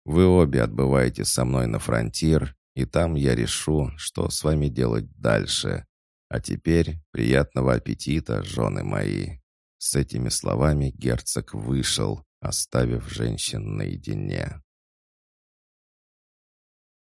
«Вы обе отбываете со мной на фронтир, и там я решу, что с вами делать дальше. А теперь приятного аппетита, жены мои!» С этими словами герцог вышел, оставив женщин наедине.